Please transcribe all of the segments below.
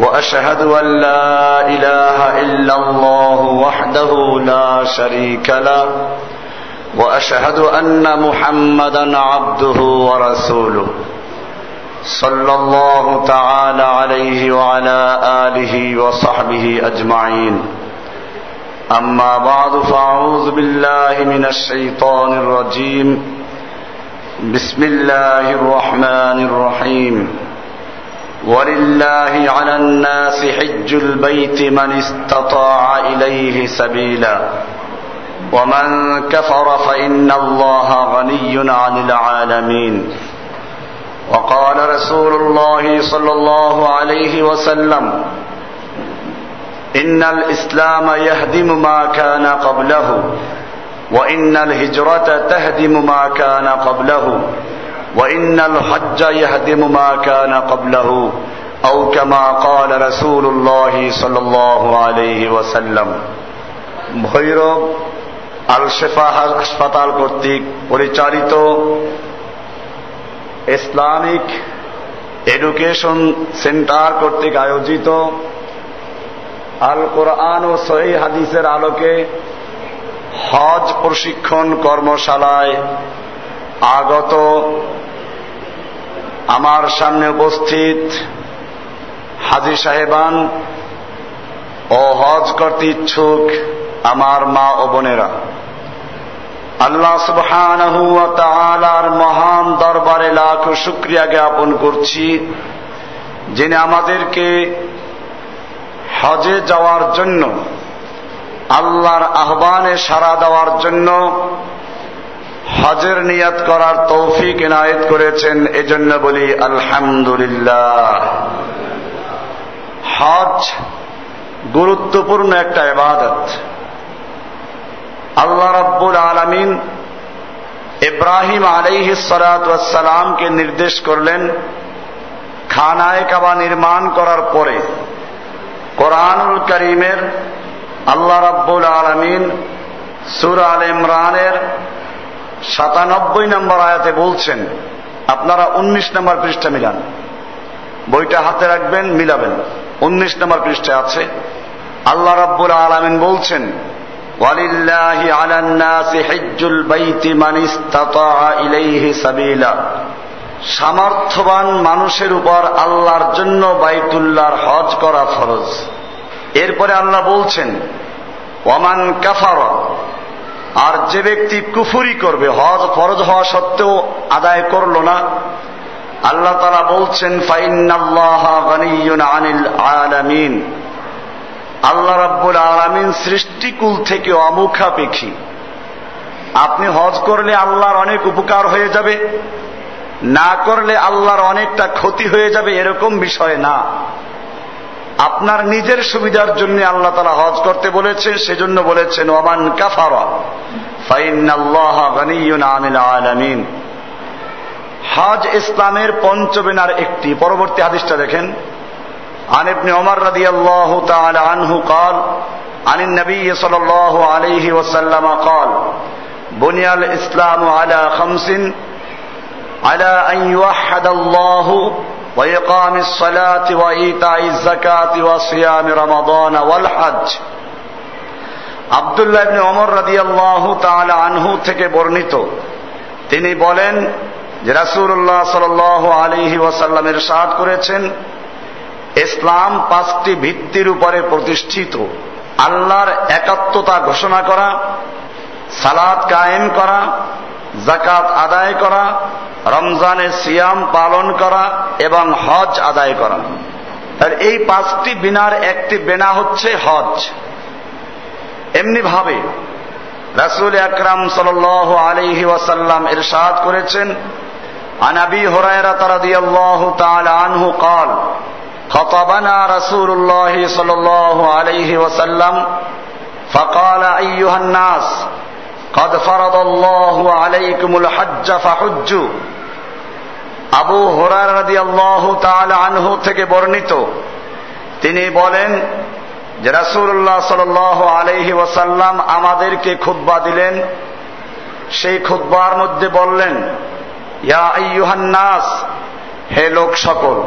وأشهد أن لا إله إلا الله وحده لا شريك له وأشهد أن محمدا عبده ورسوله. صلى الله تعالى عليه وعلى آله وصحبه أجمعين. أما بعد فأعوذ بالله من الشيطان الرجيم. بسم الله الرحمن الرحيم. ولله على الناس حج البيت من استطاع إليه سبيلا. ومن كفر فإن الله غني عن العالمين. وقال رسول الله صلى الله عليه وسلم إن الإسلام يهدم ما كان قبله وإن الهجرة تهدم ما كان قبله. وإن الحج يهدم ما كان قبله أو كما قال رسول الله صلى الله عليه وسلم ভৈরব আল শেফা হাসপাতাল কর্তৃক পরিচালিত ইসলামিক এডুকেশন সেন্টার কর্তৃক আয়োজিত আল কোরআন ও সহি হাদিসের আলোকে হজ প্রশিক্ষণ কর্মশালায় আগত আমার সামনে উপস্থিত হাজি সাহেবান ও হজ করতে ইচ্ছুক আমার মা ও বোনেরা। আল্লাহ সুবহানার মহান দরবারে লাখ শুক্রিয়া জ্ঞাপন করছি, যিনি আমাদেরকে হজে যাওয়ার জন্য, আল্লাহর আহ্বানে সাড়া দেওয়ার জন্য হজের নিয়াত করার তৌফিক এনায়েত করেছেন, এজন্য বলি আলহামদুলিল্লাহ। হজ গুরুত্বপূর্ণ একটা এবাদত আল্লাহ রব্বুল আলমিন ইব্রাহিম আলাইহ সালামকে নির্দেশ করলেন, খানায় কাবা নির্মাণ করার পরে কোরআনুল করিমের আল্লাহ রব্বুল আলমিন সুর আল ইমরানের সাতানব্বই নম্বর আয়াতে বলছেন, আপনারা উনিশ নম্বর পৃষ্ঠা মিলান। বইটা হাতে রাখবেন, মিলাবেন। উনিশ নম্বর পৃষ্ঠা আছে। আল্লাহ রাব্বুল আলামিন বলছেন, ওয়ালিল্লাহি বাইতি সামর্থ্যবান মানুষের উপর আল্লাহর জন্য বাইতুল্লাহর হজ করা ফরজ। এরপরে আল্লাহ বলছেন, ওয়ামান কাফারা আর যে ব্যক্তি কুফুরি করবে, হজ ফরজ হওয়া সত্ত্বেও আদায় করল না, আল্লাহ তালা বলছেন আলামিন। আল্লাহ রাব্বুল আলামিন সৃষ্টিকুল থেকে অমুখাপেক্ষী। আপনি হজ করলে আল্লাহর অনেক উপকার হয়ে যাবে, না করলে আল্লাহর অনেকটা ক্ষতি হয়ে যাবে, এরকম বিষয় না। আপনার নিজের সুবিধার জন্য আল্লাহ তালা হজ করতে বলেছেন সেজন্য বলেছেন ওমান কাফারা আলামিন হজ ইসলামের পঞ্চবেনার একটি পরবর্তী হাদিসটা দেখেন عن ابن عمر رضي الله تعالى عنه قال عن النبي صلى الله عليه وسلم قال بني الإسلام على خمس على أن يوحد الله وإقام الصلاة وإيتاء الزكاة وصيام رمضان والحج আবদুল্লাহ ইবনে ওমর রাদিয়াল্লাহু তাআলা আনহু থেকে বর্ণিত তিনি বলেন যে রাসূলুল্লাহ সাল্লাল্লাহু আলাইহি ওয়াসাল্লাম ইরশাদ করেছেন ইসলাম পাঁচটি ভিত্তির উপরে প্রতিষ্ঠিত আল্লাহর একাত্মতা ঘোষণা করা সালাদ কায়েম করা জাকাত আদায় করা রমজানের সিয়াম পালন করা এবং হজ আদায় করা তার এই পাঁচটি বিনার একটি বেনা হচ্ছে হজ এমনি ভাবে রাসুল আকরাম সাল আলহি ওয়াসাল্লাম ইরশাদ করেছেন عن ابي هريره رضي الله تعالى عنه قال خطبنا رسول الله صلى الله عليه وسلم فقال أيها الناس قد فرض الله عليكم الحج فحجوا আবু হরার রাদি আল্লাহ আনহু থেকে বর্ণিত তিনি বলেন যে রাসুল্লাহ সাল আলহি ওয়াসাল্লাম আমাদেরকে খুদ্া দিলেন সেই খুদ্বার মধ্যে বললেন ইয়া আইয়ুহান্নাস হে লোক সকল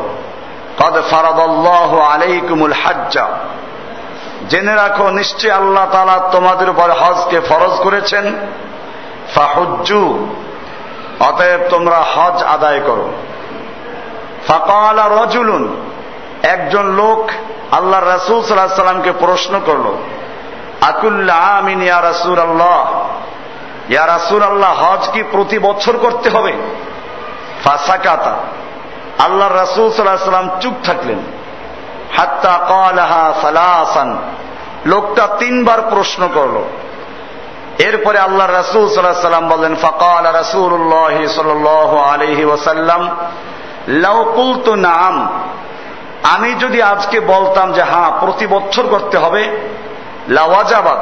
কদ ফারাদাল্লাহ আলাইকুমুল হাজ্জা জেনে রাখো নিশ্চয় আল্লাহ তালা তোমাদের উপর হজকে ফরজ করেছেন। ফাহুজ্জু, অতএব তোমরা হজ আদায় করো। ফাকালা রজুলুন, একজন লোক আল্লাহ রাসুল সাল্লাহ সাল্লামকে প্রশ্ন করল, আকুল্লা আমিন ইয়া রাসুল আল্লাহ ইয়া রাসুল আল্লাহ হজ কি প্রতি বছর করতে হবে? ফাসাকাতা। আল্লাহ রাসুল সাল্লাহ সাল্লাম চুপ থাকলেন। হাত্তা কালাহা সালাসান। লোকটা তিনবার প্রশ্ন করল। এরপরে আল্লাহ রাসুল সাল্লাহ সাল্লাম বললেন, ফকাল রাসুল্লাহ সাল আলহি ওসাল্লাম লাউকুলতু নাম আমি যদি আজকে বলতাম যে হ্যাঁ প্রতি বছর করতে হবে লাওয়াজাবাদ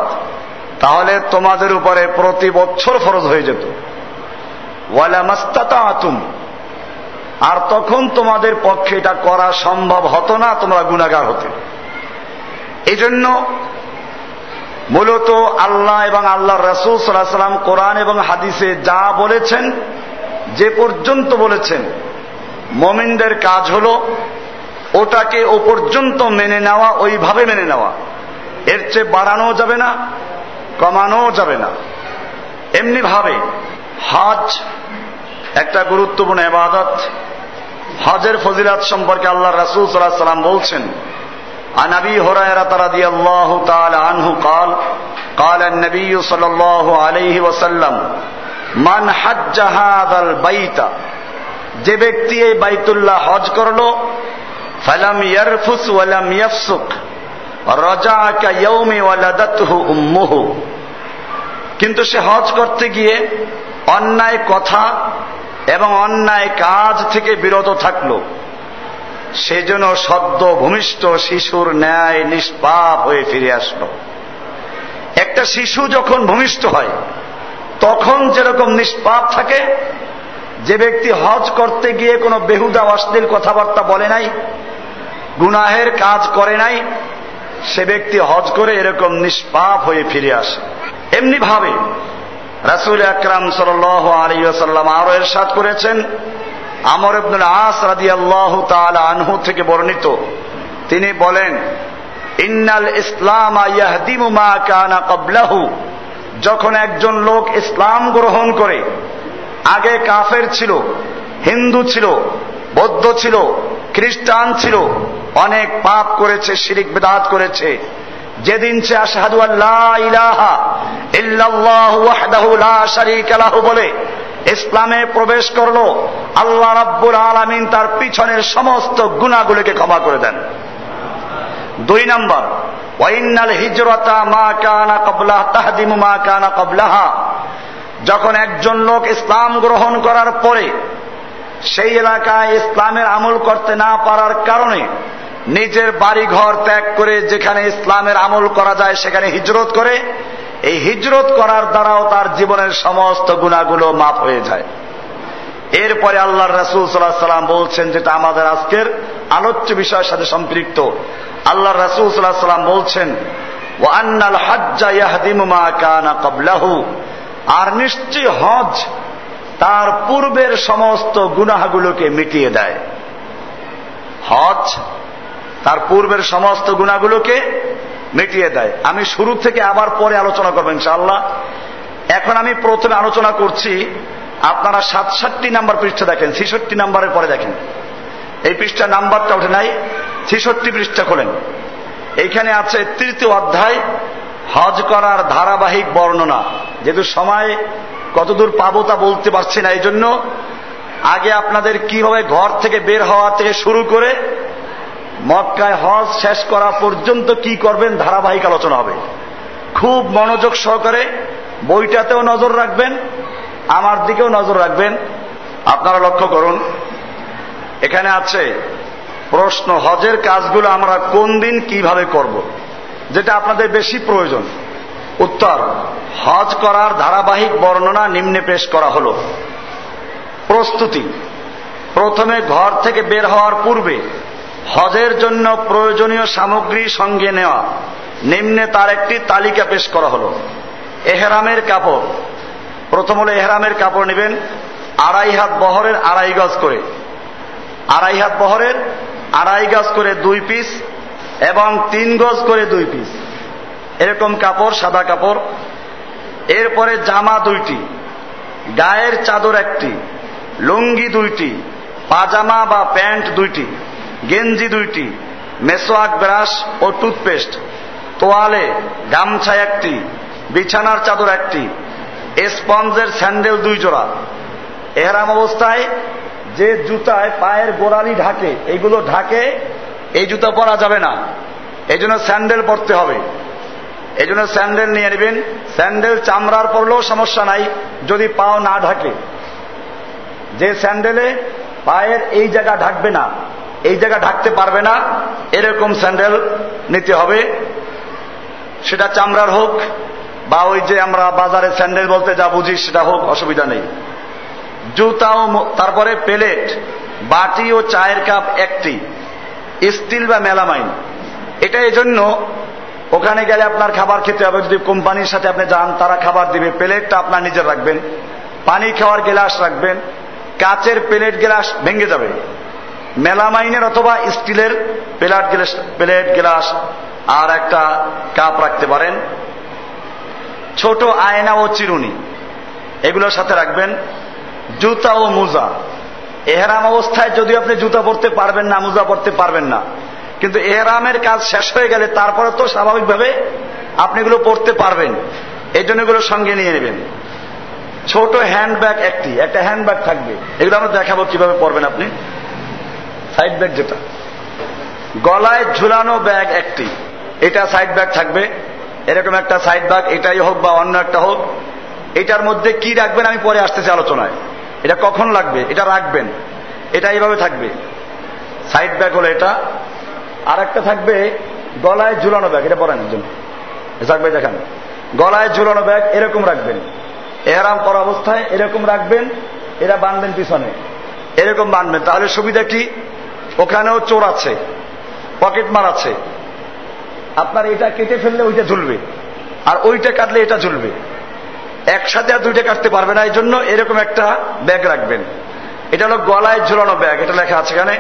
তাহলে তোমাদের উপরে প্রতি বছর ফরজ হয়ে যেত। ওয়ালা মাস্তাতা আতুম আর তখন তোমাদের পক্ষে এটা করা সম্ভব হতো না, তোমরা গুণাগার হতে। এই জন্য মূলত আল্লাহ এবং আল্লাহ রসুল সাল্লাহ সাল্লাম কোরআন এবং হাদিসে যা বলেছেন, যে পর্যন্ত বলেছেন, মমিনদের কাজ হল ওটাকে ও পর্যন্ত মেনে নেওয়া, ওইভাবে মেনে নেওয়া। এর চেয়ে বাড়ানো যাবে না কমানো যাবে না। এমনি ভাবে হজ একটা গুরুত্বপূর্ণ এবাদত হজের ফজিলাত সম্পর্কে আল্লাহ রাসুল সাল্লাহ সাল্লাম বলছেন عن ابي هريره رضي الله تعالى عنه قال قال النبي صلى الله عليه وسلم من حج هذا البيت যে ব্যক্তি এই বাইতুল্লাহ হজ করল ফালাম ইয়ারফুস ওয়ালাম ইয়াফসুক রাজাকা ইয়াউমি ওয়ালাদাতহু উম্মুহু কিন্তু সে হজ করতে গিয়ে অন্যায় কথা এবং অন্যায় কাজ থেকে বিরত থাকল। সেজন্য সদ্য ভূমিষ্ঠ শিশুর ন্যায় নিষ্পাপ হয়ে ফিরে আসলো। একটা শিশু যখন ভূমিষ্ঠ হয়, তখন যেরকম নিষ্পাপ থাকে, যে ব্যক্তি হজ করতে গিয়ে কোনো বেহুদা অশ্লীল কথাবার্তা বলে নাই, গুনাহের কাজ করে নাই, সে ব্যক্তি হজ করে এরকম নিষ্পাপ হয়ে ফিরে আসে। এমনি ভাবে রাসুল আকরাম সাল আলী সাল্লাম আরও এরশাদ করেছেন। আমর ইবনুল আস রাদি আল্লাহ আনহু থেকে বর্ণিত। তিনি বলেন, ইন্নাল ইসলাম যখন একজন লোক ইসলাম গ্রহণ করে, আগে কাফের ছিল, হিন্দু ছিল, বৌদ্ধ ছিল, খ্রিস্টান ছিল, অনেক পাপ করেছে, শিরিক বেদাত করেছে। যেদিন সে আশহাদু আল্লাহ ইলাহা বলে ইসলামে প্রবেশ করল, আল্লাহ রাব্বুল আলামিন তার পিছনের সমস্ত গুণাগুলিকে ক্ষমা করে দেন। দুই নম্বর ওয়াইনাল হিজরতা মা কানা কবলাহ তাহদিমু মা কানা কবলাহা যখন একজন লোক ইসলাম গ্রহণ করার পরে সেই এলাকায় ইসলামের আমল করতে না পারার কারণে নিজের বাড়ি ঘর ত্যাগ করে যেখানে ইসলামের আমল করা যায় সেখানে হিজরত করে, এই হিজরত করার দ্বারাও তার জীবনের সমস্ত গুণাগুলো মাফ হয়ে যায়। এরপরে আল্লাহ রসুল সাল্লাহ সাল্লাম বলছেন যেটা আমাদের আজকের আলোচ্য বিষয়ের সাথে সম্পৃক্ত। আল্লাহ রসুল সাল্লাহ সাল্লাম বলছেন ও আন্নাল হজ্জা ইয়াহদিমা কানা কবলাহু আর নিশ্চয় হজ তার পূর্বের সমস্ত গুনাহগুলোকে মিটিয়ে দেয়। হজ তার পূর্বের সমস্ত গুণাগুলোকে মিটিয়ে দেয়। আমি শুরু থেকে আবার পরে আলোচনা করব ইনশাআল্লাহ। এখন আমি প্রথমে আলোচনা করছি, আপনারা সাতষট্টি নাম্বার পৃষ্ঠা দেখেন, ছিষট্টি নাম্বারের পরে দেখেন। এই পৃষ্ঠা নাম্বারটা ওঠে নাই, ছিষট্টি পৃষ্ঠা খোলেন। এইখানে আছে তৃতীয় অধ্যায়, হজ করার ধারাবাহিক বর্ণনা। যেহেতু সময় কতদূর পাবো তা বলতে পারছি না এই জন্য আগে আপনাদের কীভাবে ঘর থেকে বের হওয়া থেকে শুরু করে মক্কায় হজ শেষ করা পর্যন্ত কি করবেন? ধারাবাহিক আলোচনা হবে। খুব মনোযোগ সহকারে বইটাতেও নজর রাখবেন, আমার দিকেও নজর রাখবেন। আপনারা লক্ষ্য করুন, এখানে আছে প্রশ্ন, হজের কাজগুলো আমরা কোন দিন কীভাবে করব। যেটা আপনাদের বেশি প্রয়োজন। উত্তর, হজ করার ধারাবাহিক বর্ণনা নিম্নে পেশ করা হল। প্রস্তুতি, প্রথমে ঘর থেকে বের হওয়ার পূর্বে হজের জন্য প্রয়োজনীয় সামগ্রী সঙ্গে নেওয়া। নিম্নে তার একটি তালিকা পেশ করা হল। এহরামের কাপড়। প্রথম হলো এহরামের কাপড় নেবেন, আড়াই হাত বহরের আড়াই গজ করে। আড়াই হাত বহরের আড়াই গজ করে দুই পিস এবং তিন গজ করে দুই পিস। এরকম কাপড়, সাদা কাপড়। এরপরে জামা দুইটি, গায়ের চাদর একটি, লুঙ্গি দুইটি, পাজামা বা প্যান্ট দুইটি। গেঞ্জি দুইটি, মেসোয়াক ব্রাশ ও টুথপেস্ট। তোয়ালে গামছা একটি, বিছানার চাদর একটি, স্পঞ্জের স্যান্ডেল দুই জোড়া। এহরাম অবস্থায় যে জুতায় পায়ের গোড়ালি ঢাকে এইগুলো ঢাকে এই জুতা পরা যাবে না। এই জন্য স্যান্ডেল পরতে হবে। এই জন্য স্যান্ডেল নিয়ে নেবেন। স্যান্ডেল চামড়ার পরলেও সমস্যা নাই, যদি পাও না ঢাকে। যে স্যান্ডেলে পায়ের এই জায়গা ঢাকবে না এই জায়গা ঢাকতে পারবে না। এরকম স্যান্ডেল নিতে হবে। সেটা চামড়ার হোক বা ওই যে আমরা বাজারে স্যান্ডেল বলতে যা বুঝি সেটা হোক, অসুবিধা নেই। জুতা ও তারপরে প্লেট, বাটি ও চায়ের কাপ একটি, স্টিল বা মেলামাইন। এটা এজন্য ওখানে গেলে আপনার খাবার খেতে হবে। যদি কোম্পানির সাথে আপনি যান, তারা খাবার দিবে। প্লেটটা আপনার নিজের রাখবেন। পানি খাওয়ার গ্লাস রাখবেন। কাচের প্লেট গ্লাস ভেঙে যাবে। মেলামাইনের অথবা স্টিলের প্লেট গ্লাস প্লেট গ্লাস আর একটা কাপ রাখতে পারেন। ছোট আয়না ও চিরুনি, এগুলোর সাথে রাখবেন। জুতা ও মুজা, এহরাম অবস্থায় যদি আপনি জুতা পরতে পারবেন না, মুজা পরতে পারবেন না, কিন্তু এহরামের কাজ শেষ হয়ে গেলে তারপরে তো স্বাভাবিকভাবে আপনি এগুলো পড়তে পারবেন। এই জন্য এগুলো সঙ্গে নিয়ে নেবেন। ছোট হ্যান্ডব্যাগ একটি, একটা হ্যান্ডব্যাগ থাকবে। এগুলো আমরা দেখাবো কীভাবে পড়বেন আপনি। সাইড ব্যাগ যেটা। গলায় ঝুলানো ব্যাগ একটি। এটা সাইড ব্যাগ থাকবে। এরকম একটা সাইড ব্যাগ, এটাই হোক বা অন্য একটা হোক। এটার মধ্যে কি রাখবেন আমি পরে আসতেছি আলোচনায়। এটা কখন লাগবে? এটা রাখবেন। এটা এইভাবে থাকবে। সাইড ব্যাগ হলো এটা। আর একটা থাকবে গলায় ঝুলানো ব্যাগ, এটা পরেন একজন। থাকবে দেখেন। গলায় ঝুলানো ব্যাগ, এরকম রাখবেন। এরাম করা অবস্থায় এরকম রাখবেন। এরা বাঁধবেন পিছনে। এরকম বাঁধবেন তাহলে সুবিধা কি? ওখানেও চোর আছে, পকেট মার আছে। আপনার এটা কেটে ফেললে ওইটা ঝুলবে, আর ওইটা কাটলে এটা ঝুলবে। একসাথে আর দুইটা কাটতে পারবে না এই জন্য এরকম একটা ব্যাগ রাখবেন। এটা হলো গলায় ঝুলানো ব্যাগ, এটা লেখা আছে এখানে।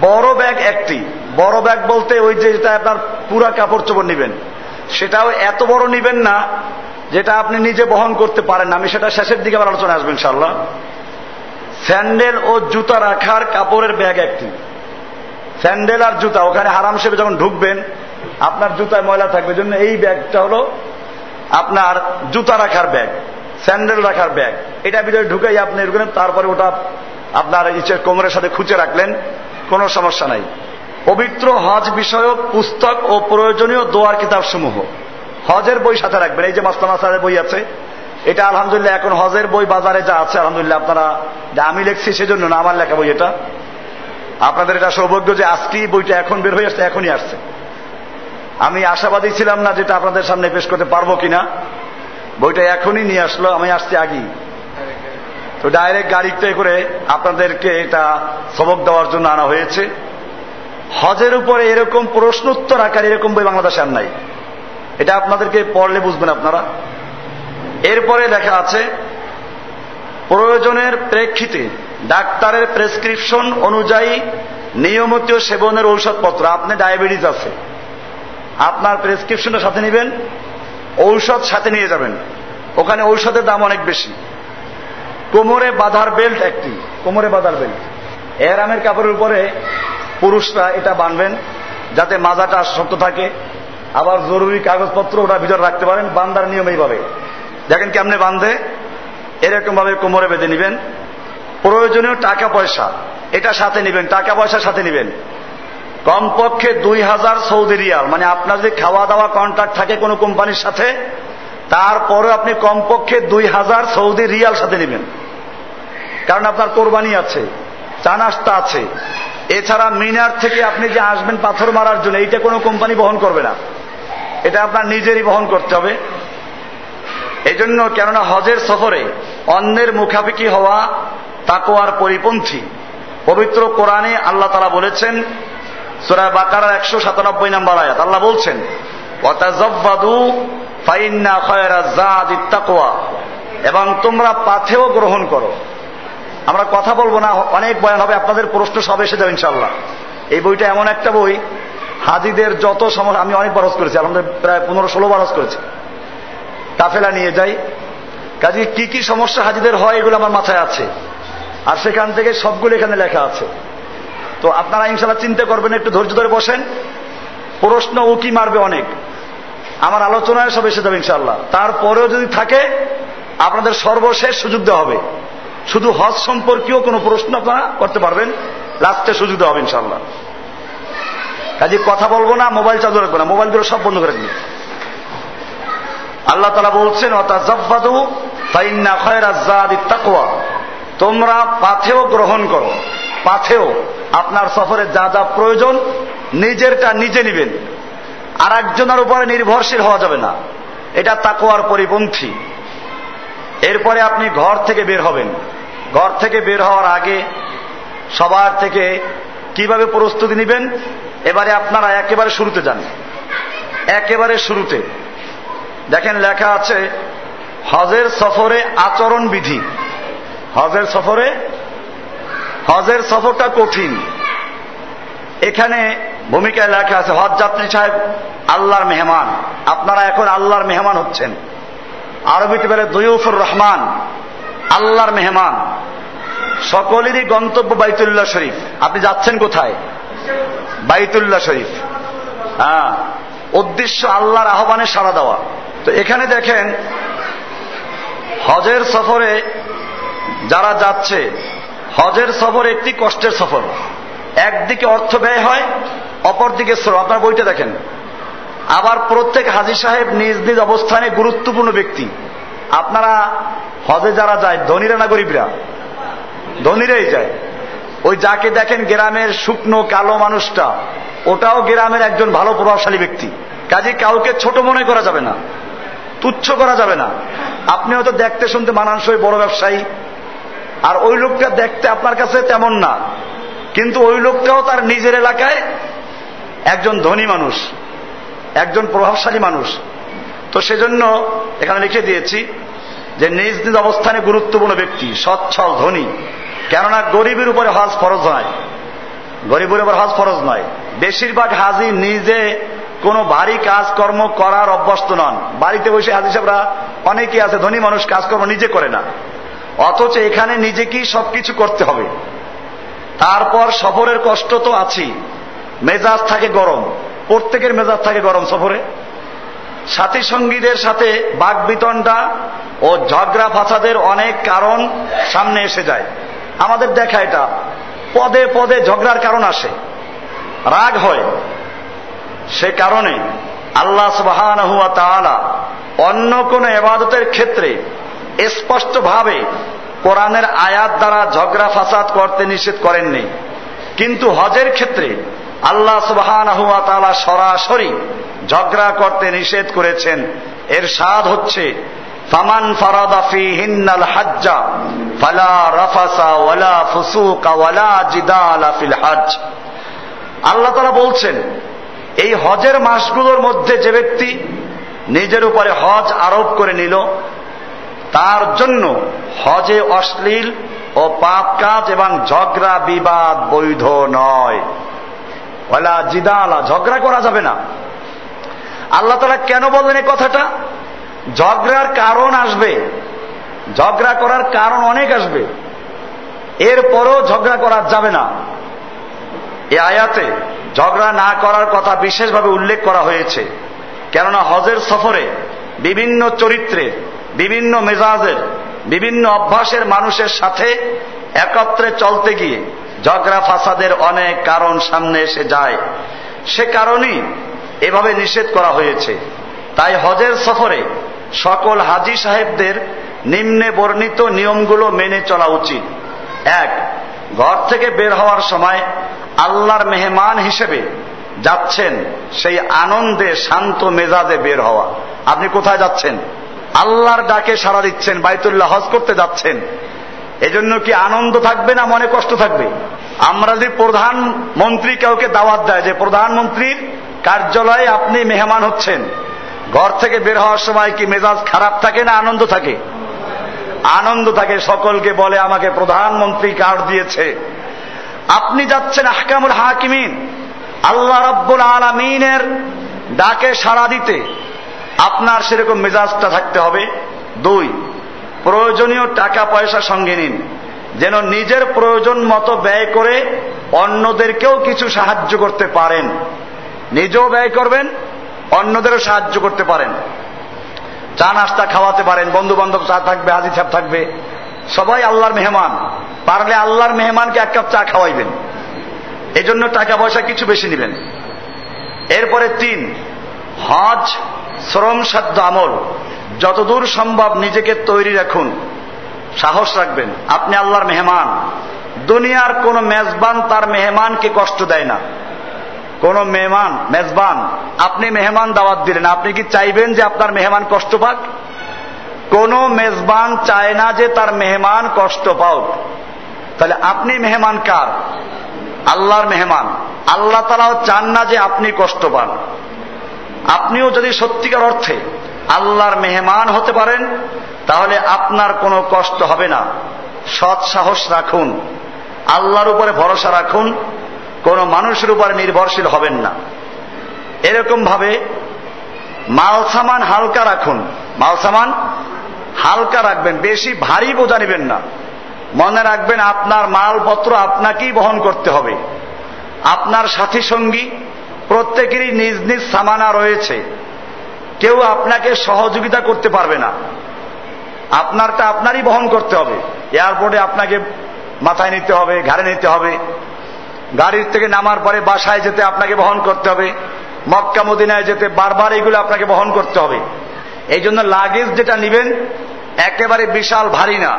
বড় ব্যাগ একটি। বড় ব্যাগ বলতে ওই যে যেটা আপনার পুরা কাপড় চোপড় নিবেন। সেটাও এত বড় নিবেন না, যেটা আপনি নিজে বহন করতে পারেন আমি সেটা শেষের দিকে আবার আলোচনা আসবেন ইনশাল্লাহ স্যান্ডেল ও জুতা রাখার কাপড়ের ব্যাগ একটি। স্যান্ডেল আর জুতা, ওখানে হারাম সেবে যখন ঢুকবেন, আপনার জুতায় ময়লা থাকবে। জন্য এই ব্যাগটা হলো আপনার জুতা রাখার ব্যাগ, স্যান্ডেল রাখার ব্যাগ। এটা ভিতরে ঢুকাই আপনি তারপরে ওটা আপনার ইচ্ছের কোমরের সাথে খুঁজে রাখলেন, কোনো সমস্যা নাই। পবিত্র হজ বিষয়ক পুস্তক ও প্রয়োজনীয় দোয়ার কিতাব সমূহ হজের বই সাথে রাখবেন। এই যে মাস্তান আসারের বই আছে এটা আলহামদুলিল্লাহ, এখন হজের বই বাজারে যা আছে, আলহামদুলিল্লাহ আপনারা যে আমি লিখছি সেজন্য না, আমার লেখা বই এটা। আপনাদের এটা সৌভাগ্য যে আজকেই বইটা এখন বের হয়ে আসছে, এখনই আসছে। আমি আশাবাদী ছিলাম না যেটা আপনাদের সামনে পেশ করতে পারব কিনা। বইটা এখনই নিয়ে আসলো, আমি আসছি আগেই। তো ডাইরেক্ট গাড়িতে করে আপনাদেরকে এটা সবক দেওয়ার জন্য আনা হয়েছে। হজের উপরে এরকম প্রশ্ন উত্তর আকার এরকম বই বাংলাদেশে আর নাই। এটা আপনাদেরকে পড়লে বুঝবেন আপনারা। এরপরে লেখা আছে, প্রয়োজনের প্রেক্ষিতে ডাক্তারের প্রেসক্রিপশন অনুযায়ী নিয়মিত সেবনের ঔষধপত্র, আপনি ডায়াবেটিস আছে, আপনার প্রেসক্রিপশনটা সাথে নেবেন, ঔষধ সাথে নিয়ে যাবেন, ওখানে ঔষধের দাম অনেক বেশি। কোমরে বাঁধার বেল্ট একটি, কোমরে বাঁধার বেল্ট এরামের কাপড়ের উপরে পুরুষরা এটা বানবেন যাতে মাজাটা শক্ত থাকে। আবার জরুরি কাগজপত্র ওটা ভিতরে রাখতে পারেন, বান্দার নিয়ম এইভাবে। দেখেন কেমনে বান্ধে এরকম ভাবে কোমরে বেঁধে নিবেন। প্রয়োজনীয় টাকা পয়সা। এটা সাথে নিবেন, টাকা পয়সা সাথে নিবেন। কমপক্ষে দুই হাজার সৌদি রিয়াল। মানে আপনার যদি খাওয়া দাওয়া কন্ট্রাক্ট থাকে কোনো কোম্পানির সাথে তারপরে আপনি কমপক্ষে দুই হাজার সৌদি রিয়াল সাথে নেবেন। কারণ আপনার কোরবানি আছে, চানাস্তা আছে। এছাড়া মিনার থেকে আপনি যে আসবেন পাথর মারার জন্য, এইটা কোনো কোম্পানি বহন করবে না। এটা আপনার নিজেরই বহন করতে হবে। এই জন্য কেননা হজের সফরে অন্যের মুখাপিকি হওয়া তাকোয়ার পরিপন্থী। পবিত্র কোরআনে আল্লাহ তারা বলেছেন সুরায় বাকার একশো সাতানব্বই নম্বর আয়াত। আল্লাহ বলছেন এবং তোমরা পাথেও গ্রহণ করো। আমরা কথা বলব না, অনেক বয়ান হবে, আপনাদের প্রশ্ন সব এসে যাবে ইনশাল্লাহ এই বইটা এমন একটা বই হাজিদের যত সমস্যা আমি অনেক বরস করেছি আমাদের প্রায় পনেরো ষোলো বরস করেছি। কাফেলা নিয়ে যাই। কাজে কি কি সমস্যা হাজিদের হয় এগুলো আমার মাথায় আছে। আর সেখান থেকে সবগুলো এখানে লেখা আছে। তো আপনারা ইনশাল্লাহ চিন্তা করবেন, একটু ধৈর্য ধরে বসেন। প্রশ্ন ও কি মারবে অনেক। আমার আলোচনায় সব এসে যাবে ইনশাল্লাহ তারপরেও যদি থাকে, আপনাদের সর্বশেষ সুযোগ দেওয়া হবে। শুধু হজ সম্পর্কীয় কোনো প্রশ্ন আপনারা করতে পারবেন, লাস্টে সুযোগ দেওয়া হবে ইনশাল্লাহ কাজে কথা বলব না, মোবাইল চালু রাখব না, মোবাইলগুলো সব বন্ধ করে দিন আল্লাহ তালা বলছেন তোমরা পাথেও গ্রহণ করো পাথেও আপনার সফরে যা যা প্রয়োজন, নিজেরটা নিজে নিবেন। আর একজনের উপরে নির্ভরশীল হওয়া যাবে না। এটা তাকোয়ার পরিপন্থী। এরপরে আপনি ঘর থেকে বের হবেন। ঘর থেকে বের হওয়ার আগে সবার থেকে কীভাবে প্রস্তুতি নেবেন? এবারে আপনারা একেবারে শুরুতে যান। একেবারে শুরুতে। দেখেন লেখা আছে, হজের সফরে আচরণ বিধি। হজের সফরে? হজের সফরটা কঠিন। এখানে ভূমিকায় লেখা আছে, হজ যাত্রী সাহেব আল্লাহর মেহমান। আপনারা এখন আল্লাহর মেহমান হচ্ছেন। আরবিতে বলে দয়ুফুর রহমান, আল্লাহর মেহমান। সকলেরই গন্তব্য বাইতুল্লাহ শরীফ। আপনি যাচ্ছেন কোথায়? বাইতুল্লাহ শরীফ। হ্যাঁ। উদ্দেশ্য আল্লাহর আহ্বানে সাড়া দেওয়া। তো এখানে দেখেন, হজের সফরে যারা যাচ্ছে, হজের সফর একটি কষ্টের সফর। একদিকে অর্থ ব্যয় হয়, অপরদিকে শ্রম। আপনার বইটা দেখেন। আবার প্রত্যেক হাজি সাহেব নিজ নিজ অবস্থানে গুরুত্বপূর্ণ ব্যক্তি। আপনারা হজে যারা যায়, ধনীরা না গরিবরা? ধনীরাই যায়। ওই যাকে দেখেন গ্রামের শুকনো কালো মানুষটা, ওটাও গ্রামের একজন ভালো প্রভাবশালী ব্যক্তি। কাজে কাউকে ছোট মনে করা যাবে না। তুচ্ছ করা যাবে না। আপনি হয়তো দেখতে শুনতে মানানসই বড় ব্যবসায়ী। আর ওই লোকটা দেখতে আপনার কাছে তেমন না। কিন্তু ওই লোকটাও তার নিজের এলাকায় একজন ধনী মানুষ, একজন প্রভাবশালী মানুষ। তো সেজন্য এখানে লিখে দিয়েছি যে নিজ নিজ অবস্থানে গুরুত্বপূর্ণ ব্যক্তি, সচ্ছল, ধনী। কেননা গরিবের উপরে হজ ফরজ নয়। গরিবের উপর হজ ফরজ নয়। বেশিরভাগ হাজি নিজে কোনো ভারী কাজকর্ম করার অভ্যস্ত নন। বাড়িতে বসে হাজি সাহেবরা অনেকে আছে, ধনী মানুষ, কাজকর্ম নিজে করে না। অথচ এখানে নিজেকেই সবকিছু করতে হবে। তারপর সফরের কষ্ট তো আছেই। মেজাজ থাকে গরম। প্রত্যেকের মেজাজ থাকে গরম সফরে। সাথী সঙ্গীদের সাথে বাঘ বিতণ্ডা ও ঝগড়া ফাসাদের অনেক কারণ সামনে এসে যায়। আমাদের দেখা এটা। পদে পদে ঝগড়ার কারণ আসে। রাগ হয়। সে কারণে আল্লাহ সুবাহান হুয়া তাআলা অন্য কোন এবাদতের ক্ষেত্রে স্পষ্টভাবে কোরআনের আয়াত দ্বারা ঝগড়া ফাসাদ করতে নিষেধ করেননি। কিন্তু হজের ক্ষেত্রে আল্লাহ সুবাহান হুয়া তাআলা সরাসরি ঝগড়া করতে নিষেধ করেছেন। এর স্বাদ হচ্ছে, ফামান ফারাদাফি হিন্নাল হাজ্জা ফালা রাফাসা ওয়ালা ফুসুকা ওয়ালা জিদালা ফিল হজ আল্লাহ তারা বলছেন এই হজের মাসগুলোর মধ্যে যে ব্যক্তি নিজের উপরে হজ আরোপ করে নিল, তার জন্য হজে অশ্লীল ও পাপ কাজ এবং ঝগড়া বিবাদ বৈধ নয়। ওলা জিদালা, ঝগড়া করা যাবে না। আল্লাহ তালা কেন বললেন এই কথাটা? ঝগড়ার কারণ আসবে। ঝগড়া করার কারণ অনেক আসবে। এরপরও ঝগড়া করা যাবে না। এ আয়াতে ঝগড়া না করার কথা বিশেষভাবে উল্লেখ করা হয়েছে। কেননা হজের সফরে বিভিন্ন চরিত্রের বিভিন্ন মেজাজের, বিভিন্ন অভ্যাসের মানুষের সাথে একত্রে চলতে গিয়ে ঝগড়া ফাসাদের অনেক কারণ সামনে এসে যায়। সে কারণেই এভাবে নিষেধ করা হয়েছে। তাই হজের সফরে সকল হাজি সাহেবদের নিম্নে বর্ণিত নিয়মগুলো মেনে চলা উচিত। এক ঘর থেকে বের হওয়ার সময় আল্লাহর মেহমান হিসেবে যাচ্ছেন সেই আনন্দে, শান্ত মেজাজে বের হওয়া। আপনি কোথায় যাচ্ছেন? আল্লাহর ডাকে সাড়া দিচ্ছেন, বাইতুল্লাহ হজ করতে যাচ্ছেন। এজন্য কি আনন্দ থাকবে না মনে কষ্ট থাকবে? আমরা যদি প্রধানমন্ত্রী কাউকে দাওয়াত দেয়, যে প্রধানমন্ত্রীর কার্যালয়ে আপনি মেহমান হচ্ছেন, ঘর থেকে বের হওয়ার সময় কি মেজাজ খারাপ থাকে না আনন্দ থাকে? আনন্দ থাকে, সকলকে বলে, আমাকে প্রধানমন্ত্রী কার্ড দিয়েছে। আপনি যাচ্ছেন আহকামুল হাকিমিন, আল্লাহ রব্বুল আলমিনের ডাকে সাড়া দিতে। আপনার সেরকম মেজাজটা থাকতে হবে। দুই, প্রয়োজনীয় টাকা পয়সা সঙ্গে নিন। যেন নিজের প্রয়োজন মতো ব্যয় করে অন্যদেরকেও কিছু সাহায্য করতে পারেন। নিজেও ব্যয় করবেন, অন্যদেরও সাহায্য করতে পারেন। চা নাস্তা খাওয়াতে পারেন বন্ধু বান্ধব চা থাকবে, হাজি ছাপ থাকবে। সবাই আল্লাহর মেহমান। পারলে আল্লাহর মেহমানকে এক কাপ চা খাওয়াইবেন। এজন্য টাকা পয়সা কিছু বেশি নেবেন। এরপরে তিন, হজ, শ্রম সাধ্য আমল। যতদূর সম্ভব নিজেকে তৈরি রাখুন। সাহস রাখবেন। আপনি আল্লাহর মেহমান। দুনিয়ার কোন মেজবান তার মেহমানকে কষ্ট দেয় না। কোন মেহমান, মেজবান, আপনি মেহমান দাওয়াত দিলেন, আপনি কি চাইবেন যে আপনার মেহমান কষ্ট পাক? কোন মেজবান চায় না যে তার মেহমান কষ্ট পাও তাহলে আপনি মেহমান কার? আল্লাহর মেহমান। আল্লাহ তালাও চান না যে আপনি কষ্ট পান। আপনিও যদি সত্যিকার অর্থে আল্লাহর মেহমান হতে পারেন, তাহলে আপনার কোনো কষ্ট হবে না। সৎ সাহস রাখুন। আল্লাহর উপরে ভরসা রাখুন। কোনো মানুষের উপরে নির্ভরশীল হবেন না। এরকম ভাবে মাল সামান হালকা রাখুন। মাল সামান হালকা রাখবেন, বেশি ভারী বোঝা নেবেন না। মনে রাখবেন আপনার মালপত্র আপনাকেই বহন করতে হবে। আপনার সাথী সঙ্গী প্রত্যেকেরই নিজ নিজ সামানা রয়েছে। কেউ আপনাকে সহযোগিতা করতে পারবে না। আপনারটা আপনারই বহন করতে হবে। এয়ারপোর্টে আপনাকে মাথায় নিতে হবে, ঘাড়ে নিতে হবে। গাড়ির থেকে নামার পরে বাসায় যেতে আপনাকে বহন করতে হবে। মক্কা, মদিনায় যেতে বারবার এগুলো আপনাকে বহন করতে হবে। এই জন্য লাগেজ যেটা নিবেন, একেবারে বিশাল ভারী না।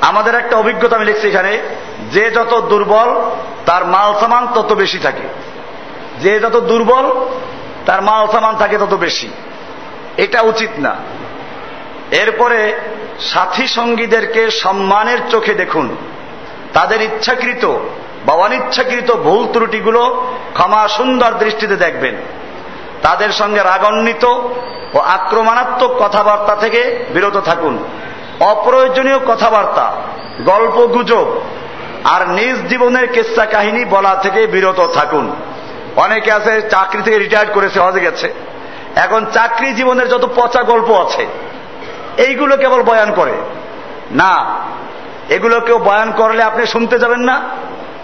আমাদের একটা অভিজ্ঞতা আমি লিখছি এখানে, যে যত দুর্বল, তার মাল সামান তত বেশি থাকে। যে যত দুর্বল, তার মাল সামান থাকে তত বেশি। এটা উচিত না। এরপরে সাথী সঙ্গীদেরকে সম্মানের চোখে দেখুন। তাদের ইচ্ছাকৃত বা অনিচ্ছাকৃত ভুল ত্রুটিগুলো ক্ষমা সুন্দর দৃষ্টিতে দেখবেন। তাদের সঙ্গে রাগান্বিত ও আক্রমণাত্মক কথাবার্তা থেকে বিরত থাকুন। অপ্রয়োজনীয় কথাবার্তা, গল্প গুজব আর নিজ জীবনের কেসা কাহিনী বলা থেকে বিরত থাকুন। অনেকে আছে, চাকরি থেকে রিটায়ার করেছে হজে গেছে। এখন চাকরি জীবনের যত পচা গল্প আছে, এইগুলো কেবল বয়ান করে। না, এগুলো কেউ বয়ান করলে আপনি শুনতে যাবেন না।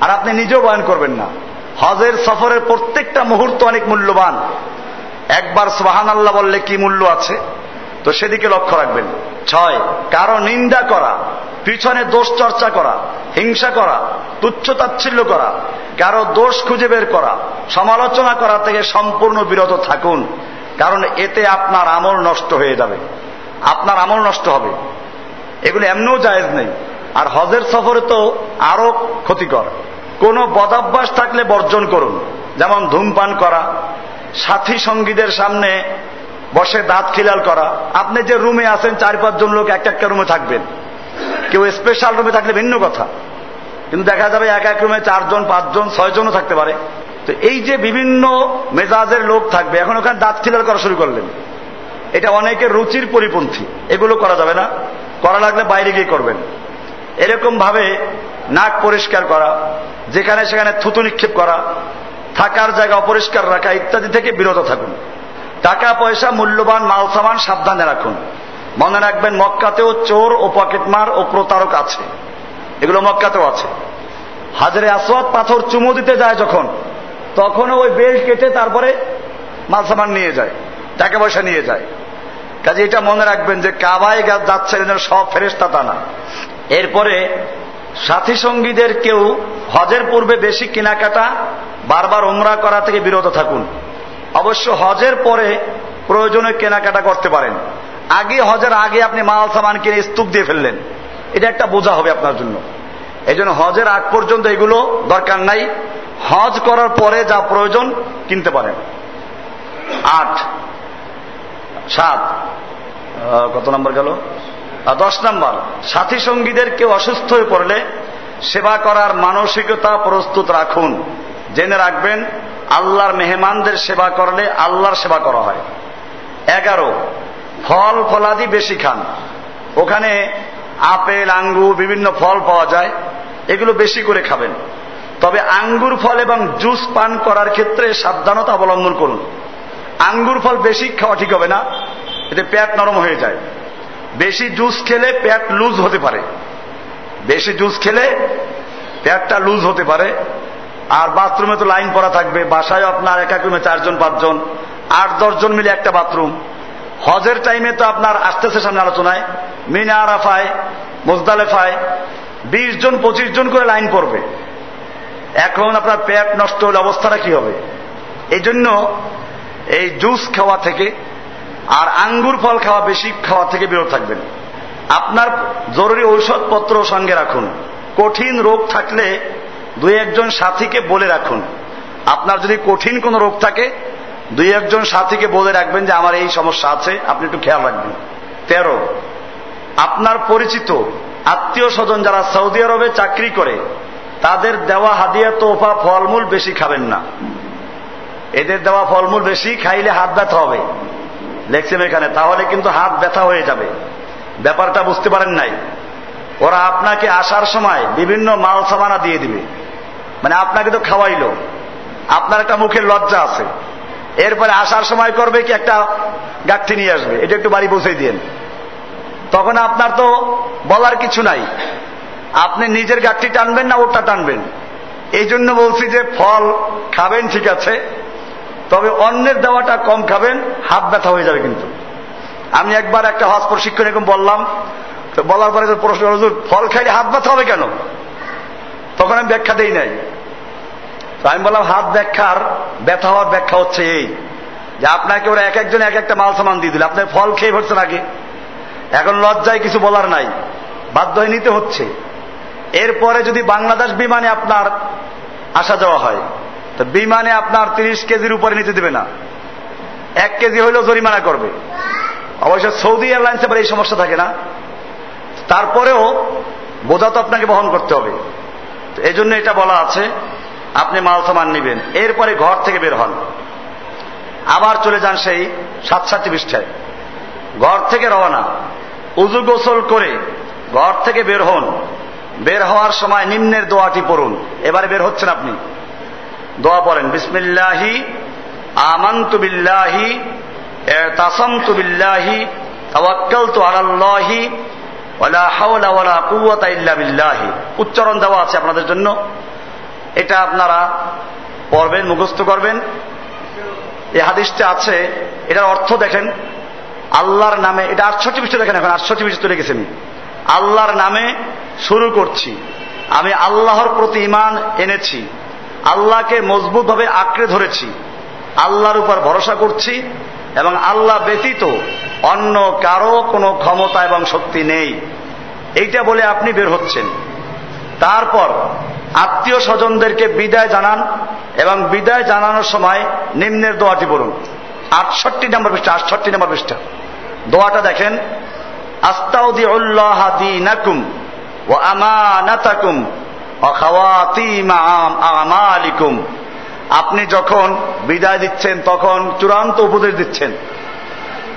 আর আপনি নিজেও বয়ন করবেন না। হজের সফরের প্রত্যেকটা মুহূর্ত অনেক মূল্যবান। একবার সোহান আল্লাহ বললে কি মূল্য আছে? তো সেদিকে লক্ষ্য রাখবেন। ছয়, কারও নিন্দা করা, পিছনে দোষ চর্চা করা, হিংসা করা, তুচ্ছ তাচ্ছিল্য করা, কারও দোষ খুঁজে বের করা, সমালোচনা করা থেকে সম্পূর্ণ বিরত থাকুন, কারণ এতে আপনার আমল নষ্ট হয়ে যাবে। আপনার আমল নষ্ট হবে। এগুলো এমনও জায়েজ নেই। আর হজের সফরে তো আরও ক্ষতিকর। কোন বদাভ্যাস থাকলে বর্জন করুন। যেমন ধূমপান করা, সাথী সঙ্গীদের সামনে বসে দাঁত খিলাল করা। আপনি যে রুমে আছেন, চার পাঁচজন লোক এক একটা রুমে থাকবেন। কেউ স্পেশাল রুমে থাকলে ভিন্ন কথা। কিন্তু দেখা যাবে এক এক রুমে চারজন, পাঁচজন, ছয়জনও থাকতে পারে। তো এই যে বিভিন্ন মেজাজের লোক থাকবে, এখন ওখানে দাঁত খিলাল করা শুরু করলেন। এটা অনেকের রুচির পরিপন্থী। এগুলো করা যাবে না। করা লাগলে বাইরে গিয়ে করবেন। এরকম ভাবে নাক পরিষ্কার করা, যেখানে সেখানে থুতু নিক্ষেপ করা, থাকার জায়গা অপরিষ্কার রাখা ইত্যাদি থেকে বিরত থাকুন। টাকা, পয়সা, মূল্যবান মাল, সামান সাবধানে রাখুন। মনে রাখবেন মক্কাতেও চোর ও পকেটমার ও প্রতারক আছে। এগুলো মক্কাতেও আছে। হাজারে আসওয়াদ পাথর চুমো দিতে যায় যখন, তখনও ওই বেল্ট কেটে তারপরে মাল সামান নিয়ে যায়, টাকা পয়সা নিয়ে যায়। কাজে এটা মনে রাখবেন যে কাবায় যাচ্ছে সব ফেরেস্তা তা না। এরপরে সাথী সঙ্গীদের কেউ হজের পূর্বে বেশি কেনাকাটা বারবার উমরা করা থেকে বিরত থাকুন। অবশ্য হজের পরে প্রয়োজনে কেনাকাটা করতে পারেন। আগে হজের আগে আপনি মাল, সামান কিনে স্তূপ দিয়ে ফেললেন। এটা একটা বোঝা হবে আপনার জন্য। এই জন্য হজের আগ পর্যন্ত এগুলো দরকার নাই। হজ করার পরে যা প্রয়োজন কিনতে পারেন। আট, সাত কত নম্বর গেল? দশ নম্বর, সাথী সঙ্গীদের কেউ অসুস্থ হয়ে পড়লে সেবা করার মানসিকতা প্রস্তুত রাখুন। জেনে রাখবেন, আল্লাহর মেহমানদের সেবা করলে আল্লাহর সেবা করা হয়। এগারো, ফল ফলাদি বেশি খান। ওখানে আপেল, আঙ্গুর, বিভিন্ন ফল পাওয়া যায়, এগুলো বেশি করে খাবেন। তবে আঙ্গুর ফল এবং জুস পান করার ক্ষেত্রে সাবধানতা অবলম্বন করুন। আঙ্গুর ফল বেশি খাওয়া ঠিক হবে না, এতে পেট নরম হয়ে যায়। বেশি জুস খেলে পেট লুজ হতে পারে। বেশি জুস খেলে পেটটা লুজ হতে পারে। আর বাথরুমে তো লাইন পড়া থাকবে। বাসায় আপনার এক রুমে চারজন, পাঁচজন, আট, দশজন মিলে একটা বাথরুম। হজের টাইমে তো আপনার আসতেছে সামনে আলোচনায়। মিনা আরাফায়, মোজদালেফায় বিশ জন, পঁচিশ জন করে লাইন পড়বে। এখন আপনার পেট নষ্ট হলে অবস্থাটা কি হবে? এই জন্য এই জুস খাওয়া থেকে আর আঙ্গুর ফল খাওয়া বেশি খাওয়া থেকে বিরত থাকবেন। আপনার জরুরি ঔষধপত্র সঙ্গে রাখুন। কঠিন রোগ থাকলে দুই একজন সাথীকে বলে রাখুন। আপনার যদি কঠিন কোনো রোগ থাকে, দুই একজন সাথীকে বলে রাখবেন যে, আমার এই সমস্যা আছে, আপনি একটু খেয়াল রাখবেন। তেরো, আপনার পরিচিত, আত্মীয় স্বজন যারা সৌদি আরবে চাকরি করে, তাদের দেওয়া হাদিয়া, তোফা, ফলমূল বেশি খাবেন না। এদের দেওয়া ফলমূল বেশি খাইলে হাত ব্যথা হবে। লেখছেন এখানে, তাহলে কিন্তু হাত ব্যথা হয়ে যাবে। ব্যাপারটা বুঝতে পারেন নাই। ওরা আপনাকে আসার সময় বিভিন্ন মাল সামানা দিয়ে দিবে। মানে আপনাকে তো খাওয়াইলো। আপনার একটা মুখের লজ্জা আছে। এরপরে আসার সময় করবে কি একটা গাঠি নিয়ে আসবে। এটা একটু বাড়ি পৌঁছে দিন তখন আপনার তো বলার কিছু নাই। আপনি নিজের গাঠটি টানবেন না ওটা টানবেন। এই জন্য বলছি যে ফল খাবেন, ঠিক আছে। তবে অন্যের দেওয়াটা কম খাবেন, হাত ব্যথা হয়ে যাবে কিন্তু। আমি একবার একটা হজ প্রশিক্ষণ এরকম বললাম, তো বলার পরে প্রশ্ন ফল খাইলে হাত ব্যথা হবে কেন? তখন আমি ব্যাখ্যা দেই নাই। তো আমি বললাম, হাত ব্যাখ্যার ব্যথা হওয়ার ব্যাখ্যা হচ্ছে এই, যে আপনাকে ওরা এক একজন এক একটা মাল সামান দিয়ে দিল। আপনার ফল খেয়ে ভরছেন আগে। এখন লজ্জায় কিছু বলার নাই। বাধ্য হয়ে নিতে হচ্ছে। এরপরে যদি বাংলাদেশ বিমানে আপনার আসা যাওয়া হয় তো বিমানে আপনার তিরিশ কেজির উপরে নিতে দেবে না। এক কেজি হইলেও জরিমানা করবে। অবশ্য সৌদি এয়ারলাইন্সে এই সমস্যা থাকে না। তারপরেও বোঝা তো আপনাকে বহন করতে হবে। এই জন্য এটা বলা আছে, আপনি মাল সামান নিবেন। এরপরে ঘর থেকে বের হন। আবার চলে যান সেই সাত সাতটি পৃষ্ঠায়। ঘর থেকে রওনা। উজু গোসল করে ঘর থেকে বের হন। বের হওয়ার সময় নিম্নের দোয়াটি পড়ুন। এবারে বের হচ্ছেন আপনি। দোয়া পড়েন, বিসমিল্লাহি, আমান্তু বিল্লাহি তাসামতু বিল্লাহি, তাওয়াক্কালতু আলাল্লাহি, ওয়ালা হাওলা ওয়ালা কুওয়াতা ইল্লা বিল্লাহি। উচ্চারণ দেওয়া আছে আপনাদের জন্য। এটা আপনারা পড়বেন, মুখস্থ করবেন। এই হাদিসটা আছে, এটার অর্থ দেখেন, আল্লাহর নামে, এটা আটষট্টি পৃষ্ঠ দেখেন এখন, আটষট্টি পৃষ্ঠ তুলে গেছি আমি আল্লাহর নামে শুরু করছি। আমি আল্লাহর প্রতি ইমান এনেছি। আল্লাহকে মজবুতভাবে আঁকড়ে ধরেছি, আল্লাহর উপর ভরসা করছি এবং আল্লাহ ব্যতীত অন্য কারও কোনো ক্ষমতা এবং শক্তি নেই। এইটা বলে আপনি বের হচ্ছেন। তারপর আত্মীয় স্বজনদেরকে বিদায় জানান এবং বিদায় জানানোর সময় নিম্নের দোয়াটি বলুন আটষট্টি নম্বর পৃষ্ঠা, আটষট্টি নম্বর পৃষ্ঠা। দোয়াটা দেখেন আস্তাউদ্দিউল্লাহ দিনাকুম ও আমানাতাকুম আমালিকুম। আপনি যখন বিদায় দিচ্ছেন, তখন চূড়ান্ত উপদেশ দিচ্ছেন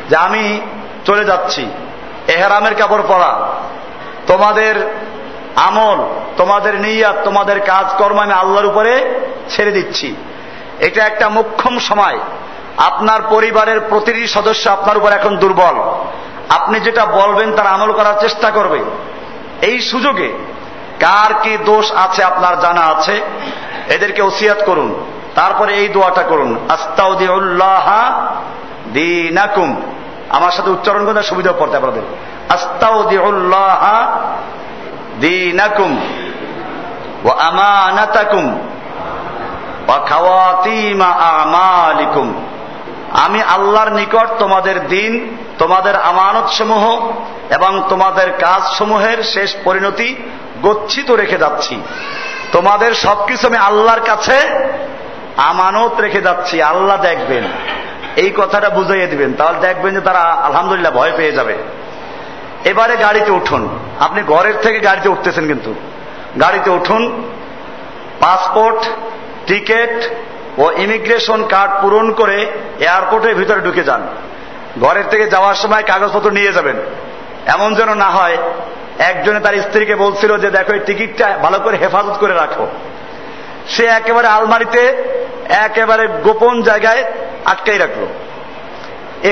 যে আমি চলে যাচ্ছি। এহেরামের কাপড় পরা। তোমাদের আমল, তোমাদের নিয়াত, তোমাদের কাজকর্ম আমি আল্লাহর উপরে ছেড়ে দিচ্ছি। এটা একটা মুখ্যম সময়। আপনার পরিবারের প্রতিটি সদস্য আপনার উপর এখন দুর্বল। আপনি যেটা বলবেন, তার আমল করার চেষ্টা করবে। এই সুযোগে কার কি দোষ আছে আপনার জানা আছে? এদেরকে ওসিয়াত করুন। তারপরে এই দোয়াটা করুন। আস্তাউদ্দিউল্লাহ দিনাকুম। আমার সাথে উচ্চারণ করতে সুবিধা পড়তে আপনাদের। দিনাকুম ও আমানাতাকুম ও খাওয়াতিমা আমালিকুম। আমি আল্লাহর নিকট তোমাদের দিন, তোমাদের আমানত সমূহ এবং তোমাদের কাজ সমূহের শেষ পরিণতি গচ্ছিত রেখে যাচ্ছি। তোমাদের সবকিছু আমি আল্লাহর কাছে আমানত রেখে যাচ্ছি, আল্লাহ দেখবেন। এই কথাটা বুঝাইয়ে দিবেন। তাহলে দেখবেন যে তারা আলহামদুলিল্লাহ ভয় পেয়ে যাবে। এবারে গাড়িতে উঠুন। আপনি ঘরের থেকে গাড়িতে উঠতেছেন কিন্তু। গাড়িতে উঠুন। পাসপোর্ট, টিকেট ও ইমিগ্রেশন কার্ড পূরণ করে এয়ারপোর্টের ভিতরে ঢুকে যান। ঘরের থেকে যাওয়ার সময় কাগজপত্র নিয়ে যাবেন। এমন যেন না হয় একজনে তার স্ত্রীকে বলছিল যে, দেখো, এই টিকিটটা ভালো করে হেফাজত করে রাখো। সে একেবারে আলমারিতে একেবারে গোপন জায়গায় আটকাই রাখল।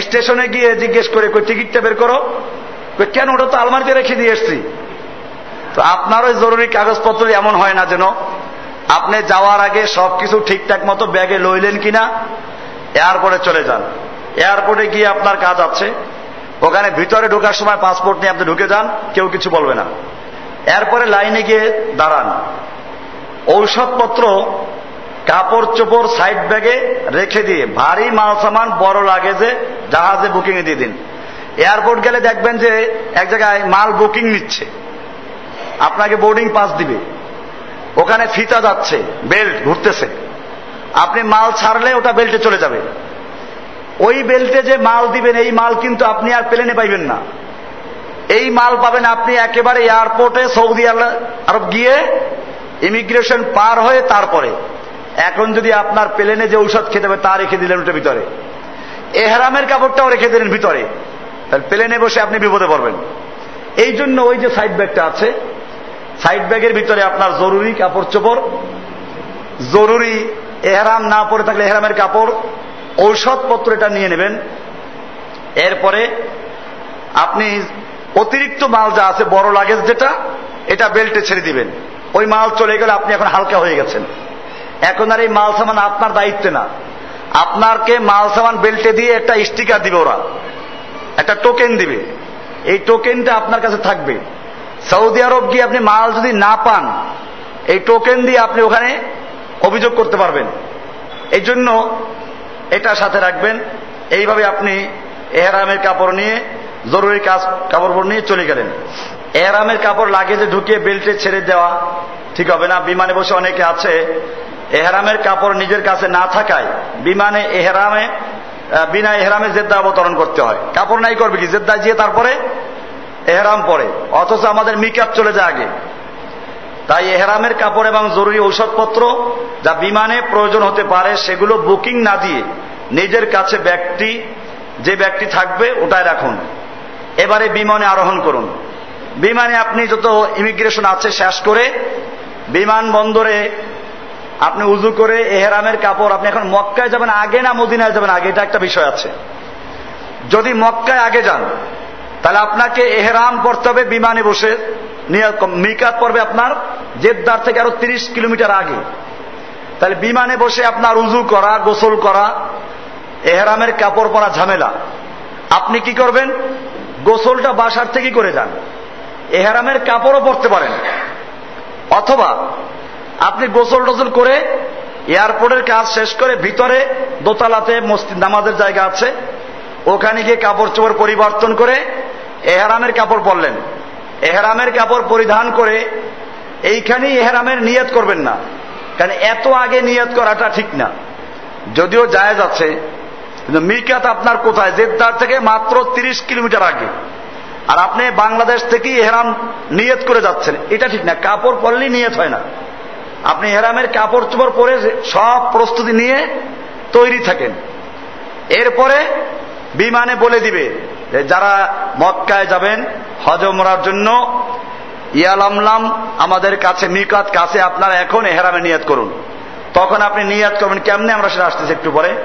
স্টেশনে গিয়ে জিজ্ঞেস করে, কই, টিকিটটা বের করো? কেন? ওটা তো আলমারিতে রেখে দিয়ে এসছি। তো আপনারও জরুরি কাগজপত্র এমন হয় না যেন আপনি যাওয়ার আগে সবকিছু ঠিকঠাক মতো ব্যাগে লইলেন কিনা, এয়ারপোর্টে চলে যান। এয়ারপোর্টে গিয়ে আপনার কাজ আছে। ওখানে ভিতরে ঢোকার সময় পাসপোর্ট নিয়ে আপনি ঢুকে যান, কেউ কিছু বলবে না। এরপরে লাইনে গিয়ে দাঁড়ান। ঔষধপত্র কাপড় চোপড় সাইড ব্যাগে রেখে দিয়ে ভারী মাল সামান বড় লাগেজে জাহাজে বুকিং এ দিয়ে দিন। এয়ারপোর্ট গেলে দেখবেন যে এক জায়গায় মাল বুকিং নিচ্ছে। আপনাকে বোর্ডিং পাস দিবে। ওখানে ফিতা যাচ্ছে বেল্ট ঘুরতেছে। আপনি মাল ছাড়লে ওটা বেল্টে চলে যাবে। ওই বেল্টে যে মাল দিবেন, এই মাল কিন্তু আপনি আর প্লেনে পাইবেন না। এই মাল পাবেন আপনি একেবারে এয়ারপোর্টে, সৌদি আরব গিয়ে ইমিগ্রেশন পার হয়ে তারপরে। এখন যদি আপনার প্লেনে যে ঔষধ খেতে হবে, তা রেখে দিলেন ওটা ভিতরে। এহরামের কাপড়টাও রেখে দিলেন ভিতরে। তাহলে প্লেনে বসে আপনি বিপদে পড়বেন। এই জন্য ওই যে সাইড ব্যাগটা আছে সাইড ব্যাগের ভিতরে আপনার জরুরি কাপড় চোপড়। জরুরি এহরাম না পরে থাকলে এহরামের কাপড়। ঔষধপত্র এটা নিয়ে নেবেন। এরপরে আপনি অতিরিক্ত মাল যা আছে, বড় লাগেজ যেটা, এটা বেল্টে ছেড়ে দিবেন। ওই মাল চলে গেলে আপনি এখন হালকা হয়ে গেছেন। এখন আর এই মাল সামান আপনার দায়িত্বে না। আপনারকে মাল সামান বেল্টে দিয়ে একটা স্টিকার দিবে ওরা। একটা টোকেন দিবে। এই টোকেনটা আপনার কাছে থাকবে। সৌদি আরব গিয়ে আপনি মাল যদি না পান, এই টোকেন দিয়ে আপনি ওখানে অভিযোগ করতে পারবেন। এই জন্য এটা সাথে রাখবেন। এইভাবে আপনি এহরামের কাপড় নিয়ে, জরুরি কাজ, কাপড় নিয়ে চলে গেলেন। এহরামের কাপড় লাগেজে ঢুকিয়ে বেল্টে ছেড়ে দেওয়া ঠিক হবে না। বিমানে বসে অনেকে আছে। এহরামের কাপড় নিজের কাছে না থাকায় বিমানে এহরামে বিনা এহরামে জেদ্দা অবতরণ করতে হয়। কাপড় নাই করবে কি? জেদ্দা গিয়ে তারপরে এহরাম পরে। অথচ আমাদের মিকাপ চলে যায় আগে। তাই এহরামের কাপড় এবং জরুরি ঔষধপত্র যা বিমানে প্রয়োজন হতে পারে, সেগুলো বুকিং না দিয়ে নিজের কাছে ব্যক্তি যে ব্যক্তি থাকবে ওটাই রাখুন। এবারে বিমানে আরোহণ করুন। বিমানে আপনি যত ইমিগ্রেশন আছে শেষ করে বিমানবন্দরে আপনি উজু করে এহেরামের কাপড়, আপনি এখন মক্কায় যাবেন আগে না মদিনায় যাবেন আগে? এটা একটা বিষয় আছে। যদি মক্কায় আগে যান, তাহলে আপনাকে এহেরাম করতে হবে বিমানে বসে। মিকাত পড়বে আপনার জেদ্দার থেকে আরও তিরিশ কিলোমিটার আগে। তাহলে বিমানে বসে আপনার উজু করা, গোসল করা, এহেরামের কাপড় পরা ঝামেলা। আপনি কি করবেন? গোসলটা বাসার থেকেই করে যান। এহেরামের কাপড়ও পরতে পারেন। অথবা আপনি গোসল টোসল করে এয়ারপোর্টের কাজ শেষ করে ভিতরে দোতলাতে মসজিদ নামাজের জায়গা আছে, ওখানে গিয়ে কাপড় চোপড় পরিবর্তন করে এহারামের কাপড় পরলেন। এহারামের কাপড় পরিধান করে এইখানেই এহারামের নিয়ত করবেন না। কারণ এত আগে নিয়ত করাটা ঠিক না। যদিও জায়েজ আছে, কিন্তু মিকাত আপনার কোথায়? জেদ্দার থেকে মাত্র তিরিশ কিলোমিটার আগে। আর আপনি বাংলাদেশ থেকেই এহরাম নিয়ত করে যাচ্ছেন। এটা ঠিক না, কাপড় পরলেই নিয়ত হয় না। আপনি হেরামের কাপড় চোপড় পরে সব প্রস্তুতি নিয়ে তৈরি থাকেন। এরপরে বিমানে বলে দিবে যারা মক্কায় যাবেন হজমরার জন্য, ইয়ালামলাম আমাদের কাছে, মিকাত কাছে আপনারা এখন এহেরামে নিয়াত করুন। তখন আপনি নিয়াত করবেন, কেমনে আমরা সেটা আসতেছি একটু পরে?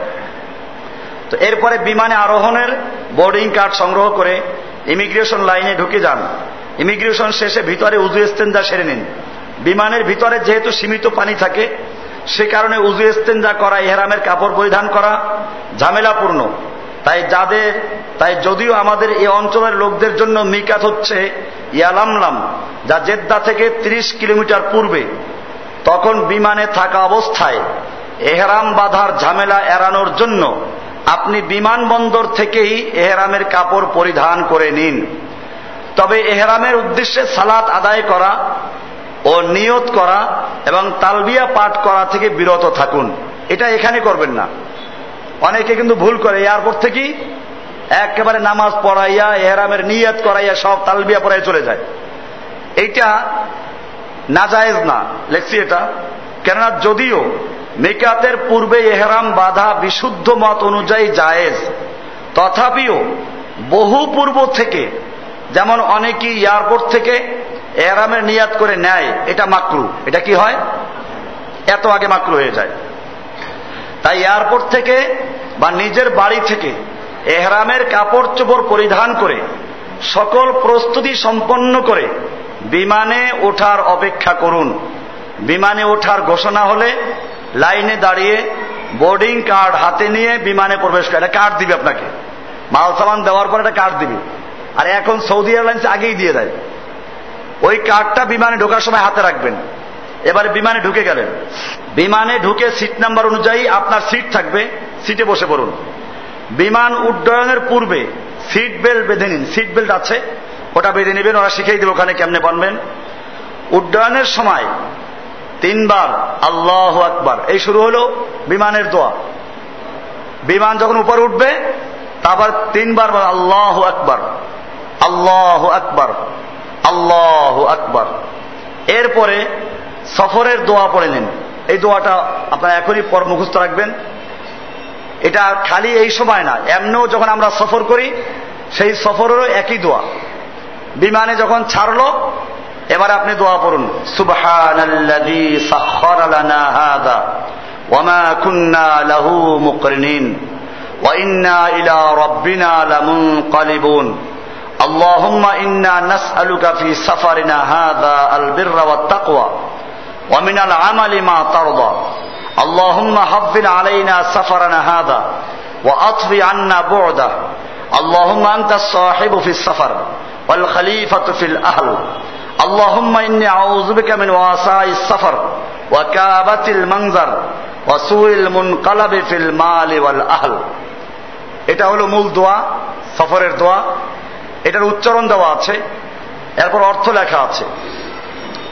তো এরপরে বিমানে আরোহণের বোর্ডিং কার্ড সংগ্রহ করে ইমিগ্রেশন লাইনে ঢুকে যান। ইমিগ্রেশন শেষে ভিতরে উজু এস্তেঞ্জা সেরে নিন। বিমানের ভিতরে যেহেতু সীমিত পানি থাকে, সে কারণে উজু এস্তেঞ্জা করা, এহরামের কাপড় পরিধান করা ঝামেলাপূর্ণ। তাই যাদের তাই যদিও আমাদের এই অঞ্চলের লোকদের জন্য মিকাত হচ্ছে ইয়ালামলাম, যা জেদ্দা থেকে ৩০ কিলোমিটার পূর্বে, তখন বিমানে থাকা অবস্থায় এহরাম বাধার ঝামেলা এড়ানোর জন্য আপনি বিমানবন্দর থেকেই এহরামের কাপড় পরিধান করে নিন। তবে এহরামের উদ্দেশ্যে সালাত আদায় করা ও নিয়ত করা এবং তালবিয়া পাঠ করা থেকে বিরত থাকুন। এটা এখানে করবেন না। অনেকে কিন্তু ভুল করে এয়ারপোর্ট থেকেই একেবারে নামাজ পড়াইয়া, এহরামের নিয়াত করাইয়া সব তালবিয়া পড়াই চলে যায়। এইটা নাজায়েজ না, লেখছি এটা। কেননা যদিও মেকাতের পূর্বে এহরাম বাধা বিশুদ্ধ মত অনুযায়ী জায়েজ, তথাপিও বহু পূর্ব থেকে, যেমন অনেকেই এয়ারপোর্ট থেকে এহরামের নিয়াত করে নেয়, এটা মাকরু। এটা কি হয়? এত আগে মাকরু হয়ে যায়। তাই এয়ারপোর্ট থেকে বা নিজের বাড়ি থেকে এহরামের কাপড় চোপড় পরিধান করে সকল প্রস্তুতি সম্পন্ন করে বিমানে ওঠার অপেক্ষা করুন। বিমানে ওঠার ঘোষণা হলে লাইনে দাঁড়িয়ে বোর্ডিং কার্ড হাতে নিয়ে বিমানে প্রবেশ করে। এটা কার্ড দিবে আপনাকে। মাল সামান দেওয়ার পর একটা কার্ড দিবে। আর এখন সৌদি এয়ারলাইন্স আগেই দিয়ে দেয়। ওই কার্ডটা বিমানে ঢোকার সময় হাতে রাখবেন। এবারে বিমানে ঢুকে গেলেন। বিমানে ঢুকে সিট নাম্বার অনুযায়ী আপনার সিট থাকবে সিটে বসে পড়ুন। বিমান উড্ডয়নের পূর্বে সিট বেল্ট বেঁধে নিন। সিট বেল্ট আছে, ওটা বেঁধে নেবেন, ওরা শিখিয়ে দেবে ওখানে কেমনে বানবেন। উড্ডয়নের সময় তিনবার আল্লাহ আকবার, এই শুরু হলো বিমানের দোয়া। বিমান যখন উপর উঠবে, তারপর তিনবার আল্লাহ আকবার আল্লাহ আকবার আল্লাহ আকবার। এরপরে সফরের দোয়া পড়ে নেন। এই দোয়াটা আপনারা এখনই পর মুখস্থ রাখবেন। এটা খালি এই সময় না, এমনও যখন আমরা সফর করি, সেই সফরেরও একই দোয়া। বিমানে যখন ছাড়লো, এবার আপনি দোয়া পড়ুন, সুবহানাল্লাযী সাখখারা লানা হাযা ওয়া মা কুন্না লাহু মুকরিনিন, ওয়া ইন্না ইলা ইন্না সাফারিনা ومن العمل ما ترضى اللهم حفل علينا سفرنا هذا وأطفي عنا بعده اللهم أنت الصاحب في السفر والخليفة في الأهل اللهم إني أعوذ بك من واساء السفر وكابة المنظر وسوء المنقلب في المال والأهل এটা হলো মূল দোয়া সফরের দোয়া এটার উচ্চারণ দেওয়া আছে এরপর অর্থ লেখা আছে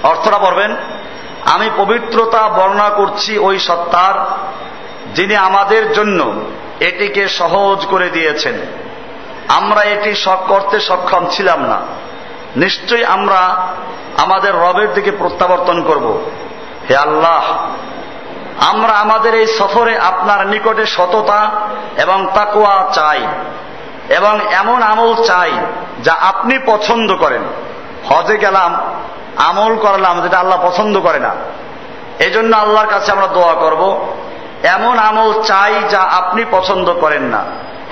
অর্থটা পড়বেন আমি পবিত্রতা বর্ণনা করছি ওই সত্তার, যিনি আমাদের জন্য এটিকে সহজ করে দিয়েছেন। আমরা এটি করতে সক্ষম ছিলাম না। নিশ্চয়ই আমরা আমাদের রবের দিকে প্রত্যাবর্তন করব। হে আল্লাহ, আমরা আমাদের এই সফরে আপনার নিকটে সততা এবং তাকুয়া চাই এবং এমন আমল চাই যা আপনি পছন্দ করেন। হজে গেলাম, আমল করলাম, যেটা আল্লাহ পছন্দ করে না। এজন্য আল্লাহর কাছে আমরা দোয়া করব, এমন আমল চাই যা আপনি পছন্দ করেন না।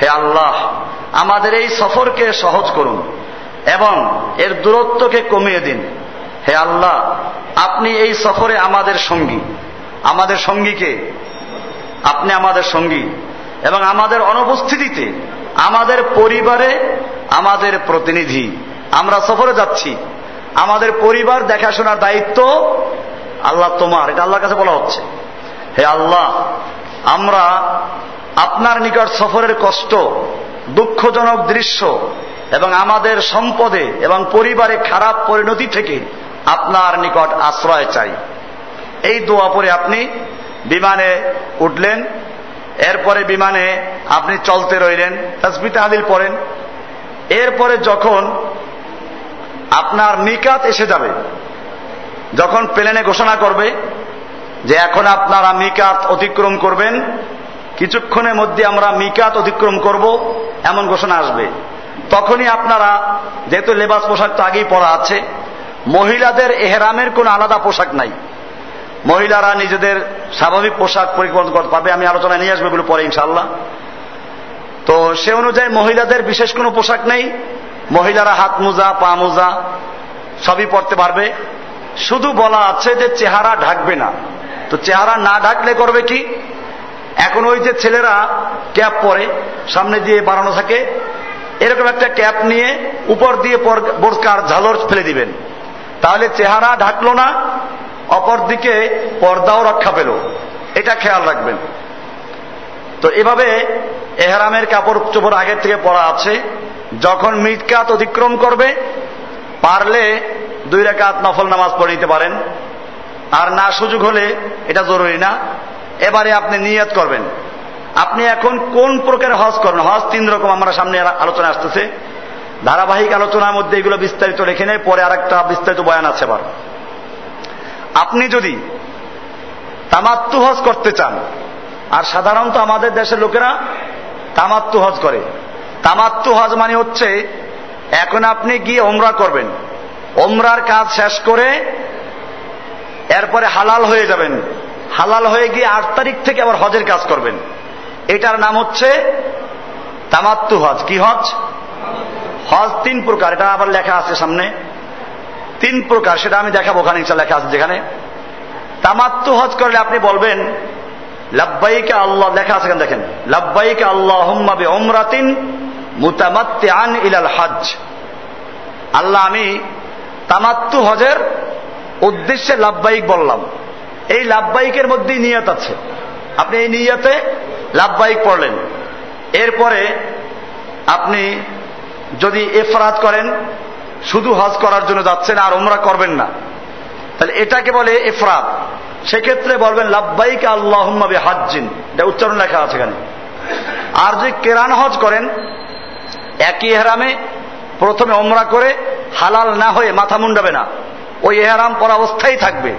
হে আল্লাহ, আমাদের এই সফরকে সহজ করুন এবং এর দূরত্বকে কমিয়ে দিন। হে আল্লাহ, আপনি এই সফরে আমাদের সঙ্গী। আমাদের সঙ্গীকে, আপনি আমাদের সঙ্গী এবং আমাদের অনুপস্থিতিতে, আমাদের পরিবারে, আমাদের প্রতিনিধি। আমরা সফরে যাচ্ছি। আমাদের পরিবার দেখাশোনার দায়িত্ব আল্লাহ তোমার, এটা আল্লাহর কাছে বলা হচ্ছে। হে আল্লাহ, আমরা আপনার নিকট সফরের কষ্ট, দুঃখজনক দৃশ্য এবং আমাদের সম্পদে এবং পরিবারে খারাপ পরিণতি থেকে আপনার নিকট আশ্রয় চাই। এই দোয়া পরে আপনি বিমানে উঠলেন, এরপরে বিমানে আপনি চলতে রইলেন তসবি তাহলিল পড়েন। এরপরে যখন আপনার মিকাত এসে যাবে। যখন প্লেনে ঘোষণা করবে যে এখন আপনারা মিকাত অতিক্রম করবেন, কিছুক্ষণের মধ্যে আমরা মিকাত অতিক্রম করব, এমন ঘোষণা আসবে। তখনই আপনারা, যেহেতু লেবাস পোশাক তো আগেই পরা আছে, মহিলাদের এহরামের কোনো আলাদা পোশাক নাই। মহিলারা নিজেদের স্বাভাবিক পোশাক পরিবর্তন করতে পারবে আমি আলোচনায় নিয়ে আসব এগুলো পরে ইনশাল্লাহ তো সে অনুযায়ী মহিলাদের বিশেষ কোনো পোশাক নেই। মহিলারা হাত মোজা, পা মোজা, সবই পরতে পারবে। শুধু বলা আছে যে চেহারা ঢাকবে না। তো চেহারা না ঢাকলে করবে কি? এখন ওই যে ছেলেরা ক্যাপ পরে, সামনে দিয়ে বাড়ানো থাকে, এরকম একটা ক্যাপ নিয়ে উপর দিয়ে বোরকার ঝালর ফেলে দিবেন। তাহলে চেহারা ঢাকলো না, অপর দিকে পর্দাও রক্ষা পেল। এটা খেয়াল রাখবেন। তো এভাবে এহরামের কাপড় চোপড় আগের থেকে পড়া আছে। যখন মিটকাত অতিক্রম করবে, পারলে দুই রেখাত নফল নামাজ পড়ে নিতে পারেন। আর না সুযোগ হলে এটা জরুরি না। এবারে আপনি নিয়ত করবেন। আপনি এখন কোন প্রকার হজ করবেন হজ তিন রকম আমরা সামনে আলোচনা আসতেছে। ধারাবাহিক আলোচনার মধ্যে এগুলো বিস্তারিত রেখে নেয় পরে আর একটা বিস্তারিত বয়ান আছে আবার। আপনি যদি তামাত্তু হজ করতে চান, আর সাধারণত আমাদের দেশের লোকেরা তামাত্তু হজ করে। তামাত্তু হজ মানে হচ্ছে এখন আপনি গিয়ে ওমরা করবেন। ওমরার কাজ শেষ করে এরপরে হালাল হয়ে যাবেন। হালাল হয়ে গিয়ে আট তারিখ থেকে আবার হজের কাজ করবেন। এটার নাম হচ্ছে তামাত্তু হজ। কি হজ? হজ তিন প্রকার। এটা আবার লেখা আছে সামনে। তিন প্রকার। সেটা আমি দেখাবো ওখানে লেখা আছে যেখানে। তামাত্তু হজ করলে আপনি বলবেন, লাব্বাইকে আল্লাহ লেখা আছে দেখেন। লাব্বাইকে আল্লাহ হুম্মাবি ওমরাতিন মুতামাত্তে আন ইলাল হজ আল্লাহ আমি তামাত্তু হজের উদ্দেশ্যে লাভবাহিক বললাম। এই লাভবাহিকের মধ্যেই নিয়ত আছে। আপনি এই নিয়তে লাভবাহিক পড়লেন। এরপরে আপনি যদি এফরাত করেন, শুধু হজ করার জন্য যাচ্ছেন, আর ওমরা করবেন না। তাহলে এটাকে বলে এফরাত। সেক্ষেত্রে বলবেন লাভবাইক আল্লাহ হাজ্জিন এটা উচ্চারণ লেখা আছে এখানে। আর যদি কেরান হজ করেন একই এহরামে প্রথমে ওমরা করে হালাল না হয়ে মাথা মুন্ডাবে না। ওই এহরাম পর অবস্থায় থাকবে।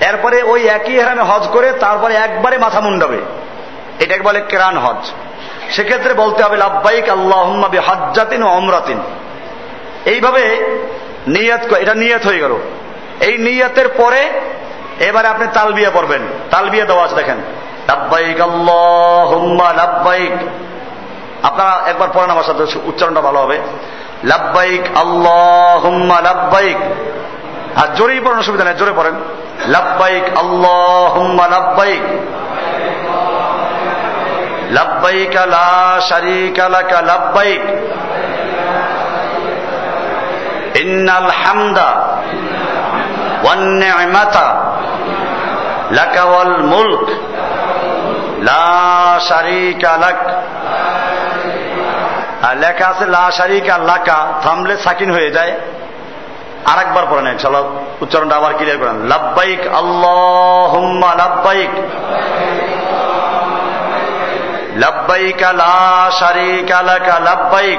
এরপরে ওই একই এহরামে হজ করে তারপরে একবারে মাথা মুন্ডাবে। এটাকে বলে কেরান হজ। সেক্ষেত্রে বলতে হবে লাভবাইক আল্লাহ হজ্জাতিন ও অমরাতিন এইভাবে নিয়ত এটা নিয়ত হয়ে গেল। এই নিয়তের পরে এবারে আপনি তালবিয়া পড়বেন। তালবিয়া দেওয়া আছে দেখেন। লাভবাইক আল্লাহ লাভবাইক আপনারা একবার পড়েন আমার সাথে উচ্চারণটা ভালো হবে। লাব্বাইক আল্লাহ লাব্বাইক। আর জোরেই পড়েন, অসুবিধা নেই, জোরে পড়েন। লাব্বাইক আল্লাহ লাব্বাইক। লাব্বাইক, লা শারিকা লাকা, লাব্বাইক। ইন্নাল হামদা ওয়ান নি'মাতা লাকা মুলক। লা শারিকা লাক। আর লেখা আছে, লা শারিকা লাকা থামলে সাকিন হয়ে যায়। আর একবার পড়ে পড়েন চলো উচ্চারণটা আবার ক্লিয়ার করেন। লাব্বাইক আল্লাহ লাব্বাইক। লাব্বাইক লা লাব্বাইক।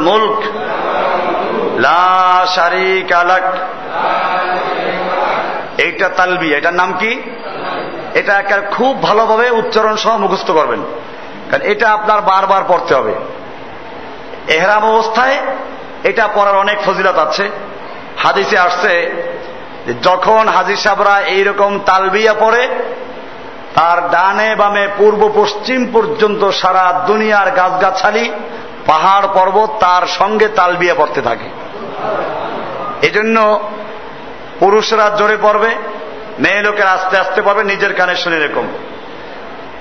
মুলক। লা শারিকা লাক। এইটা তালবি, এটার নাম কি? এটা একটা খুব ভালোভাবে উচ্চারণ সহ মুখস্থ করবেন। কারণ এটা আপনার বারবার পড়তে হবে। এহরাম অবস্থায় এটা পড়ার অনেক ফজিলত আছে। হাদিসে আসছে যখন হাজির সাহরা এইরকম তালবিয়া পড়ে, তার ডানে বামে পূর্ব পশ্চিম পর্যন্ত সারা দুনিয়ার গাছগাছালি, পাহাড় পর্বত তার সঙ্গে তালবিয়া পড়তে থাকে। এজন্য পুরুষরা জোরে পড়বে, মেয়ে লোকের আস্তে আস্তে পড়বে, নিজের কানে শুনে এরকম।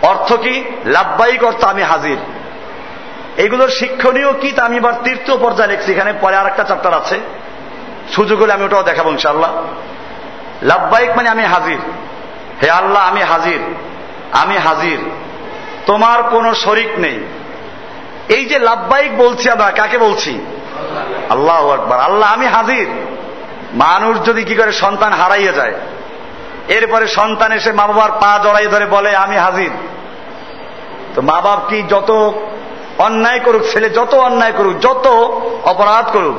অর্থ কি? লাভবাহিক অর্থ আমি হাজির। এগুলোর শিক্ষণীয় কি তা আমি এবার তৃতীয় পর্যায়ে লিখছি, এখানে পরে আর একটা চ্যাপ্টার আছে। সুযোগ হলে আমি ওটাও দেখাবো ইনশাল্লাহ লাভবাহিক মানে আমি হাজির। হে আল্লাহ, আমি হাজির। আমি হাজির। তোমার কোনো শরিক নেই। এই যে লাভবাহিক বলছি আমরা, কাকে বলছি? আল্লাহ আকবার। আল্লাহ, আমি হাজির। মানুষ যদি কি করে সন্তান হারাইয়ে যায়, এরপরে সন্তান এসে মা বাবার পা জড়াই ধরে বলে, আমি হাজির। তো মা বাপ কি যত অন্যায় করুক, ছেলে যত অন্যায় করুক, যত অপরাধ করুক,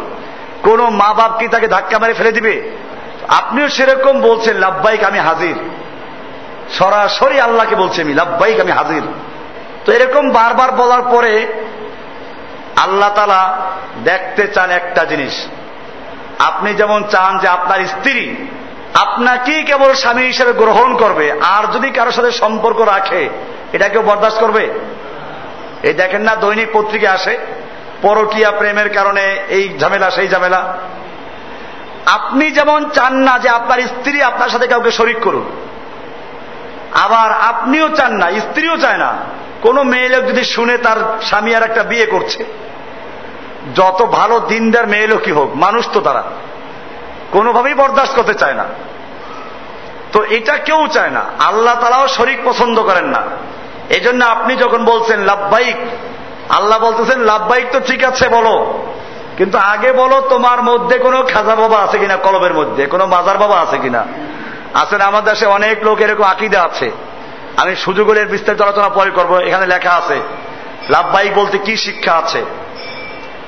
কোন মা বাপ কি তাকে ধাক্কা মেরে ফেলে দিবে? আপনিও সেরকম বলছেন লাভবাইক আমি হাজির। সরাসরি আল্লাহকে বলছে আমি লাভবাইক আমি হাজির। তো এরকম বারবার বলার পরে আল্লাহ তালা দেখতে চান একটা জিনিস আপনি যেমন চান যে আপনার স্ত্রী আপনাকেই কেবল স্বামী হিসেবে গ্রহণ করবে, আর যদি কারোর সাথে সম্পর্ক রাখে, এটা কেউ বরদাস্ত করবে? এই দেখেন না, দৈনিক পত্রিকা আসে, পরকিয়া প্রেমের কারণে এই ঝামেলা, সেই ঝামেলা। আপনি যেমন চান না যে আপনার স্ত্রী আপনার সাথে কাউকে শরিক করুন আবার আপনিও চান না, স্ত্রীও চায় না। কোনো মেয়ে লোক যদি শুনে তার স্বামী আর একটা বিয়ে করছে যত ভালো দিনদার মেয়ে লোকই হোক, মানুষ তো তারা। কোনোভাবেই বরদাস্ত করতে চায় না। তো এটা কেউ চায় না। আল্লাহ তালাও শরিক পছন্দ করেন না। এই জন্য আপনি যখন বলছেন লাভবাইক, আল্লাহ বলতেছেন, লাভবাইক তো ঠিক আছে, বলো। কিন্তু আগে বলো, তোমার মধ্যে কোনো খাজা বাবা আছে কিনা কলবের মধ্যে? কোনো মাজার বাবা আছে কিনা? আসলে আমাদের দেশে অনেক লোক এরকম আকিদা আছে। আমি সুযোগের বিস্তারিত আলোচনা পরে করব। এখানে লেখা আছে লাভবাহিক বলতে কি শিক্ষা আছে?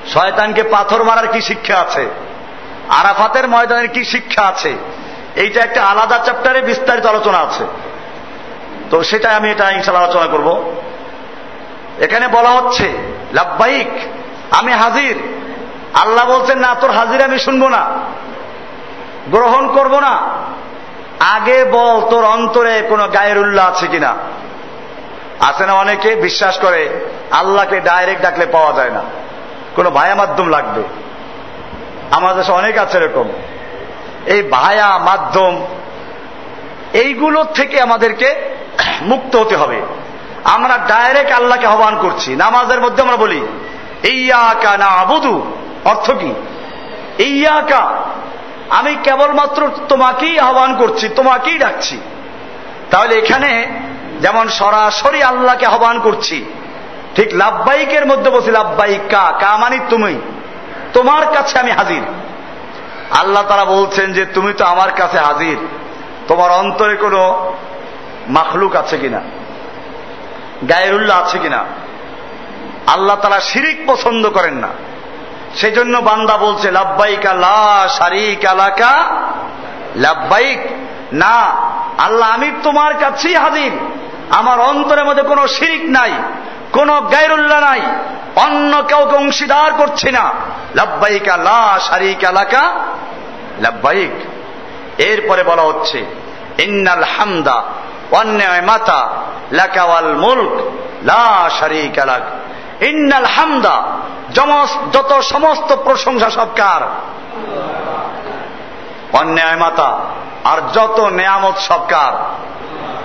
শয়তানকে পাথর মারার কি শিক্ষা আছে? আরাফাতের ময়দানের কি শিক্ষা আছে? এইটা একটা আলাদা চ্যাপ্টারে বিস্তারিত আলোচনা আছে। তো সেটা আমি এটা ইনশাল আলোচনা করব। এখানে বলা হচ্ছে লাভবাহিক আমি হাজির। আল্লাহ বলছেন, না, তোর হাজির আমি শুনব না। গ্রহণ করব না। আগে বল, তোর অন্তরে কোনো গায়ের উল্লাহ আছে কিনা? আছে না? অনেকে বিশ্বাস করে, আল্লাহকে ডাইরেক্ট ডাকলে পাওয়া যায় না। কোনো ভায়া মাধ্যম লাগবে। আমাদের দেশে অনেক আছে এরকম। এই ভায়া মাধ্যম এইগুলোর থেকে আমাদেরকে মুক্ত হতে হবে। আমরা ডাইরেক্ট আল্লাহকে আহ্বান করছি। নামাজের মধ্যে আমরা বলি ইয়া না আবুদু অর্থ কি? ইয়া আমি কেবলমাত্র তোমাকেই আহ্বান করছি, তোমাকেই ডাকছি। তাহলে এখানে যেমন সরাসরি আল্লাহকে আহ্বান করছি ঠিক লাভবাহিকের মধ্যে বলছি লাভবাহিক কা কা মানি তুমি? তোমার কাছে আমি হাজির। আল্লাহ তারা বলছেন যে, তুমি তো আমার কাছে হাজির। তোমার অন্তরে কোনো মাখলুক আছে কিনা? গায়েরুল্লাহ আছে কিনা? আল্লাহ তারা শিরিক পছন্দ করেন না। সেজন্য বান্দা বলছে লাভবাইকা লা শারিক আলাকা লাভবাইক না, আল্লাহ আমি তোমার কাছেই হাজির। আমার অন্তরের মধ্যে কোনো শিরিক নাই। কোনো গায়রুল্লাহ নাই, অন্য কাউকে অংশীদার করছি না। লাভবাইকা লা শারিক আলাকা লাভবাইক এরপরে বলা হচ্ছে, ইন্নাল হামদা অন্যায় মাতা লাকাওয়াল মুলক, লা শারিক ইন্নাল হামদা যত সমস্ত প্রশংসা সবকার অন্যায় মাতা আর যত নেয়ামত সবকার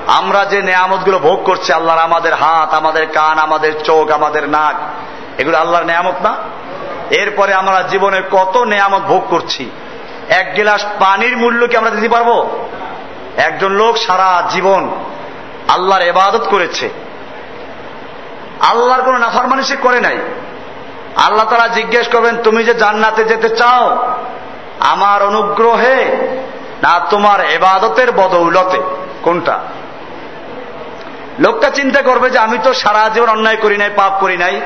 আমরা যে নেয়ামতগুলো ভোগ করছি, আল্লাহর আমাদের হাত, আমাদের কান, আমাদের চোখ, আমাদের নাক, এগুলো আল্লাহর নেয়ামত না? এরপরে আমরা জীবনে কত নেয়ামত ভোগ করছি। এক গিলাস পানির মূল্য কি আমরা দিতে পারব? একজন লোক সারা জীবন আল্লাহর এবাদত করেছে। আল্লাহর কোন নাফারমানি সে করে নাই। আল্লাহ তারা জিজ্ঞেস করবেন, তুমি যে জান্নাতে যেতে চাও, আমার অনুগ্রহে না তোমার এবাদতের বদৌলতে। কোনটা? লোকটা চিন্তা করবে যে আমি তো সারা জীবন অন্যায় করি নাই, পাপ করি নাই।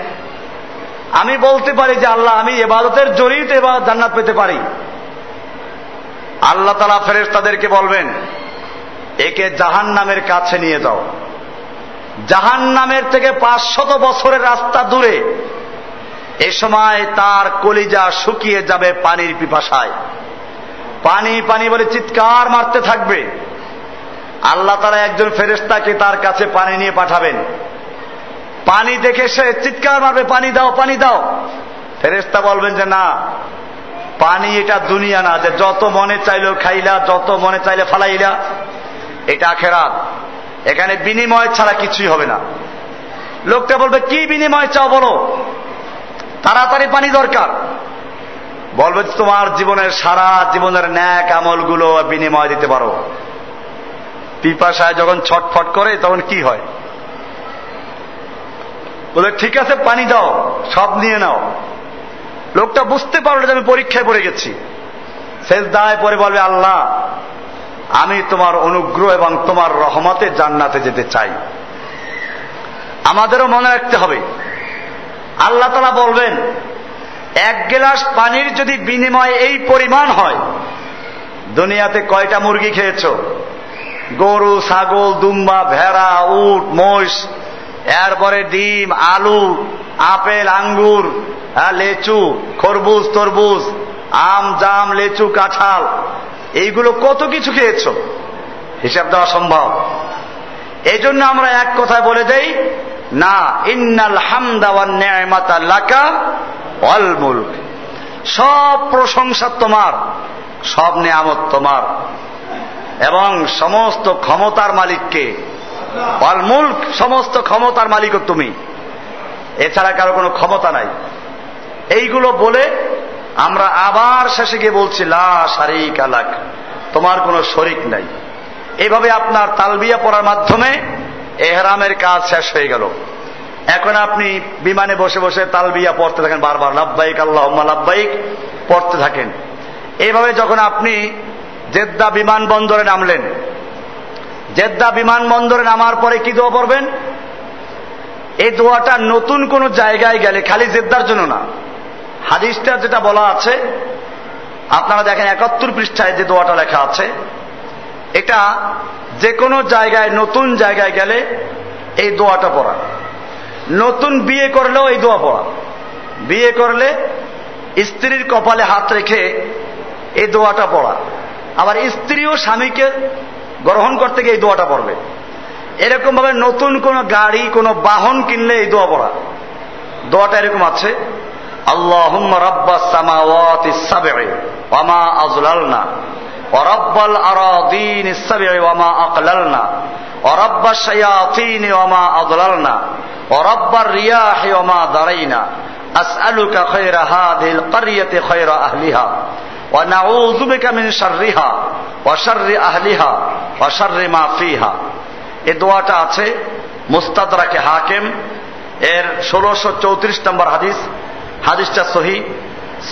আমি বলতে পারি যে আল্লাহ, আমি এবাদতের জড়িত এবার জান্নাত পেতে পারি। আল্লাহ তালা ফেরেস তাদেরকে বলবেন, একে জাহান নামের কাছে নিয়ে যাও। জাহান নামের থেকে পাঁচশত বছরের রাস্তা দূরে এ সময় তার কলিজা শুকিয়ে যাবে পানির পিপাসায়। পানি পানি বলে চিৎকার মারতে থাকবে। আল্লাহ তারা একজন ফেরেস্তাকে তার কাছে পানি নিয়ে পাঠাবেন। পানি দেখে সে চিৎকার মারবে, পানি দাও পানি দাও। ফেরেস্তা বলবেন যে, না, পানি এটা দুনিয়া না, যে যত মনে চাইলেও খাইলা, যত মনে চাইলে ফালাইলা, এটা আখেরাত। এখানে বিনিময় ছাড়া কিছুই হবে না। লোকটা বলবে, কি বিনিময় চাও বলো? তাড়াতাড়ি পানি দরকার। বলবে, তোমার জীবনের সারা জীবনের ন্যাক আমলগুলো বিনিময় দিতে পারো। পিপাসায় যখন ছটফট করে, তখন কি হয়? বলে, ঠিক আছে, পানি দাও, সব নিয়ে নাও। লোকটা বুঝতে পারল যে আমি পরীক্ষায় পড়ে গেছি। শেষ দায় পরে বলবে, আল্লাহ, আমি তোমার অনুগ্রহ এবং তোমার রহমতে জান্নাতে যেতে চাই। আমাদেরও মনে রাখতে হবে। আল্লাহ তালা বলবেন, এক গেলাস পানির যদি বিনিময় এই পরিমাণ হয়, দুনিয়াতে কয়টা মুরগি খেয়েছ? গরু, ছাগল, দুম্বা, ভেড়া, উট মোষ এরপরে ডিম, আলু, আপেল, আঙ্গুর লেচু, খরবুজ, তরবুজ, আম, জাম, লেচু, কাঁঠাল, এইগুলো কত কিছু খেয়েছ? হিসাব দেওয়া সম্ভব। এই জন্য আমরা এক কথায় বলে দেই, না, ইন্নাল হামদাওয়ান্নাকা অল মুলক। সব প্রশংসা তোমার, সব নেয়ামত তোমার। এবং সমস্ত ক্ষমতার মালিককে। মুলক সমস্ত ক্ষমতার মালিকও তুমি। এছাড়া কারও কোনো ক্ষমতা নাই। এইগুলো বলে আমরা আবার শেষে গিয়ে বলছি, লা শারিক আলাক তোমার কোনো শরিক নাই। এভাবে আপনার তালবিয়া পড়ার মাধ্যমে এহরামের কাজ শেষ হয়ে গেল। এখন আপনি বিমানে বসে বসে তালবিয়া পড়তে থাকেন বারবার। লাভবাইক আল্লাহ লাভবাইক পড়তে থাকেন। এইভাবে যখন আপনি জেদ্দা বিমানবন্দরে নামলেন। জেদ্দা বিমানবন্দরে নামার পরে কি দোয়া পড়বেন? এই দোয়াটা নতুন কোন জায়গায় গেলে, খালি জেদ্দার জন্য না। হাদিসটা যেটা বলা আছে, আপনারা দেখেন একাত্তর পৃষ্ঠায় যে দোয়াটা লেখা আছে, এটা যে কোনো জায়গায়, নতুন জায়গায় গেলে এই দোয়াটা পড়া। নতুন বিয়ে করলেও এই দোয়া পড়া। বিয়ে করলে স্ত্রীর কপালে হাত রেখে এই দোয়াটা পড়া। আবার স্ত্রীও স্বামীকে গ্রহণ করতে গিয়ে এই দোয়াটা পড়বে। এরকম ভাবে নতুন কোন গাড়ি, কোন বাহন কিনলে এই দোয়া পড়া। দোয়াটা এরকম আছে, আল্লাহুম্মা রাব্বাস সামাওয়াতি সাবঈ ওয়া মা আযলালনা ওয়া রাব্বাল আরাদিন সাবঈ ওয়া মা আqlalna ওয়া রাব্বাশ শায়াতিন ওয়া মা আযলালনা ওয়া রাব্বার রিয়াহি ওয়া মা দারাইনা। আসআলুকা খায়রা হাযিহিল ক্বরিয়াতি খায়রা আহলিহা। মিন শাররিহা ওয়া শাররি আহলিহা ওয়া শাররি মা ফিহা। এই দোয়াটা আছে মুস্তাদরাকে হাকিম। এর ষোলোশো চৌত্রিশ নম্বর হাদিস। হাদিসটা সহি।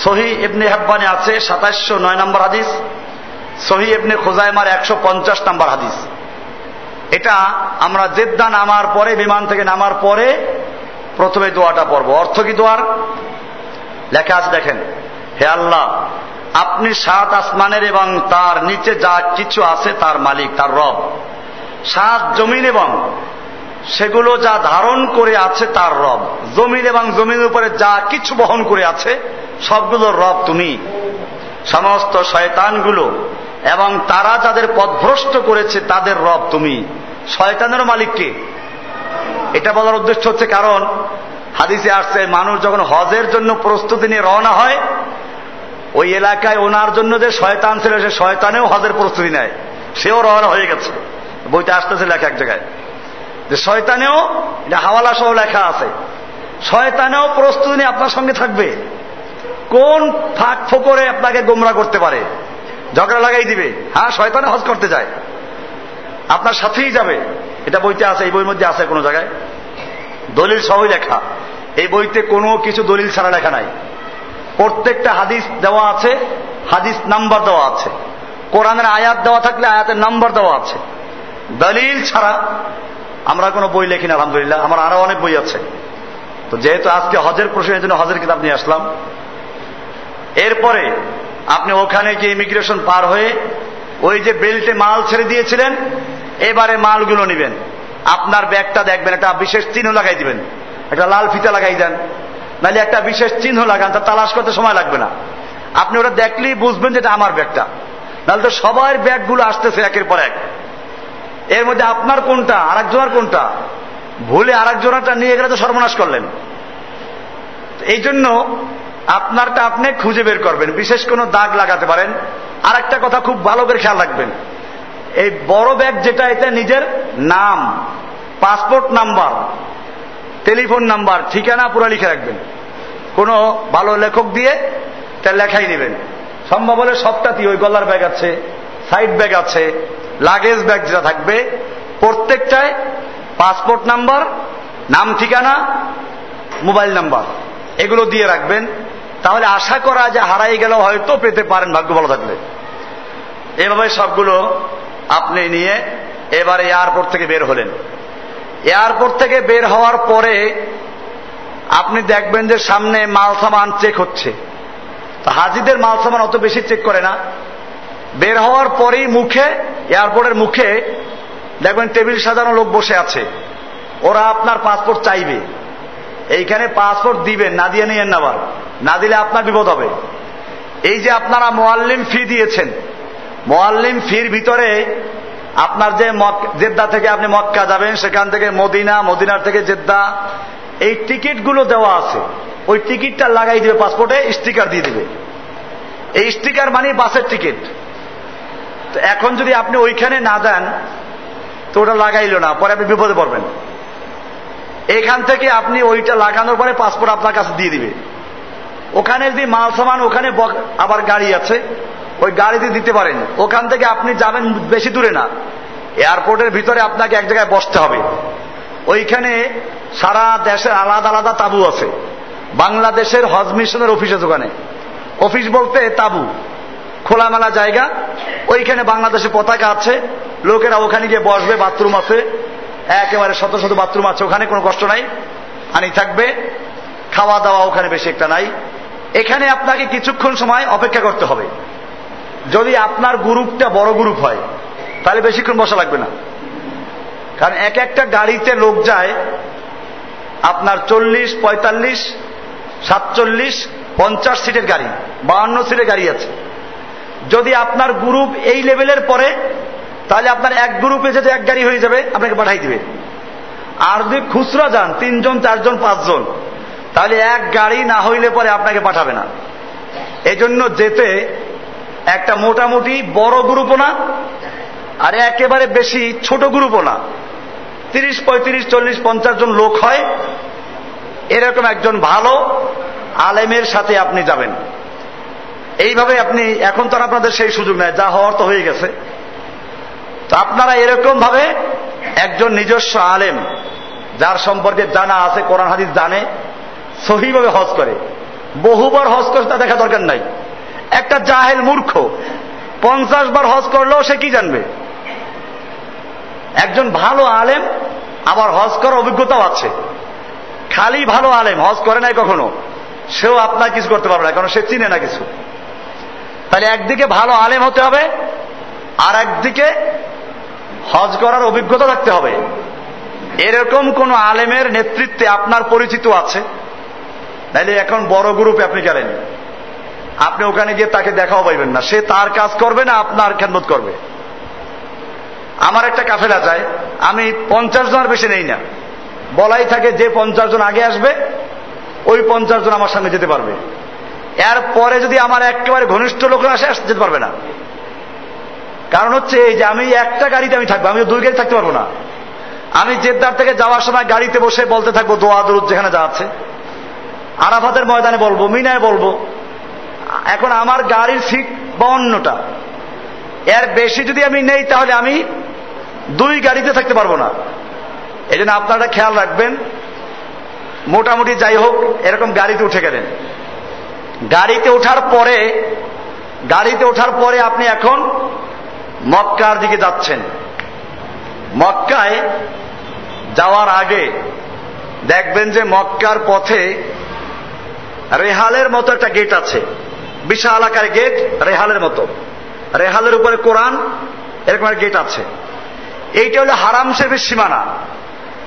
সহি ইবনে হেব্বানে আছে সাতাশশো নয় নম্বর হাদিস। সহি ইবনে খোজাইমার একশো পঞ্চাশ নম্বর হাদিস। এটা আমরা জেদ্দা নামার পরে, বিমান থেকে নামার পরে প্রথমে দোয়াটা পড়ব। অর্থ কি দোয়ার? লেখা আছে দেখেন, হে আল্লাহ আপনি সাত আসমানের এবং তার নিচে যা কিছু আছে তার মালিক, তার রব। সাত জমিন এবং সেগুলো যা ধারণ করে আছে তার রব। জমিন এবং জমিনের উপরে যা কিছু বহন করে আছে সবগুলোর রব তুমি। সমস্ত শয়তানগুলো এবং তারা যাদের পথভ্রষ্ট করেছে তাদের রব তুমি। শয়তানের মালিককে এটা বলার উদ্দেশ্য হচ্ছে কারণ, হাদিসে আসছে, মানুষ যখন হজের জন্য প্রস্তুতি নিয়ে রওনা হয় ওই এলাকায় ওনার জন্য যে শয়তান ছিল, সে শয়তানেও হজের প্রস্তুতি নেয়। সেও রওনা হয়ে গেছে। বইটা আসতেছে লেখা এক জায়গায়। যে শয়তানেও, এটা হাওয়ালা সহ লেখা আছে, শয়তানেও প্রস্তুতি নিয়ে আপনার সঙ্গে থাকবে। কোন ফাঁক ফোকরে আপনাকে গোমরা করতে পারে? ঝগড়া লাগাই দিবে। হ্যাঁ শয়তানে হজ করতে যায়। আপনার সাথেই যাবে। এটা বইতে আছে, এই বইয়ের মধ্যে আছে কোনো জায়গায়। দলিল সহই লেখা। এই বইতে কোনো কিছু দলিল ছাড়া লেখা নাই। প্রত্যেকটা হাদিস দেওয়া আছে, হাদিস নাম্বার দেওয়া আছে। কোরআনের আয়াত দেওয়া থাকলে আয়াতের নাম্বার দেওয়া আছে। দলিল ছাড়া আমরা কোনো বই লেখি না, আলহামদুলিল্লাহ। আমার আরও অনেক বই আছে। তো যেহেতু আজকে হজের প্রশ্নের জন্য হজের কিতাব নিয়ে আসলাম। এরপরে আপনি ওখানে গিয়ে ইমিগ্রেশন পার হয়ে ওই যে বেল্টে মাল ছেড়ে দিয়েছিলেন, এবারে মালগুলো নেবেন। আপনার ব্যাগটা দেখবেন, একটা বিশেষ চিহ্ন লাগাই দিবেন। একটা লাল ফিতা লাগাই দেন। নাহলে একটা বিশেষ চিহ্ন লাগান, তা তালাশ করতে সময় লাগবে না। আপনি ওটা দেখলেই বুঝবেন যে এটা আমার ব্যাগটা। নাহলে তো সবার ব্যাগগুলো আসতেছে একের পর এক। এর মধ্যে আপনার কোনটা আর একজনের কোনটা? ভুলে আর একজনটা নিয়ে গেলে তো সর্বনাশ করলেন। এই জন্য আপনারটা আপনি খুঁজে বের করবেন, বিশেষ কোনো দাগ লাগাতে পারেন। আর একটা কথা খুব ভালো করে খেয়াল রাখবেন। এই বড় ব্যাগ যেটা, এটা নিজের নাম, পাসপোর্ট নাম্বার। টেলিফোন নাম্বার, ঠিকানা পুরো লিখে রাখবেন। কোনো ভালো লেখক দিয়ে তার লেখাই নেবেন। সম্ভব হলে সবটাতেই ওই গলার ব্যাগ আছে, সাইড ব্যাগ আছে, লাগেজ ব্যাগ যেটা থাকবে, প্রত্যেকটায় পাসপোর্ট নাম্বার, নাম ঠিকানা, মোবাইল নাম্বার, এগুলো দিয়ে রাখবেন। তাহলে আশা করা যে হারাই গেল হয়তো পেতে পারেন ভাগ্য ভালো থাকলে। এভাবে সবগুলো আপনি নিয়ে এবারে এয়ারপোর্ট থেকে বের হলেন। এয়ারপোর্ট থেকে বের হওয়ার পরে আপনি দেখবেন যে সামনে মাল সামান চেক হচ্ছে। হাজিদের মাল সামান অত বেশি চেক করে না। বের হওয়ার পরেই মুখে, এয়ারপোর্টের মুখে দেখবেন টেবিল সাজানো লোক বসে আছে। ওরা আপনার পাসপোর্ট চাইবে। এইখানে পাসপোর্ট দিবেন, না দিয়ে নিয়েন না আবার। না দিলে আপনার বিপদ হবে। এই যে আপনারা মোয়াল্লিম ফি দিয়েছেন, মোয়াল্লিম ফির ভিতরে আপনার যে জেদ্দা থেকে আপনি মক্কা যাবেন, সেখান থেকে মদিনা, মদিনার থেকে জেদ্দা, এই টিকিটগুলো দেওয়া আছে। ওই টিকিটটা লাগাই দিবে পাসপোর্টে, স্টিকার দিয়ে দিবে। এই স্টিকার মানে বাসের টিকিট। তো এখন যদি আপনি ওইখানে না দেন তো ওটা লাগাইল না, পরে আপনি বিপদে পড়বেন। এখান থেকে আপনি ওইটা লাগানোর পরে পাসপোর্ট আপনার কাছে দিয়ে দিবে। ওখানে যদি মাল সামান ওখানে আবার গাড়ি আছে ওই গাড়িতে দিতে পারেন। ওখান থেকে আপনি যাবেন বেশি দূরে না। এয়ারপোর্টের ভিতরে আপনাকে এক জায়গায় বসতে হবে। ওইখানে সারা দেশের আলাদা আলাদা তাবু আছে। বাংলাদেশের হজ মিশনের অফিস আছে ওখানে অফিস বলতে তাবু। খোলামেলা জায়গা। ওইখানে বাংলাদেশের পতাকা আছে। লোকেরা ওখানে গিয়ে বসবে, বাথরুম আছে। একেবারে শত শত বাথরুম আছে। ওখানে কোনো কষ্ট নাই। পানি থাকবে। খাওয়া দাওয়া ওখানে বেশি একটা নাই। এখানে আপনাকে কিছুক্ষণ সময় অপেক্ষা করতে হবে। যদি আপনার গ্রুপটা বড় গ্রুপ হয়, তাহলে বেশিক্ষণ বসা লাগবে না। কারণ এক একটা গাড়িতে লোক যায়, আপনার চল্লিশ, পঁয়তাল্লিশ, সাতচল্লিশ, পঞ্চাশ সিটের গাড়ি, বাহান্ন সিটের গাড়ি আছে। যদি আপনার গ্রুপ এই লেভেলের পরে তাহলে আপনার এক গ্রুপে যেতে এক গাড়ি হয়ে যাবে, আপনাকে পাঠাই দিবে। আর যদি খুচরা যান, তিনজন, চারজন, পাঁচজন, তাহলে এক গাড়ি না হইলে পরে আপনাকে পাঠাবে না। এজন্য যেতে একটা মোটামুটি বড় গ্রুপও না, আর একেবারে বেশি ছোট গ্রুপও না। তিরিশ, পঁয়ত্রিশ, চল্লিশ, পঞ্চাশ জন লোক হয়, এরকম একজন ভালো আলেমের সাথে আপনি যাবেন। এইভাবে আপনি, এখন তো আপনাদের সেই সুযোগ নেই, যা হওয়ার তো হয়ে গেছে। তো আপনারা এরকম ভাবে একজন নিজস্ব আলেম, যার সম্পর্কে জানা আছে, কোরআন, হাদিস জানে, সহিভাবে হজ করে। বহুবার হজ করে তা দেখা দরকার নাই। একটা জাহেল মূর্খ। পঞ্চাশ বার হজ করলেও সে কি জানবে? একজন ভালো আলেম, আবার হজ করার অভিজ্ঞতাও আছে। খালি ভালো আলেম, হজ করে নাই কখনো। সেও আপনার কিছু করতে পারবে না, কারণ সে চিনে না কিছু। তাহলে একদিকে ভালো আলেম হতে হবে, আর একদিকে হজ করার অভিজ্ঞতা থাকতে হবে। এরকম কোন আলেমের নেতৃত্বে আপনার পরিচিত আছে? তাইলে এখন বড় গ্রুপে আপনি গেলেন। আপনি ওখানে গিয়ে তাকে দেখাও পাইবেন না। সে তার কাজ করবে না, আপনার খেদমত করবে। আমার একটা কাফেলা যায় আমি পঞ্চাশ জনের বেশি নেই না। বলাই থাকে যে পঞ্চাশ জন আগে আসবে, ওই পঞ্চাশ জন আমার সামনে যেতে পারবে। এর পরে যদি আমার একেবারে ঘনিষ্ঠ লোকরা আসে, আসতে যেতে পারবে না। কারণ হচ্ছে এই যে আমি একটা গাড়িতে আমি থাকব আমি দুই গাড়ি থাকতে পারব না। আমি জেদ্দার থেকে যাওয়ার সময় গাড়িতে বসে বলতে থাকব, দোয়া দরুদ যেখানে যাচ্ছে আরাফাতের ময়দানে বলব, মিনায় বলব। এখন আমার গাড়ির সিট বাউন্নটা। এর বেশি যদি আমি নেই, তাহলে আমি দুই গাড়িতে থাকতে পারব না। এই জন্য আপনারা খেয়াল রাখবেন। মোটামুটি যাই হোক, এরকম গাড়িতে উঠে গেলেন। গাড়িতে ওঠার পরে, গাড়িতে ওঠার পরে আপনি এখন মক্কার দিকে যাচ্ছেন। মক্কায় যাওয়ার আগে দেখবেন যে মক্কার পথে রেহালের মতো একটা গেট আছে। বিশাল আকারের গেট রেহালের মতো। রেহালের উপরে কোরআন, এরকম গেট আছে। এইটা হলো হারাম শরীফের সীমানা।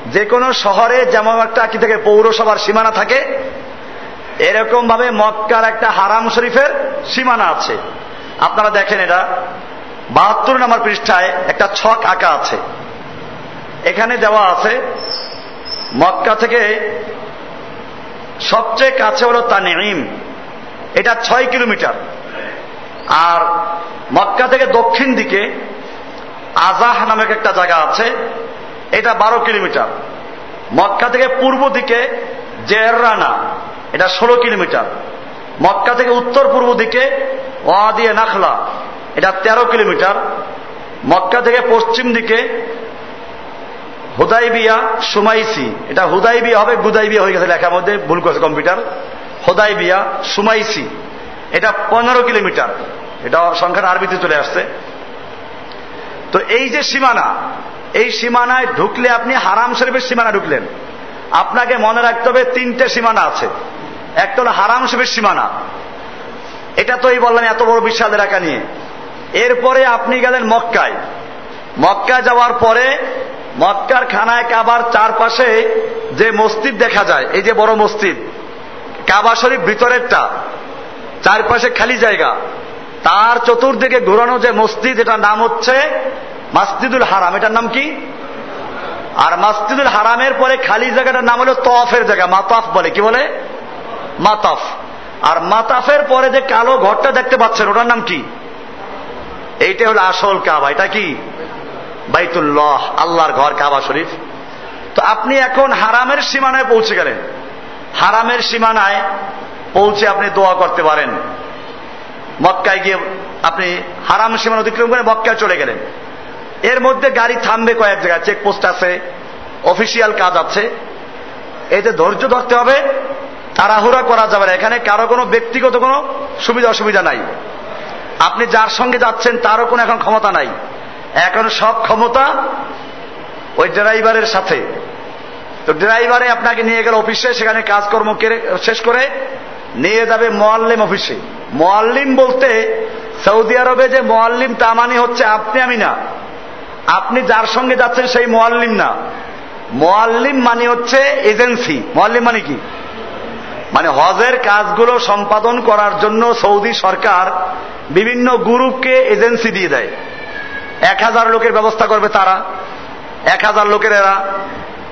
যে কোনো শহরে যেমন একটা কি থেকে, পৌরসভার সীমানা থাকে এরকম ভাবে মক্কার একটা হারাম শরীফের সীমানা আছে। আপনারা দেখেন এটা। বাহাত্তর নম্বর পৃষ্ঠায় একটা ছক আঁকা আছে। এখানে দেওয়া আছে, মক্কা থেকে সবচেয়ে কাছে হলো তানিম এটা ছয় কিলোমিটার। আর মক্কা থেকে দক্ষিণ দিকে আজাহ নামক একটা জায়গা আছে, এটা বারো কিলোমিটার। মক্কা থেকে পূর্ব দিকে জেররানা এটা ষোলো কিলোমিটার। মক্কা থেকে উত্তর পূর্ব দিকে ওয়াদিয়ে নাখলা, এটা তেরো কিলোমিটার। মক্কা থেকে পশ্চিম দিকে হুদাইবিয়া, সুমাইসি, এটা হুদাইবিয়া হবে গুদাইবিয়া হয়ে গেছে লেখার মধ্যে, ভুল করেছে কম্পিউটার। হুদাইবিয়া সুমাইসি। এটা পনেরো কিলোমিটার। এটা সংখ্যাটা আরবিতে চলে আসছে। তো এই যে সীমানা, এই সীমানায় ঢুকলে আপনি হারাম শরীফের সীমানা ঢুকলেন। আপনাকে মনে রাখতে হবে তিনটে সীমানা আছে। একটা হলো হারাম শরীফের সীমানা। এটা তো এই বললাম, এত বড় বিশাল এলাকা নিয়ে। এরপরে আপনি গেলেন মক্কায়। মক্কা যাওয়ার পরে মক্কার খানায় কাবার চারপাশে যে মসজিদ দেখা যায়, এই যে বড় মসজিদ কাবা শরীফ ভিতরেরটা, চারপাশে খালি জায়গা। তার চতুর্দিকে ঘোরানো যে মসজিদ, এটার নাম হচ্ছে মাসজিদুল হারাম। এটার নাম কি? আর মাসজিদুল হারামের পরে খালি জায়গাটার নাম হলো তফের জায়গা, মাতাফ বলে। কি বলে? মাতাফ। আর মাতাফের পরে যে কালো ঘরটা দেখতে পাচ্ছেন, ওটার নাম কি? এইটা হলো আসল কাবা। এটা কি? বাইতুল্লাহ, আল্লাহর ঘর, কাবা শরীফ। তো আপনি এখন হারামের সীমানায় পৌঁছে গেলেন। হারামের সীমানায় পৌঁছে আপনি দোয়া করতে পারেন। মক্কায় গিয়ে আপনি হারাম সীমানা অতিক্রম করে মক্কায় চলে গেলেন। এর মধ্যে গাড়ি থামবে কয়েক জায়গায় চেকপোস্ট আছে অফিসিয়াল কাজ আছে। এতে ধৈর্য ধরতে হবে, তাড়াহুড়া করা যাবে না। এখানে কারও কোনো ব্যক্তিগত কোনো সুবিধা অসুবিধা নাই। আপনি যার সঙ্গে যাচ্ছেন, তারও কোনো এখন ক্ষমতা নাই। এখন সব ক্ষমতা ওই ড্রাইভারের সাথে। তো ড্রাইভারে আপনাকে নিয়ে গেল অফিসে, সেখানে কাজকর্ম শেষ করে নিয়ে যাবে মোয়াল্লিম অফিসে। মোয়াল্লিম বলতে সৌদি আরবে যে মোয়াল্লিম, তা মানে হচ্ছে আপনি, আমি না। আপনি যার সঙ্গে যাচ্ছেন সেই মোয়াল্লিম না। মোয়াল্লিম মানে হচ্ছে এজেন্সি। মোয়াল্লিম মানে কি? মানে হজের কাজগুলো সম্পাদন করার জন্য সৌদি সরকার বিভিন্ন গ্রুপকে এজেন্সি দিয়ে দেয়। এক হাজার লোকের ব্যবস্থা করবে তারা, এক হাজার লোকের এরা।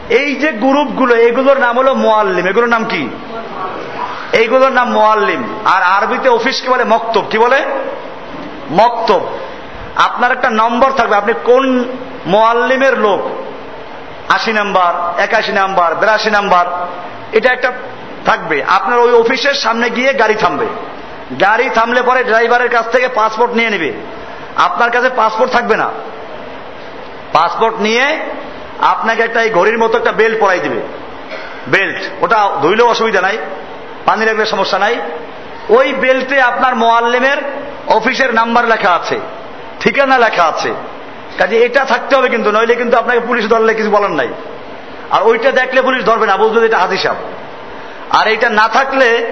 এই যে গ্রুপগুলো এগুলোর নাম হলো মোয়াল্লিম এগুলোর নাম কি? এইগুলোর নাম মোয়াল্লিম আর আরবিতে অফিসকে বলে? মক্তব। কি বলে? মক্তব। আপনার একটা নম্বর থাকবে। আপনি কোন মোয়াল্লিমের লোক? আশি নাম্বার, একাশি নাম্বার, বিরাশি নাম্বার। এটা একটা থাকবে। আপনার ওই অফিসের সামনে গিয়ে গাড়ি থামবে। গাড়ি থামলে পরে ড্রাইভারের কাছ থেকে পাসপোর্ট নিয়ে নেবে। আপনার কাছে পাসপোর্ট থাকবে না। পাসপোর্ট নিয়ে আপনাকে একটা এই ঘড়ির মতো একটা বেল্ট পরাই দিবে। বেল্ট, ওটা ধুইলেও অসুবিধা নাই, পানি লাগলে সমস্যা নাই। ওই বেল্টে আপনার মোয়াল্লেমের অফিসের নাম্বার লেখা আছে, ঠিকানা লেখা আছে। কাজে এটা থাকতে হবে কিন্তু, নইলে কিন্তু আপনাকে পুলিশ ধরলে কিছু বলার নাই। আর ওইটা দেখলে পুলিশ ধরবে না বুঝবে এটা হাজি সাহেব। আর এইটা না থাকলে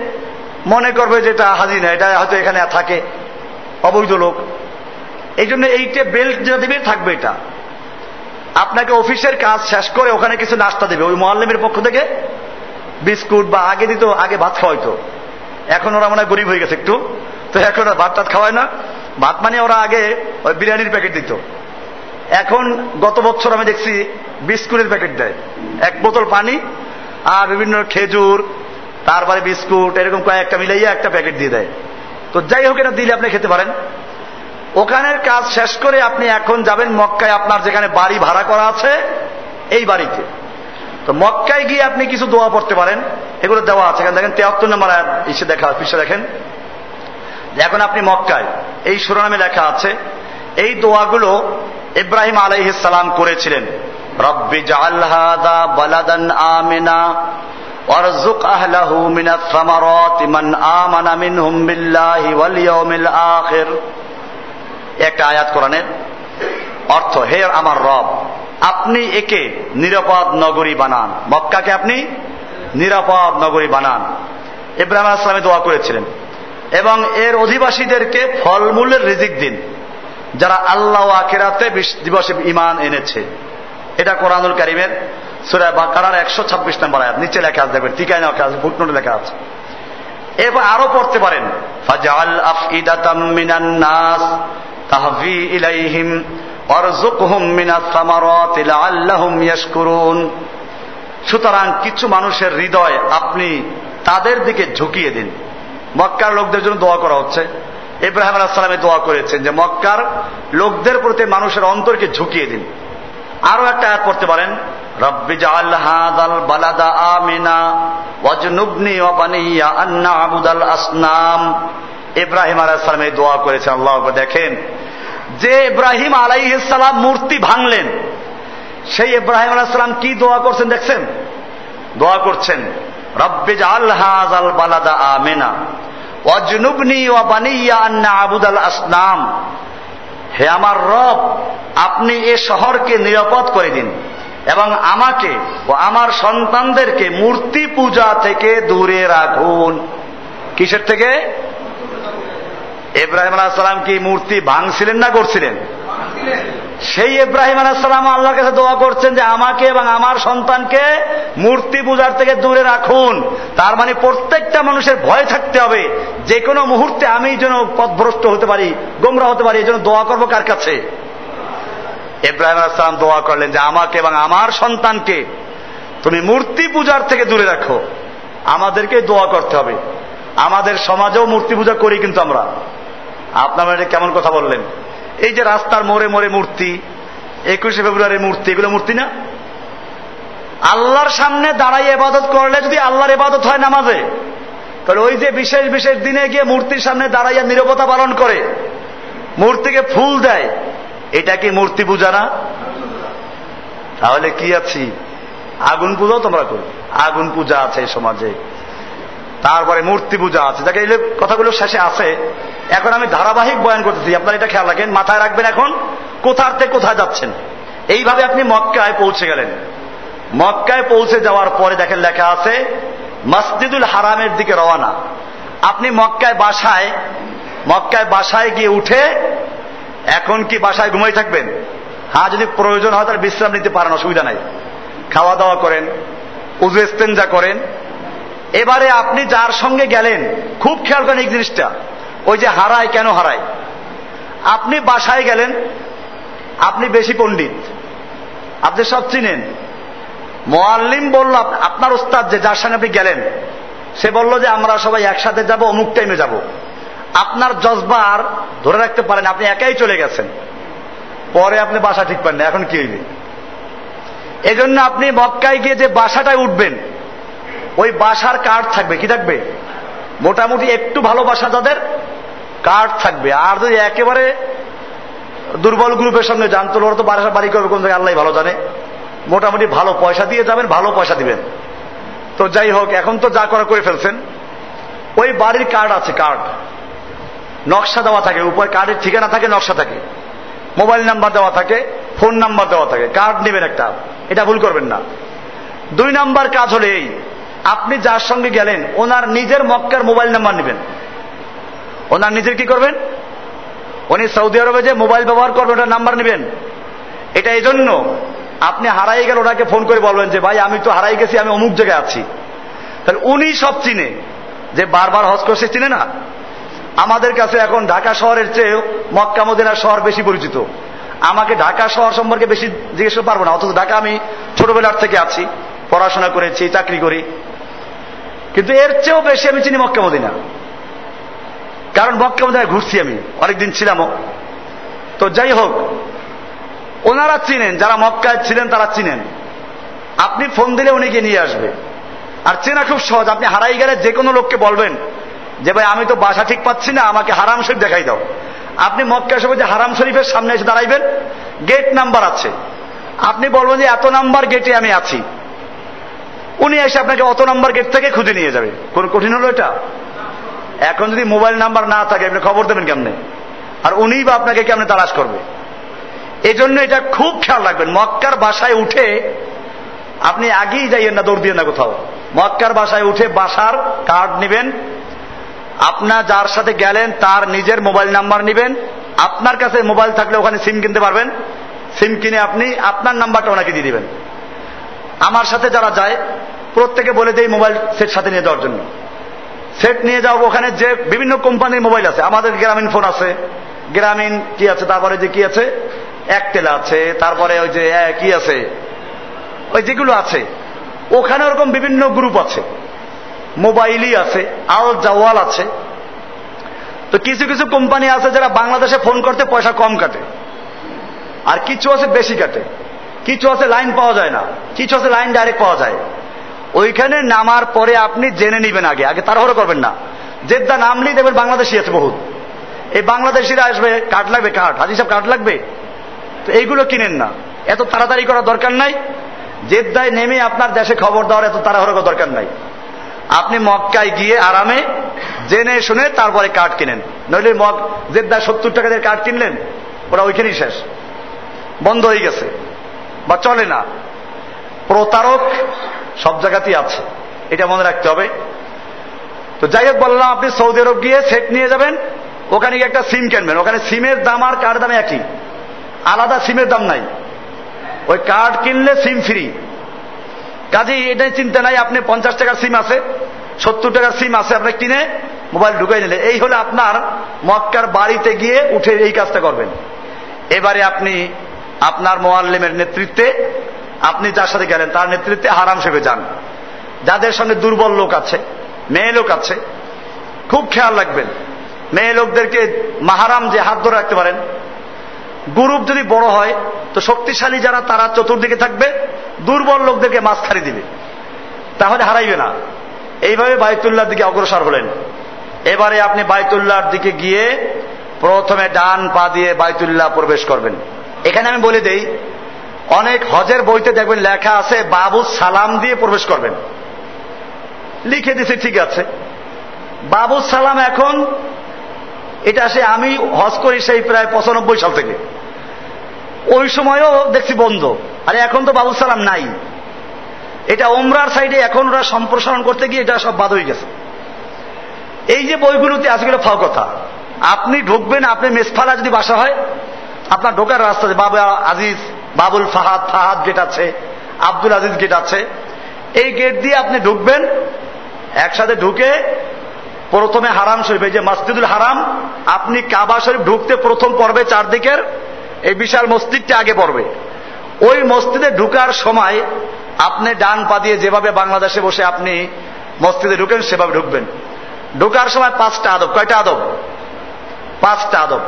মনে করবে যে এটা হাজি না, এটা হয়তো এখানে থাকে, অবৈধ লোক। এই জন্য এইটা বেল্ট যেটা দেবে, থাকবে এটা। আপনাকে অফিসের কাজ শেষ করে ওখানে কিছু নাস্তা দেবে। ওই মোয়াল্লিমের পক্ষ থেকে বিস্কুট বা আগে দিত, আগে ভাত খাওয়াইতো। এখন ওরা মনে হয় গরিব হয়ে গেছে একটু। তো এখন ওরা ভাত টাত খাওয়ায় না। ভাত মানে ওরা আগে ওই বিরিয়ানির প্যাকেট দিত। এখন গত বছর আমি দেখছি বিস্কুটের প্যাকেট দেয়। এক বোতল পানি আর বিভিন্ন খেজুর, তারপরে বিস্কুট, এরকম কয়েকটা মিলাইয়া একটা প্যাকেট দিয়ে দেয়। তো যাই হোক, এটা দিলে আপনি খেতে পারেন। ওখানের কাজ শেষ করে আপনি এখন যাবেন মক্কায় আপনার যেখানে বাড়ি ভাড়া করা আছে এই বাড়িতে তো মক্কায় গিয়ে আপনি কিছু দোয়া পড়তে পারেন এগুলো দেওয়া আছে দেখেন তেহাত্তর নম্বর ইসে দেখা পিছিয়ে দেখেন এখন আপনি মক্কায় এই শিরোনামে লেখা আছে এই দোয়াগুলো ইব্রাহিম আলাইহিসালাম করেছিলেন রব্বি জাআলহাদা বালাদান আমিনা وارزق أهله من الثمرات من آمن منهم بالله واليوم الآخر একটা আয়াত কোরআনের অর্থ, হে আমার রব, আপনি একে নিরাপদ নগরী বানান। মক্কাকে আপনি নিরাপদ নগরী বানান। ইব্রাহিম আসলামে দোয়া করেছিলেন। এবং এর অধিবাসীদেরকে ফলমূলের রিজিক দিন, যারা আল্লাহ আখেরাতে দিবসে ইমান এনেছে। এটা কোরআনুল কারিমের সুরা বাকারার একশো ছাব্বিশ নম্বর আয়াত। নিচে লেখা আছে, দেখবেন, টিকায় লেখা আছে ফুটনোটে লেখা আছে। এরপর আরও পড়তে পারেন ফাজাল আফইদাতাম মিনান নাস তাহভি ইলাইহিম ওয়ারযুকহুম মিনাস সামারাতি লাআল্লাহুম ইয়াশকুরুন। সুতরাং কিছু মানুষের হৃদয় আপনি তাদের দিকে ঝুঁকিয়ে দিন। মক্কার লোকদের জন্য দোয়া করা হচ্ছে। ইব্রাহিম আলাহ সালামে দোয়া করেছেন যে, মক্কার লোকদের প্রতি মানুষের অন্তরকে ঝুঁকিয়ে দিন। আরও একটা আয়াত করতে পারেন, রব্বি জাআল হাদাল বালাদা আমিনা ওয়াজনুবনি ওয়া বানিয়া আন্না আবুদাল আসনাম। ইব্রাহিম আলাইহিস সালাম এই দোয়া করেছেন, আল্লাহ দেখেন যে ইব্রাহিম আলাইহিস সালাম মূর্তি ভাঙলেন, সেই ইব্রাহিম আলাইহিস সালাম কি দোয়া করছেন দেখছেন? দোয়া করছেন, রব্বি জাআল হাদাল বালাদা আমিনা, ওয়াজনুবনি ওয়া বানিয়া আন্না আবুদাল আসনাম। হে আমার রব, আপনি এ শহরকে নিরাপদ করে দিন এবং আমাকে ও আমার সন্তানদেরকে মূর্তি পূজা থেকে দূরে রাখুন। কিসের থেকে? ইব্রাহিম আলাহাম কি মূর্তি ভাঙছিলেন না করছিলেন? সেই ইব্রাহিম আলাহাম আল্লাহর কাছে দোয়া করছেন যে আমাকে এবং আমার সন্তানকে মূর্তি পূজার থেকে দূরে রাখুন। তার মানে প্রত্যেকটা মানুষের ভয় থাকতে হবে। যে কোনো মুহূর্তে আমি যেন পথভ্রষ্ট হতে পারি, গোমরা হতে পারি, এই জন্য দোয়া করব কার কাছে? ইব্রাহিম আসলাম দোয়া করলেন যে আমাকে এবং আমার সন্তানকে তুমি মূর্তি পূজার থেকে দূরে রাখো। আমাদেরকে দোয়া করতে হবে। আমাদের সমাজেও মূর্তি পূজা করি কিন্তু আমরা। আপনারা এটা কেমন কথা বললেন? এই যে রাস্তার মোড়ে মোড়ে মূর্তি, একুশে ফেব্রুয়ারির মূর্তি, এগুলো মূর্তি না? আল্লাহর সামনে দাঁড়াই এবাদত করলে যদি আল্লাহর এবাদত হয় নামাজে, তাহলে ওই যে বিশেষ বিশেষ দিনে গিয়ে মূর্তির সামনে দাঁড়াইয়া নিরবতা পালন করে, মূর্তিকে ফুল দেয়, এটা কি মূর্তি পূজা না? তাহলে কি আছি? আগুন পূজাও তোমরা করো। আগুন পূজা আছে সমাজে। তারপরে মূর্তি পূজা আছে। যাকে, এই কথাগুলো শেষে আছে। এখন আমি ধারাবাহিক বয়ান করতেছি। আপনারা এটা খেয়াল রাখেন। মাথায় রাখবেন এখন, কোথার থেকে কোথায় যাচ্ছেন? এইভাবে আপনি মক্কায় পৌঁছে গেলেন। মক্কায় পৌঁছে যাওয়ার পরে দেখেন লেখা আছে, মসজিদুল হারামের দিকে রওয়ানা আপনি মক্কায় বাসায় মক্কায় বাসায় গিয়ে উঠে এখন কি বাসায় ঘুমাই থাকবেন? হ্যাঁ যদি প্রয়োজন হয় তার বিশ্রাম নিতে পারেন, অসুবিধা নাই। খাওয়া দাওয়া করেন উজু করেন এবারে আপনি যার সঙ্গে গেলেন, খুব খেয়াল করেন এই জিনিসটা। ওই যে হারায় কেন হারায়? আপনি বাসায় গেলেন, আপনি বেশি পণ্ডিত। আপনি সব চিনেন। মোয়াল্লিম বলল আপনার ওস্তাদ যে, যার সঙ্গে আপনি গেলেন, সে বলল যে, আমরা সবাই একসাথে যাব, অমুক টাইমে যাব। আপনার জজবার ধরে রাখতে পারেন, আপনি একাই চলে গেছেন। পরে আপনি বাসা ঠিক পান না এখন কি হইবে? এজন্য আপনি মক্কায় গিয়ে যে বাসাটায় উঠবেন ওই বাসার কার্ড থাকবে, কি থাকবে? মোটামুটি একটু ভালোবাসা যাদের কার্ড থাকবে। আর যদি একেবারে দুর্বল গ্রুপের সঙ্গে যান তো ওরা তো বাসা বাড়ি করবে, কোন আল্লাহ ভালো জানে। মোটামুটি ভালো পয়সা দিয়ে যাবেন, ভালো পয়সা দিবেন। তো যাই হোক, এখন তো যা করা করে ফেলছেন। ওই বাড়ির কার্ড আছে, কার্ড। নকশা দেওয়া থাকে, উপরে কার্ডের ঠিকানা থাকে, নকশা থাকে। মোবাইল নাম্বার দেওয়া থাকে, ফোন নাম্বার দেওয়া থাকে। কার্ড নেবেন একটা। এটা ভুল করবেন না। দুই নাম্বার কাজ হলে এই। আপনি যার সঙ্গে গেলেন, ওনার নিজের মক্কার মোবাইল নাম্বার নেবেন। ওনার নিজের কি করবেন? উনি সৌদি আরবে যে মোবাইল ব্যবহার করবেন, ওটার নাম্বার নেবেন। এটা এই জন্য আপনি হারাই গেলে ওনাকে ফোন করে বলবেন যে, ভাই, আমি তো হারাই গেছি, আমি অমুক জায়গায় আছি। তাহলে উনি সব চিনে, যে বারবার হজ করছে চিনে না। আমাদের কাছে এখন ঢাকা শহরের চেয়ে মক্কা মদিনা শহর বেশি পরিচিত। আমাকে ঢাকা শহর সম্পর্কে বেশি জিজ্ঞেস করতে পারব না, অথচ ঢাকা আমি ছোটবেলার থেকে আছি, পড়াশোনা করেছি, চাকরি করি। কিন্তু এর চেয়েও বেশি আমি চিনি মক্কা মদিনা। কারণ মক্কা মদিনায় ঘুরছি আমি, অনেকদিন ছিলামও। তো যাই হোক, ওনারা চিনেন, যারা মক্কায় ছিলেন তারা চিনেন। আপনি ফোন দিলে উনি গিয়ে নিয়ে আসবে। আর চেনা খুব সহজ, আপনি হারাই গেলে যে কোনো লোককে বলবেন যে, ভাই, আমি তো বাসা ঠিক পাচ্ছি না, আমাকে হারাম শরীফ দেখাই দাও। আপনি মক্কা সবাই যে হারাম শরীফের সামনে এসে দাঁড়াইবেন? গেট নাম্বার আছে। আপনি বলবেন যে, এত নাম্বার গেটে আমি আছি। উনি এসে আপনাকে অত নাম্বার গেট থেকে খুঁজে নিয়ে যাবে। কোন কঠিন হলো এটা? এখন যদি মোবাইল নাম্বার না থাকে, আপনি খবর দেবেন কেমনে? আর উনিই বা আপনাকে কেমনে তালাশ করবে? এই জন্য এটা খুব খেয়াল রাখবেন, মক্কার বাসায় উঠে আপনি আগেই যাইয়েন না, দৌড় দিয়ে না কোথাও। মক্কার বাসায় উঠে বাসার কার্ড নেবেন আপনার যার সাথে গেলেন তার নিজের মোবাইল নাম্বার নেবেন, আপনার কাছে মোবাইল থাকলে ওখানে সিম কিনতে পারবেন, সিম কিনে আপনি আপনার নাম্বারটা ওনাকে দিয়ে দিবেন। আমার সাথে যারা যায়, প্রত্যেকে বলে দেয় মোবাইল সেট সাথে নিয়ে যাওয়ার জন্য। সেট নিয়ে যাও ওখানে যে বিভিন্ন কোম্পানির মোবাইল আছে, আমাদের গ্রামীণ ফোন আছে, গ্রামীণ কি আছে, তারপরে যে কি আছে একটেল আছে, তারপরে ওই যে কি আছে, ওই যেগুলো আছে, ওখানে ওরকম বিভিন্ন গ্রুপ আছে। মোবাইলই আছে, আল জাওয়াল আছে। তো কিছু কিছু কোম্পানি আছে যারা বাংলাদেশে ফোন করতে পয়সা কম কাটে, আর কিছু আছে বেশি কাটে। কিছু আছে লাইন পাওয়া যায় না, কিছু আছে লাইন ডাইরেক্ট পাওয়া যায়। ওইখানে নামার পরে আপনি জেনে নিবেন আগে আগে তাড়াহুড়ো করবেন না। জেদ্দা নামলেই দেখবেন বাংলাদেশি আছে বহুত। এই বাংলাদেশিরা আসবে, কাঠ লাগবে, কাঠ, হাজি সাহেব কাঠ লাগবে? তো এইগুলো কিনেন না। এত তাড়াতাড়ি করার দরকার নাই। জেদ্দায় নেমে আপনার দেশে খবর দেওয়ার এত তাড়াহুড়ো করার দরকার নাই। আপনি মক্কায় গিয়ে আরামে জেনে শুনে তারপরে কার্ড কিনেন। নইলে মগ জেদ্দায় সত্তর টাকা দিয়ে কাঠ কিনলেন ওরা ওইখানেই শেষ। বন্ধ হয়ে গেছে। বা চলে না। প্রতারক সব জায়গাতেই আছে। এটা মনে রাখতে হবে। তো যাই হোক বললাম, আপনি সৌদি আরব গিয়ে সেট নিয়ে যাবেন, ওখানে গিয়ে একটা সিম কিনবেন। ওখানে সিমের দাম আর কার্ড দামে একই? আলাদা সিমের দাম নাই। ওই কার্ড কিনলে সিম ফ্রি। কাজেই এটাই চিন্তা নাই, আপনি পঞ্চাশ টাকার সিম আছে, সত্তর টাকার সিম আছে, আপনি কিনে মোবাইল ঢুকাই নিলেন। এই হলে আপনার মক্কার বাড়িতে গিয়ে উঠে এই কাজটা করবেন। এবারে আপনি আপনার মোয়াল্লিমের নেতৃত্বে আপনি যার সাথে গেলেন, তার নেতৃত্বে হারাম সেবে যান। যাদের সঙ্গে দুর্বল লোক আছে, মেয়ে লোক আছে, খুব খেয়াল রাখবেন, মেয়ে লোকদেরকে মাহারাম যে হাত ধরে রাখতে পারেন। গ্রুপ যদি বড় হয়, তো শক্তিশালী যারা, তারা চতুর্দিকে থাকবে, দুর্বল লোকদেরকে মাছ মাঝখানে দিবে। তাহলে হারাইবে না। এইভাবে বায়তুল্লাহর দিকে অগ্রসর হলেন। এবারে আপনি বায়তুল্লাহর দিকে গিয়ে প্রথমে ডান পা দিয়ে বায়তুল্লাহ প্রবেশ করবেন। এখানে আমি বলে দেই, অনেক হজের বইতে দেখবেন লেখা আছে, বাবু সালাম দিয়ে প্রবেশ করবেন। লিখে দিছে, ঠিক আছে। বাবু সালাম এখন, এটা সে আমি হজ করি সেই প্রায় পঁচানব্বই সাল থেকে। ওই সময়ও দেখছি বন্ধ। আর এখন তো বাবু সালাম নাই। এটা ওমরার সাইডে এখন ওরা সম্প্রসারণ করতে গিয়ে এটা সব বাদ হয়ে গেছে। এই যে বইগুলোতে আজকে ফাও কথা। আপনি ঢুকবেন, আপনি মেসফালা যদি বাসা হয় আপনার ঢোকার রাস্তা বাবা আজিজ, বাবুল ফাহাদ ফাহাদ গেট আছে, আব্দুল আজিজ গেট আছে, এই গেট দিয়ে আপনি ঢুকবেন, একসাথে ঢুকে প্রথমে হারাম শরীফ, এই যে মসজিদুল হারাম, আপনি কাবা শরীফ ঢুকতে প্রথম পর্বে চারদিকের এই বিশাল মসজিদটা আগে পড়বে। ওই মসজিদে ঢুকার সময় আপনি ডান পা দিয়ে যেভাবে বাংলাদেশে বসে আপনি মসজিদে ঢুকেন, সেভাবে ঢুকবেন। ঢুকার সময় পাঁচটা আদব, কয়টা আদব? পাঁচটা আদব।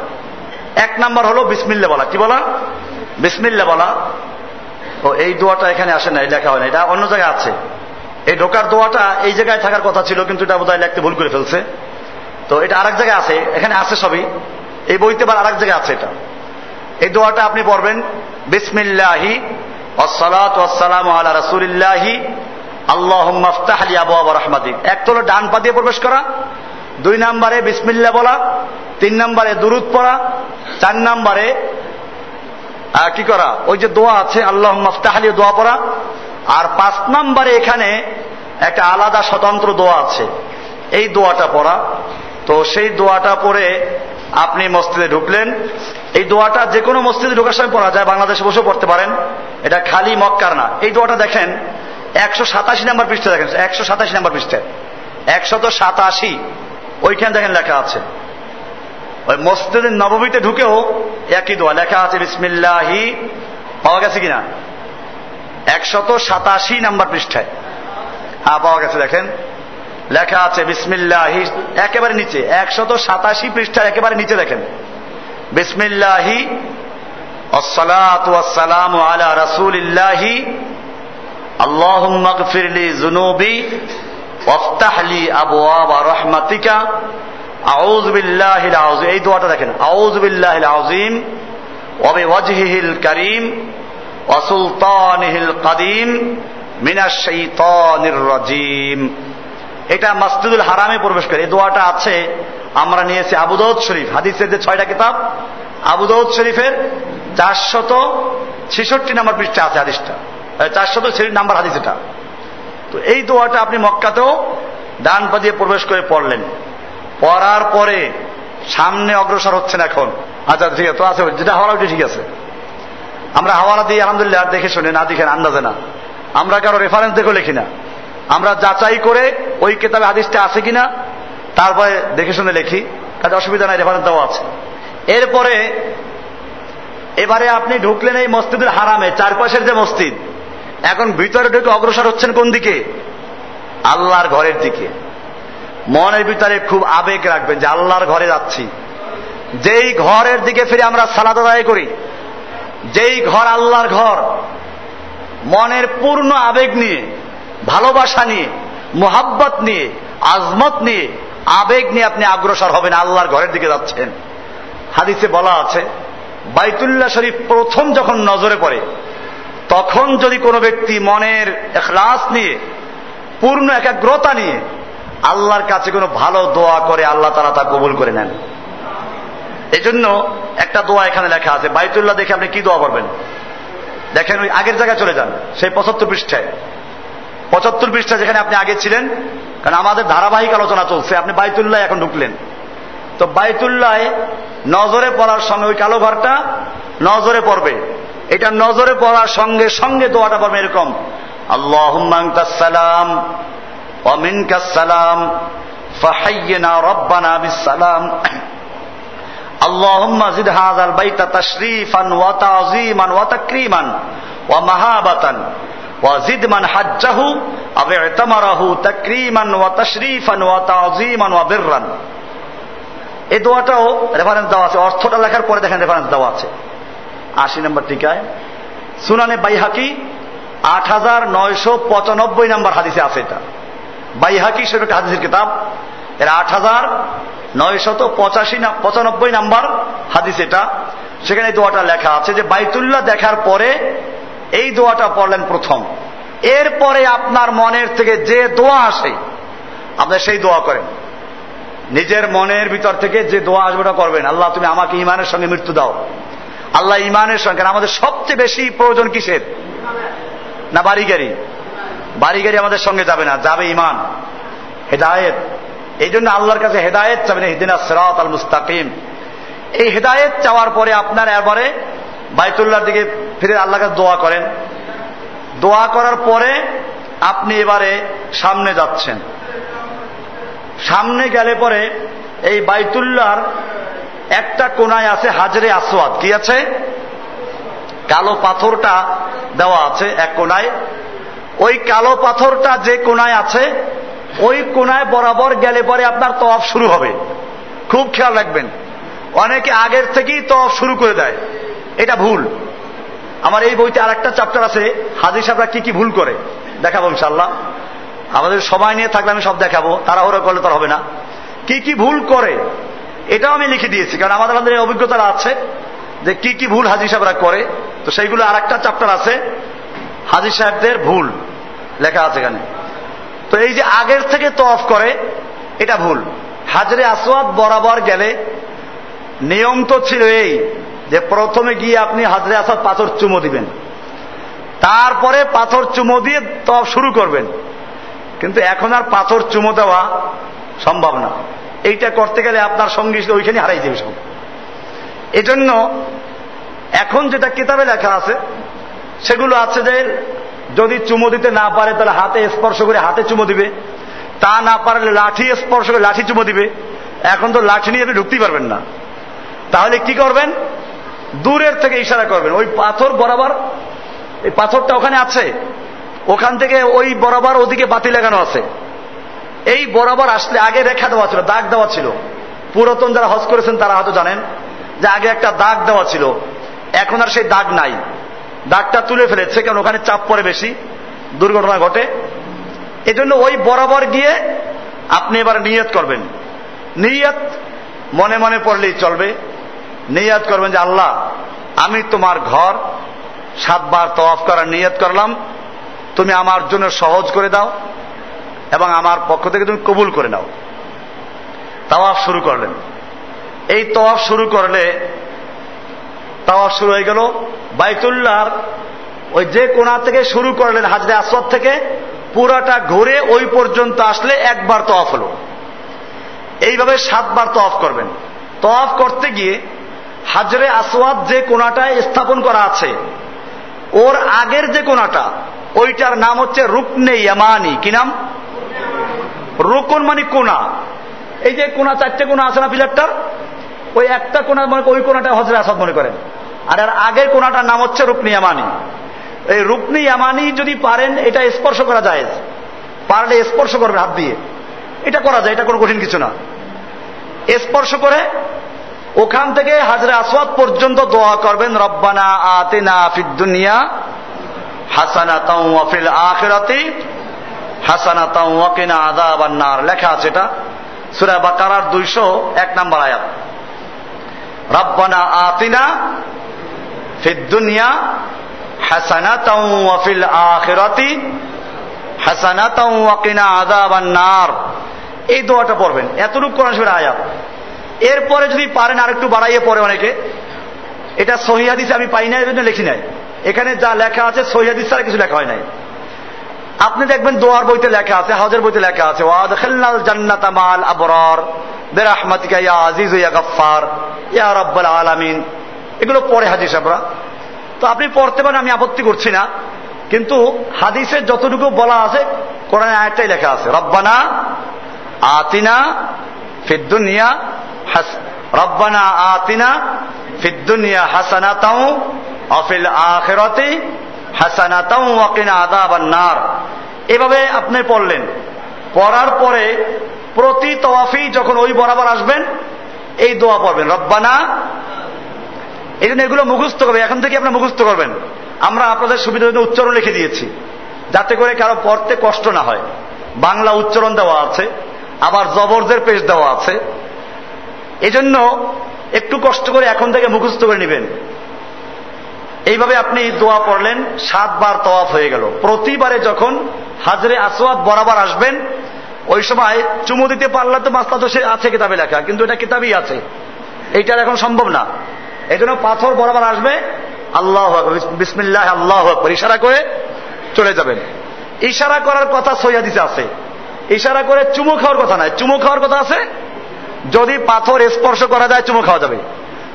এক নাম্বার হলো বিসমিল্লা বলা। কি বলা? বিসমিল্লা বলা। ও, এই দোয়াটা এখানে আসে না লেখা হয় না এটা অন্য জায়গায় আছে। এই ঢোকার দোয়াটা এই জায়গায় থাকার কথা ছিল, কিন্তু এটা বোধহয় লিখতে ভুল করে ফেলছে। তো এটা আরেক জায়গায় আছে, এখানে আছে সবই। এই বইতে আবার আরেক জায়গায় আছে এটা। এই দোয়াটা আপনি পড়বেন, বিসমিল্লাহি ওয়াসালাম আলা রাসুলিল্লাহি। আল্লাহ মাফতাহলি আবু আবু রহমাদি এক তো হলো ডান পা দিয়ে প্রবেশ করা দুই নম্বরে বিসমিল্লা বলা, তিন নম্বরে দুরুদ পড়া, চার নম্বরে কি করা? ওই যে দোয়া আছে আল্লাহ মাফতাহালি দোয়া পড়া। আর পাঁচ নম্বরে এখানে একটা আলাদা স্বতন্ত্র দোয়া আছে। এই দোয়াটা পড়া। তো সেই দোয়াটা পড়ে আপনি মসজিদে ঢুকলেন। এই দোয়াটা যে কোনো মসজিদে ঢোকার সময় পড়া যায়, বাংলাদেশে বসেও পড়তে পারেন। এটা খালি মক্কার না। এই দোয়াটা দেখেন, একশো সাতাশি নাম্বার পৃষ্ঠা দেখেন, একশো সাতাশি নাম্বার পৃষ্ঠায় একশত সাতাশি। ওইখানে দেখেন লেখা আছে। ওই মসজিদের নবমীতে ঢুকেও একই দোয়া, লেখা আছে, বিসমিল্লাহি। পাওয়া গেছে কিনা? একশত সাতাশি নাম্বার পৃষ্ঠায়। হ্যাঁ পাওয়া গেছে, দেখেন। লেখা আছে, বিসমিল্লাহি। একেবারে নিচে, একশত সাতাশি পৃষ্ঠার একেবারে নিচে দেখেন। বিসমিল্লাহি। আসসালাম আলা রাসুলিল্লাহি। আল্লাহ গফিরলি জুনুবি ওয়াফতাহলি আবওয়াবা রহমাতিকা। আউযু বিল্লাহিল আযীম। এই দোয়াটা দেখেন। আউযু বিল্লাহিল আযীম ওয়া বিওয়াজহিহিল কারীম ওয়া সুলতানিহিল কাদীম মিনাশ শাইতানির রাজীম। এটা মাসজিদুল হারামে প্রবেশ করে। এই দোয়াটা আছে, আমরা নিয়েছি আবুদৌদ শরীফ। হাদিসের যে ছয়টা কিতাব আবুদৌদ শরীফের চারশত ছেষট্টি নাম্বার পৃষ্ঠা আছে হাদিসটা। চারশত ছেষট্টি নাম্বার হাদিস এটা। তো এই দোয়াটা আপনি মক্কাতেও ডান পা দিয়ে প্রবেশ করে পড়লেন। পড়ার পরে সামনে অগ্রসর হচ্ছেন এখন। আচ্ছা ঠিক আছে, তো আছে, যেটা হওয়ার ঠিক আছে। আমরা হাওয়ালা দিয়ে আলহামদুলিল্লাহ দেখে শুনে না দেখেন আন্দাজে না। আমরা কারও রেফারেন্স দেখেও লিখি না। আমরা যাচাই করে ওই কেতাবে, হাদিসটা আছে কিনা, তারপরে দেখে শুনে লিখি। কাজে অসুবিধা নাই রেফারেন্স দেওয়া আছে। এরপরে, এবারে আপনি ঢুকলেন এই মসজিদের হারামে, চারপাশের যে মসজিদ এখন ভিতরে ঢুকে অগ্রসর হচ্ছেন কোন দিকে? আল্লাহর ঘরের দিকে। মনের ভিতরে খুব আবেগ রাখবেন যে আল্লাহর ঘরে যাচ্ছি। যেই ঘরের দিকে ফিরে আমরা সালাদ আদায় করি, যেই ঘর আল্লাহর ঘর, মনের পূর্ণ আবেগ নিয়ে, ভালোবাসা নিয়ে, মোহাব্বত নিয়ে, আজমত নিয়ে, আবেগ নিয়ে আপনি অগ্রসর হবেন, আল্লাহর ঘরের দিকে যাচ্ছেন। হাদিসে বলা আছে, বাইতুল্লাহ শরীফ প্রথম যখন নজরে পড়ে তখন যদি কোনো ব্যক্তি মনের এখলাস নিয়ে, পূর্ণ একাগ্রতা নিয়ে আল্লাহর কাছে কোনো ভালো দোয়া করে, আল্লাহ তারা তা কবুল করে নেন। এজন্য একটা দোয়া এখানে লেখা আছে, বাইতুল্লাহ দেখে আপনি কি দোয়া করবেন দেখেন ওই আগের জায়গায় চলে যান, সেই পঁচাত্তর পৃষ্ঠায়। পঁচাত্তর পৃষ্ঠা যেখানে আপনি আগে ছিলেন, কারণ আমাদের ধারাবাহিক আলোচনা চলছে, আপনি বাইতুল্লাহ এখন ঢুকলেন। তো বাইতুল্লাহ নজরে পড়ার সঙ্গে ওই কালো ঘরটা নজরে পড়বে। এটা নজরে পড়ার সঙ্গে সঙ্গে দোয়াটা পড়বে এরকম আল্লাহ সালাম অমিনকাসালাম ফাহাইয়না রব্বানা বিসালাম اللهم زد هذا البيت تشريفا وتعظيما وتكريما ومهابة وزد من حجه أو اعتمره تكريما وتشريفا وتعظيما وبرا এই দোয়াটাও রেফারেন্স দেওয়া আছে অর্থটা লেখার পরে দেখেন রেফারেন্স দেওয়া আছে আশি নম্বর টিকায় সুনানে বাইহাকি, আট হাজার নয়শো পঁচানব্বই নম্বর হাদিসে আছে এটা। বাইহাকি সেটা হাদিসের কিতাব, এর আট হাজার নয়শত পঁচাশি পঁচানব্বই নাম্বার হাদিস এটা। সেখানে দোয়াটা লেখা আছে যে, বাইতুল্লাহ দেখার পরে এই দোয়াটা পড়লেন প্রথম। এরপরে আপনার মনের থেকে যে দোয়া আসে, আপনি সেই দোয়া করেন। নিজের মনের ভিতর থেকে যে দোয়া আসবে ওটা করবেন। আল্লাহ, তুমি আমাকে ইমানের সঙ্গে মৃত্যু দাও। আল্লাহ ইমানের সঙ্গে আমাদের সবচেয়ে বেশি প্রয়োজন কিসের? না বাড়ি গাড়ি বাড়ি গাড়ি আমাদের সঙ্গে যাবে না, যাবে ইমান হেদায়েত। এই জন্য আল্লাহর কাছে হেদায়েত চাবেন হিদিনা সিরাত আল মুস্তাকিম। এই হেদায়েত চাওয়ার পরে আপনার এবারে বাইতুল্লাহর দিকে ফিরে আল্লাহ কাছে দোয়া করেন। দোয়া করার পরে আপনি এবারে সামনে যাচ্ছেন। সামনে গেলে পরে এই বাইতুল্লাহর একটা কোনায় আছে হাজরে আসওয়াদ। কি আছে? কালো পাথরটা দেওয়া আছে এক কোনায়। ওই কালো পাথরটা যে কোনায় আছে, ওই কোনায় বরাবর গেলে পরে আপনার তফ শুরু হবে। খুব খেয়াল রাখবেন। অনেকে আগের থেকেই তফ শুরু করে দেয়। এটা ভুল। আমার এই বইতে আর একটা চ্যাপ্টার আছে হাজির সাহেবরা কি কি ভুল করে? দেখাবো ইনশাল্লাহ আমাদের সময় নিয়ে থাকলে আমি সব দেখাবো। তারা ওরা করলে তার হবে না। কি কি ভুল করে? এটাও আমি লিখে দিয়েছি, কারণ আমাদের আমাদের অভিজ্ঞতা আছে যে কি কি ভুল হাজির সাহেবরা করে। তো সেইগুলো আর একটা চ্যাপ্টার আছে হাজির সাহেবদের ভুল লেখা আছে এখানে। তো এই যে আগের থেকে তফ করে, এটা ভুল। হাজরে আসওয়াদ বরাবর গেলে নিয়ম তো ছিল এই যে প্রথমে গিয়ে আপনি হাজরে আসাদ পাথর চুমো দিবেন। তারপরে পাথর চুমো দিয়ে তফ শুরু করবেন। কিন্তু এখন আর পাথর চুমো দেওয়া সম্ভব না। এইটা করতে গেলে আপনার সঙ্গী ওইখানে হারাই যাবে সব। এজন্য এখন যেটা কিতাবে লেখা আছে, সেগুলো আছে যে যদি চুমো দিতে না পারে, তাহলে হাতে স্পর্শ করে হাতে চুমো দিবে। তা না পারলে লাঠি স্পর্শ করে লাঠি চুমো দিবে। এখন তো লাঠি নিয়ে আপনি ঢুকতেই পারবেন না। তাহলে কি করবেন? দূরের থেকে ইশারা করবেন। ওই পাথর বরাবর, এই পাথরটা ওখানে আছে। ওখান থেকে ওই বরাবর ওদিকে বাতি লাগানো আছে। এই বরাবর আসলে আগে রেখা দেওয়া ছিল, দাগ দেওয়া ছিল। পুরাতন যারা হজ করেছেন তারা হয়তো জানেন যে আগে একটা দাগ দেওয়া ছিল। এখন আর সেই দাগ নাই। দাগটা তুলে ফেলেছে, কারণ ওখানে চাপ পড়ে বেশি। দুর্ঘটনা ঘটে। এজন্য ওই বরাবর গিয়ে আপনি এবার নিয়ত করবেন। নিয়ত মনে মনে পড়লেই চলবে। নিয়ত করবেন যে, আল্লাহ, আমি তোমার ঘর সাতবার তওয়াফ করার নিয়ত করলাম। তুমি আমার জন্য সহজ করে দাও। এবং আমার পক্ষ থেকে তুমি কবুল করে নাও। তাওয়াফ শুরু করলেন। এই তওয়াফ শুরু করলে, তাওয়াফ শুরু হয়ে গেল বাইতুল্লাহর ওই যে কোনা থেকে শুরু করলেন হাজরে আসওয়াদ থেকে, পুরাটা ঘুরে ওই পর্যন্ত আসলে একবার তওয়াফ হলো। এইভাবে সাতবার তওয়াফ করবেন। তওয়াফ করতে গিয়ে হাজরে আসওয়াদ যে কোনাটায় স্থাপন করা আছে, ওর আগের যে কোনাটা, ওইটার নাম হচ্ছে রুকনে ইয়ামানি। কি নাম? রুকন মানে কোনা। এই যে কোনা, চারটে কোনা আছে না পিলারটার? ওই একটা কোনা মনে ওই কোনাটা হজরে আসাদ মনে করেন। আর এর আগের কোনাটার নাম হচ্ছে রুকনি ইয়ামানি। এই রুকনি ইয়ামানি যদি পারেন, এটা স্পর্শ করা যায়। পারলে স্পর্শ করবে হাত দিয়ে। এটা করা যায়, এটা কোনো কঠিন কিছু না। স্পর্শ করে ওখান থেকে হাজরে আসওয়াদ পর্যন্ত দোয়া করবেন, রব্বানা আতেনা ফিদ দুনিয়া হাসানা তাও ফিল আখিরাতি হাসানা তাও ওয়াকিনা আযাবান নার লেখা আছে এটা। সূরা বাকারার 200 এক নাম্বার আয়াত। রব্বানা আতিনা ফিদ দুনিয়া হাসানাতাও ওয়া ফিল আখিরাতি হাসানাতাও ওয়াকিনা আযাবান নার এই দোয়াটা পড়বেন। এতটুকু কোরআন শরীফের আয়াত। এরপরে যদি পারেন আরেকটু বাড়াইয়ে পড়ে অনেকে। এটা সহিদিসে আমি পাই না এই জন্য লিখি নাই। এখানে যা লেখা আছে সহিদিস ছাড়া কিছু লেখা হয় নাই। আপনি দেখবেন দোয়ার বইতে লেখা আছে হজের বইতে লেখা আছে ওয়াদ খেলনাল জান্নাত মাল আবরার, বেরাহমাতিকা ইয়া আজিজ ইয়া গফফার, ইয়া রব্বাল আলামিন। এগুলো পড়ে হাজির সাহেবরা তো আপনি পড়তে পারেন, আমি আপত্তি করছি না। কিন্তু হাদিসের যতটুকু বলা আছে, কোরআনে আয়াতটাই লেখা আছে। রব্বানা আতিনা ফিদ্দুনিয়া হাস রব্বানা আতিনা ফিদ্দুনিয়া হাসানাতাও অফিল আখেরাতি নার এভাবে আপনি পড়লেন। পড়ার পরে প্রতি তওয়াফি যখন ওই বরাবর আসবেন, এই দোয়া পড়বেন। রব্বানা, এই জন্য এগুলো মুখস্থ করবে এখন থেকে আপনার মুখস্থ করবেন। আমরা আপনাদের সুবিধার জন্য উচ্চারণ লিখে দিয়েছি। যাতে করে কারও পড়তে কষ্ট না হয়। বাংলা উচ্চারণ দেওয়া আছে, আবার জবরদের পেশ দেওয়া আছে। এজন্য একটু কষ্ট করে এখন থেকে মুখস্থ করে নেবেন। এইভাবে আপনি দোয়া পড়লেন, সাতবার তওয়াফ হয়ে গেল। প্রতিবারে যখন হাজরে আসওয়াদ বরাবর আসবেন, ওই সময় চুমু দিতে পারলে তো মাস্তা তো সে আছে কিতাবে লেখা, কিন্তু এটা কিতাবই আছে। এইটার এখন সম্ভব না। এই জন্য পাথর বরাবর আসবে, আল্লাহ বিসমিল্লাহ, আল্লাহ ইশারা করে চলে যাবেন। ইশারা করার কথা সৈয়াদিসে আছে। ইশারা করে চুমু খাওয়ার কথা নাই। চুমু খাওয়ার কথা আছে, যদি পাথর স্পর্শ করা যায়, চুমু খাওয়া যাবে।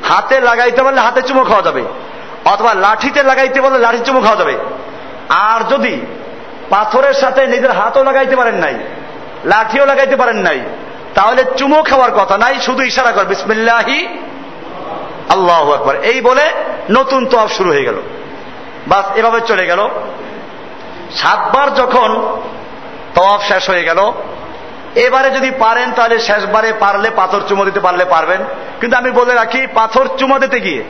হাতে লাগাইতে পারলে হাতে চুমু খাওয়া যাবে। অথবা লাঠিতে লাগাইতে পারলে লাঠি চুমু খাওয়া যাবে। আর যদি পাথরের সাথে নিজের হাতও লাগাইতে পারেন নাই, লাঠিও লাগাইতে পারেন নাই, তাহলে চুমু খাওয়ার কথা নাই, শুধু ইশারা কর, বিসমিল্লাহি আল্লাহ আকবর। এই বলে নতুন তোয়াব শুরু হয়ে গেল। বাস, এভাবে চলে গেল। সাতবার যখন তওয়াফ শেষ হয়ে গেল, এবারে যদি পারেন, তাহলে শেষবারে পারলে পাথর চুমো দিতে পারলে পারবেন। কিন্তু আমি বলে রাখি, পাথর চুমো দিতে গিয়ে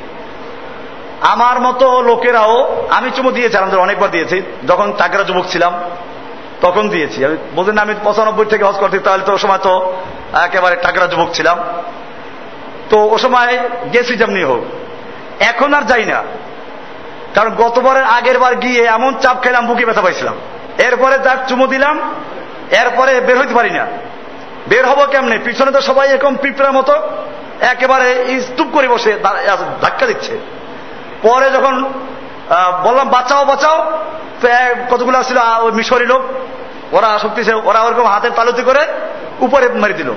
আমার মতো লোকেরাও, আমি চুমো দিয়েছি আমাদের অনেকবার দিয়েছি, যখন টাকরা যুবক ছিলাম, তখন দিয়েছি। আমি বলছেন আমি পঁচানব্বই থেকে হজ করতে তাহলে তো ও সময় তো একেবারে টাকরা যুবক ছিলাম। তো ও সময় গেছি যেমনি হোক। এখন আর যাই না। কারণ গতবারের আগের বার গিয়ে এমন চাপ খেলাম, বুকে ব্যথা পাইছিলাম। এরপরে যাক চুমো দিলাম, এরপরে বের হইতে পারি না। বের হব কেমনে? পিছনে তো সবাই এরকম পিঁপড়ার মতো, একেবারে স্তূপ করে বসে ধাক্কা দিচ্ছে। পরে যখন বললাম, বাঁচাও বাঁচাও কতগুলো ছিল ওই মিশরি লোক, ওরা শক্তিশালী ওরা ওরকম হাতের তালুতি করে উপরে মেরে দিল।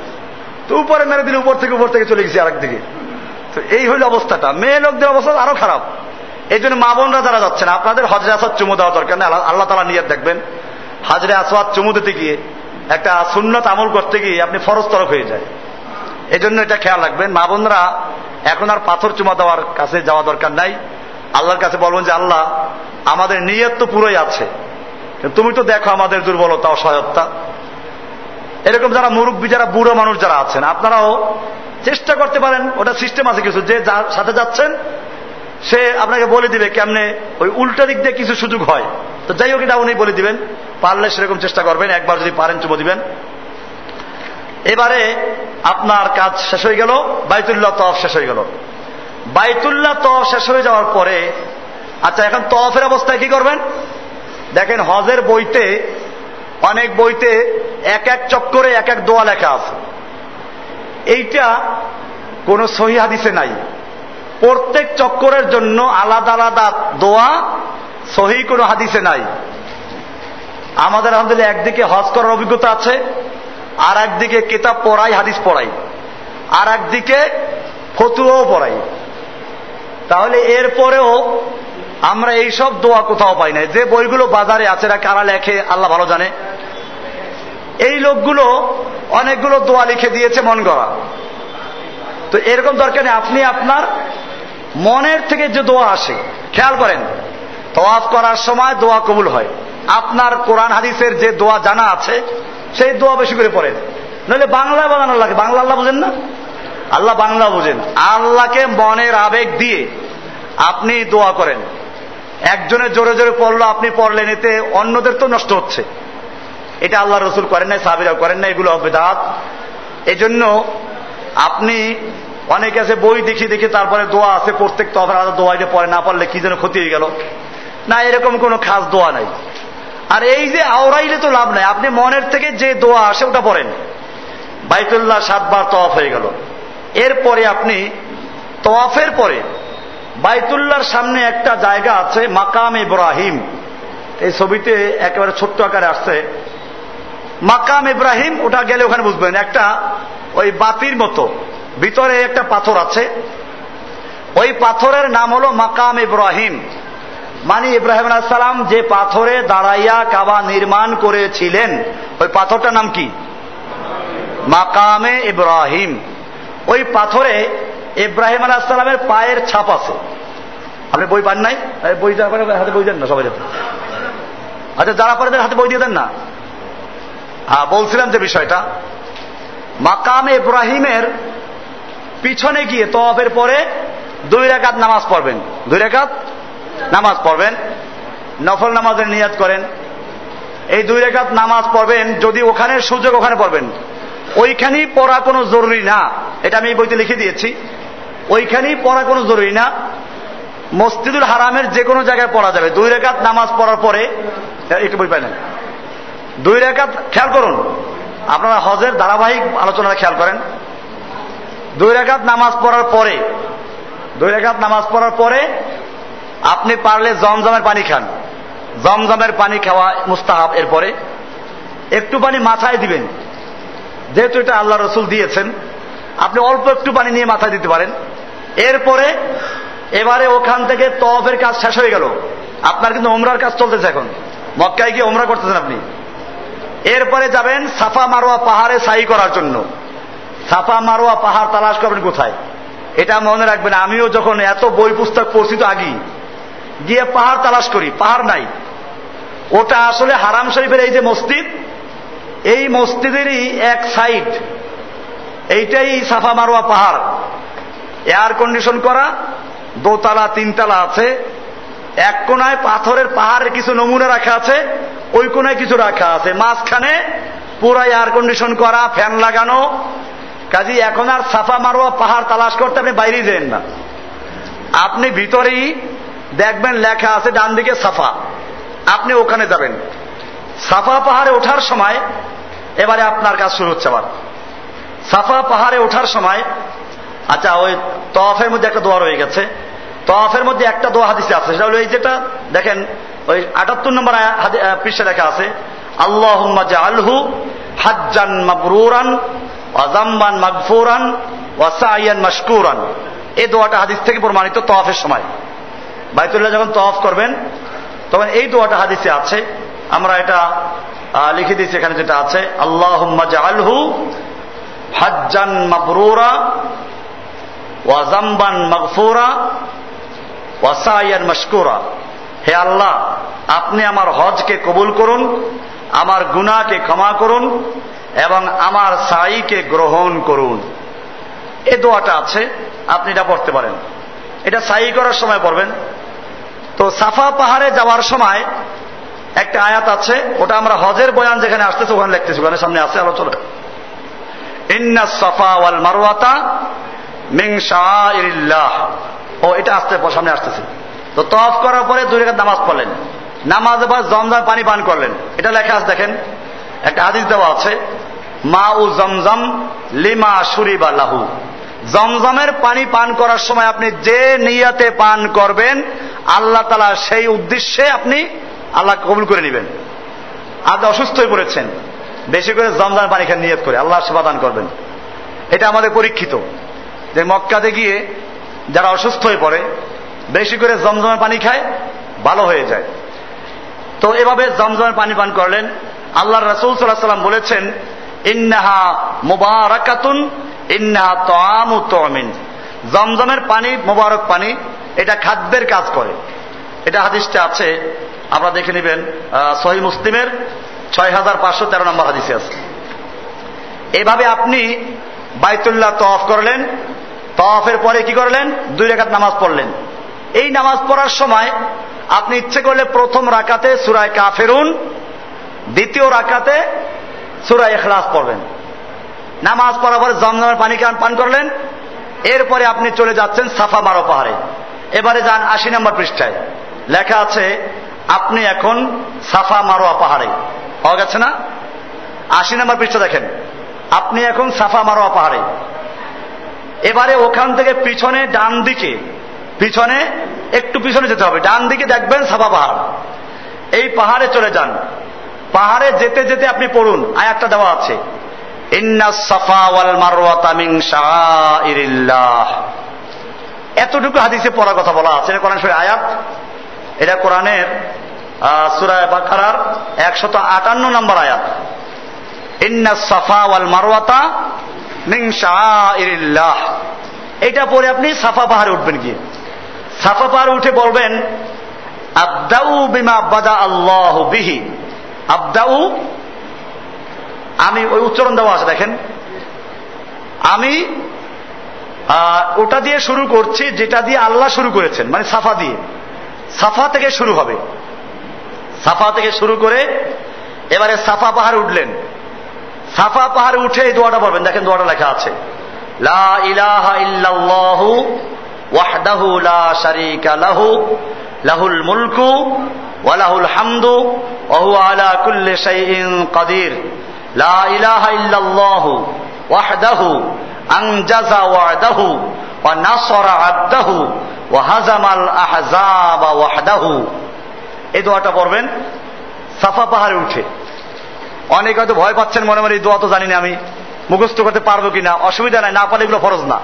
তো উপরে মেরে দিল, উপর থেকে উপর থেকে চলে গেছে আরেক দিকে। তো এই হইল অবস্থাটা। মেয়ে লোকদের অবস্থা আরও খারাপ। এই জন্য মা বোনরা যারা যাচ্ছেন, আপনাদের হজরে আসাদ চুমু দেওয়া দরকার নেই। আল্লাহ তালা নিয়ে দেখবেন। হাজরে আসওয়াদ চুমু দিতে গিয়ে একটা সুন্নত আমল করতে গিয়ে আপনি ফরজ তরফ হয়ে যায়। এই জন্য এটা খেয়াল রাখবেন। মা বোনরা এখন আর পাথর চুমা দেওয়ার কাছে যাওয়া দরকার নাই। আল্লাহর কাছে বলবেন যে, আল্লাহ, আমাদের নিয়ত তো পুরোই আছে। তুমি তো দেখো আমাদের দুর্বলতা, অসহায়তা। এরকম যারা মুরব্বী, যারা বুড়ো মানুষ যারা আছেন, আপনারাও চেষ্টা করতে পারেন, ওটা সিস্টেম আছে কিছু। যে যার সাথে যাচ্ছেন, সে আপনাকে বলে দিবে কেমনে ওই উল্টা দিক দিয়ে কিছু সুযোগ হয়। তো যাই হোক, এটা উনি বলে দিবেন। পারলে সেরকম চেষ্টা করবেন, একবার যদি পারেন চুমো দিবেন। এবারে আপনার কাজ শেষ হয়ে গেল, বাইতুল্লাহ তফ শেষ হয়ে গেল। বাইতুল্লাহ তফ শেষ হয়ে যাওয়ার পরে আচ্ছা এখন তফের অবস্থায় কি করবেন? দেখেন, হজের বইতে, অনেক বইতে এক এক চক্করে এক এক দোয়া লেখা আছে। এইটা কোন সহি হাদিসে নাই। প্রত্যেক চক্করের জন্য আলাদা আলাদা দোয়া সহি কোনো হাদিসে নাই। আমাদের আলহামদুলিল্লাহ একদিকে হজ করার অভিজ্ঞতা আছে আর একদিকে কেতাব পড়াই, হাদিস পড়াই আর একদিকে ফতুয়াও পড়াই। তাহলে এরপরেও আমরা এইসব দোয়া কোথাও পাই না যে বইগুলো বাজারে আছে, এরা কারা লেখে, আল্লাহ ভালো জানে। এই লোকগুলো অনেকগুলো দোয়া লিখে দিয়েছে মন গড়া। তো এরকম দরকার নেই, আপনি আপনার মনের থেকে যে দোয়া আসে, খেয়াল করেন, তওয়াফ করার সময় দোয়া কবুল হয়। আপনার কোরআন হাদিসের যে দোয়া জানা আছে, সেই দোয়া বেশি করে পড়েন। নইলে বাংলায় বলেন লাগে, বাংলা আল্লাহ বুঝেন না? আল্লাহ বাংলা বুঝেন। আল্লাহকে মনের আবেগ দিয়ে আপনি দোয়া করেন। একজনের জোরে জোরে পড়ল, আপনি পড়লেন, এতে অন্যদের তো নষ্ট হচ্ছে। এটা আল্লাহ রসুল করেন নাই, সাহাবিরাও করেন না এগুলো বেদাত এই জন্য আপনি অনেকে আছে বই দেখি দেখি তারপরে দোয়া আছে, প্রত্যেক তো আলাদা দোয়া এটা পরে না পারলে কি যেন ক্ষতি হয়ে গেল। না, এরকম কোনো খাস দোয়া নাই। আর এই যে আওরাইলে তো লাভ নাই, আপনি মনের থেকে যে দোয়া আসে ওটা পড়েন। বাইতুল্লাহ সাতবার তফ হয়ে গেল। এরপরে আপনি তওয়াফের পরে বাইতুল্লার সামনে একটা জায়গা আছে, মাকাম ইব্রাহিম। এই ছবিতে একেবারে ছোট্ট আকারে আসছে। মাকাম ইব্রাহিম, ওটা গেলে ওখানে বুঝবেন, একটা ওই বাতির মতো। ভিতরে একটা পাথর আছে। ওই পাথরের নাম হলো মাকাম ইব্রাহিম। মানে ইব্রাহিম সালাম যে পাথরে দাঁড়াইয়া কাবা নির্মাণ করেছিলেন, ওই পাথরটার নাম কি? মাকামে ইব্রাহিম। ওই পাথরে ইব্রাহিম আলাহিসাল্লামের পায়ের ছাপ আছে। আপনি বই পান নাই? বই হাতে বই দেন না সবাই আচ্ছা যারা পারে হাতে বই দিয়ে দেন না? হ্যাঁ বলছিলাম যে বিষয়টা। মাকাম ইব্রাহিমের পিছনে গিয়ে তওয়াফের পরে দুই রেখাত নামাজ পড়বেন। দুই রেখাত নামাজ পড়বেন। নফল নামাজের নিয়াত করেন। এই দুই রেখাত নামাজ পড়বেন, যদি ওখানে সুযোগ ওখানে পড়বেন। ওইখানেই পড়া কোনো জরুরি না। এটা আমি এই বইতে লিখে দিয়েছি। ওইখানেই পড়া কোনো জরুরি না। মসজিদুল হারামের যে কোনো জায়গায় পড়া যাবে। দুই রেখাত নামাজ পড়ার পরে একটু বই পাই না দুই রেখাত খেয়াল করুন। আপনারা হজের ধারাবাহিক আলোচনা খেয়াল করেন। দুই রেখাত নামাজ পড়ার পরে, দুই রেখাত নামাজ পড়ার পরে আপনি পারলে জমজমের পানি খান। জমজমের পানি খাওয়া মুস্তাহাব এরপরে। একটু পানি মাথায় দিবেন। যেহেতু এটা আল্লাহ রসুল দিয়েছেন, আপনি অল্প একটু পানি নিয়ে মাথায় দিতে পারেন। এরপরে, এবারে ওখান থেকে তফের কাজ শেষ হয়ে গেল। আপনার কিন্তু ওমরার কাজ চলতেছে এখন। মক্কায় গিয়ে ওমরা করতেছেন আপনি। এরপরে যাবেন সাফা মারোয়া পাহাড়ে সাই করার জন্য। সাফা মারোয়া পাহাড় তালাশ করবেন কোথায়? এটা মনে রাখবেন, আমিও যখন এত বই পুস্তক পড়ছি তো আগেই, গিয়ে পাহাড় তালাশ করি, পাহাড় নাই। ওটা আসলে হারাম শরীফের এই যে মসজিদ এই মসজিদেরই এক সাইড। এইটাই সাফা মারোয়া পাহাড়। এয়ার কন্ডিশন করা, দোতলা, তিনতলা আছে। এক কোনায় পাথরের পাহাড়ের কিছু নমুনা রাখা আছে, ওই কোনায় কিছু রাখা আছে। মাঝখানে পুরো এয়ার কন্ডিশন করা, ফ্যান লাগানো। কাজী, এখন আর সাফা মারোয়া পাহাড় তালাশ করতে আপনি বাইরে যেন না। আপনি ভিতরেই দেখবেন লেখা আছে ডান দিকে সাফা। আপনি ওখানে যাবেন। সাফা পাহাড়ে ওঠার সময় এবারে আপনার কাজ শুরু হচ্ছে আবার। সাফা পাহাড়ে ওঠার সময় আচ্ছা ওই তফের মধ্যে একটা দোয়া রয়ে গেছে। তফের মধ্যে একটা দোয়া হাদিসে আছে, সেটা হলো এই যেটা, দেখেন, ওই আটাত্তর নম্বর পৃষ্ঠে লেখা আছে আল্লাহ আলহু হাজ্জান মাবরুরান ওয়াজাম্বান মাগফুরান ওয়াসাইয়ান মাসকুরান এই দোয়াটা হাদিস থেকে প্রমাণিত তফের সময়। বাইতুল্লাহ যখন তফ করবেন, তখন এই দোয়াটা হাদিসে আছে। আমরা এটা লিখে দিয়েছে, এখানে যেটা আছে আল্লাহ আলহু হাজ্জান মাবরুরা ওয়াজাম্বান মাগফুরা ওয়াসাইয়ান মশকুরা। হে আল্লাহ, আপনি আমার হজকে কবুল করুন, আমার গুনাকে ক্ষমা করুন এবং আমার সাইকে গ্রহণ করুন। এ দোয়াটা আছে, আপনি এটা পড়তে পারেন। এটা সাই করার সময় পড়বেন। তো সাফা পাহাড়ে যাওয়ার সময় একটা আয়াত আছে, ওটা আমরা হজের বয়ান যেখানে আসতেছে, ওখানে লিখতেছি, ওখানে সামনে আছে আলোচনা ইন্না সাফা ওয়াল মারওয়াতা মিং ও, এটা আসতে, সামনে আসতেছে। তো তফ করার পরে দুই রেখাত নামাজ পড়লেন। নামাজ এবার জমজম পানি পান করলেন। এটা লেখা আছে, দেখেন। একটা হাদিস দেওয়া আছে মা উ জমজম লিমা সুরিবা লাহু। জমজমের পানি পান করার সময় আপনি যে নিয়াতে পান করবেন, আল্লাহ তালা সেই উদ্দেশ্যে আপনি আল্লাহ কবুল করে নেবেন। আপনি অসুস্থ হয়ে পড়েছেন, বেশি করে জমজমের পানি খান, নিয়ত করে। আল্লাহ সমাধান করবেন। এটা আমাদের পরীক্ষিত। যে মক্কাতে গিয়ে যারা অসুস্থ হয়ে পড়ে, বেশি করে জমজমের পানি খায়, ভালো হয়ে যায়। তো এভাবে জমজমের পানি পান করলেন। আল্লাহ রসুল সাল্লাহ সাল্লাম বলেছেন, ইন্নাহা মুবারাকাতুন, ইন্নাহা তামু তমিন জমজমের পানি, মোবারক পানি, এটা খাদ্যের কাজ করে। এটা হাদিসটা আছে আপনারা দেখে নেবেন সহি মুসলিমের ছয় হাজার পাঁচশো তেরো নম্বর হাদিসে আছে। এভাবে আপনি বাইতুল্লাহ তফ করলেন তফের পরে কি করলেন? দুই রেখাত নামাজ পড়লেন। এই নামাজ পড়ার সময় আপনি ইচ্ছে করলে প্রথম রাকাতে সুরায় কাফেরুন, দ্বিতীয় রাকাতে সুরায় এখলাস পড়বেন। নামাজ পড়ার পরে জমজমের পানি কান পান করলেন। এরপরে আপনি চলে যাচ্ছেন সাফা মারো পাহাড়ে। এবারে যান আশি নম্বর পৃষ্ঠায়। লেখা আছে আপনি এখন সাফা মারোয়া পাহাড়ে। পাওয়া গেছে না? আশি নম্বর পৃষ্ঠা দেখেন। আপনি এখন সাফা মারোয়া পাহাড়ে। এবারে ওখান থেকে পিছনে ডান দিকে, পিছনে একটু পিছনে যেতে হবে। ডান দিকে দেখবেন সাফা পাহাড়। এই পাহাড়ে চলে যান। পাহাড়ে যেতে যেতে আপনি পড়ুন। আয়াতটা দেওয়া আছে। এতটুকু হাদিসে পড়ার কথা বলা আছে। কোরআন শরীফ আয়াত। এটা কোরআনের সুরায় বাকারার একশত আটান্ন নম্বর আয়াত। ইন্না সাফা ওয়াল মারওয়াতা শাইরিল্লাহ এটা পরে আপনি সাফা পাহাড়ে উঠবেন গিয়ে। সাফা পাহাড়ে উঠে বলবেন, আবদাউ বিমা বাদা আল্লাহ বিহি। আবদাউ, আমি ওই উচ্চারণ দেওয়া আছে, দেখেন। আমি ওটা দিয়ে শুরু করছি, যেটা দিয়ে আল্লাহ শুরু করেছেন মানে সাফা দিয়ে। সাফা থেকে শুরু হবে। সাফা থেকে শুরু করে এবারে সাফা পাহাড় উঠলেন। সাফা পাহাড়ে উঠে এই দোয়াটা পড়বেন। দেখেন দোয়াটা লেখা আছে। লা ইলাহা ইল্লাল্লাহু ওয়াহদাহু লা শারীকা লাহু, লাহুল মুলকু ওয়া লাহুল হামদু ওয়া হুয়া আলা কুল্লি শাইইন কাদির। লা ইলাহা ইল্লাল্লাহু ওয়াহদাহু আনজাজা ওয়াদাহু ওয়া নাসরা আবদাহু ওয়া হাজামাল আহজাবা ওয়াহদাহু। এই দোয়াটা পড়বেন, সাফা পাহাড়ে উঠে। অনেক হয়তো ভয় পাচ্ছেন মনে মনে, এই দোয়া তো জানি না আমি। মুখস্থ করতে পারব কিনা? অসুবিধা নাই, না পারলে এগুলো ফরজ না।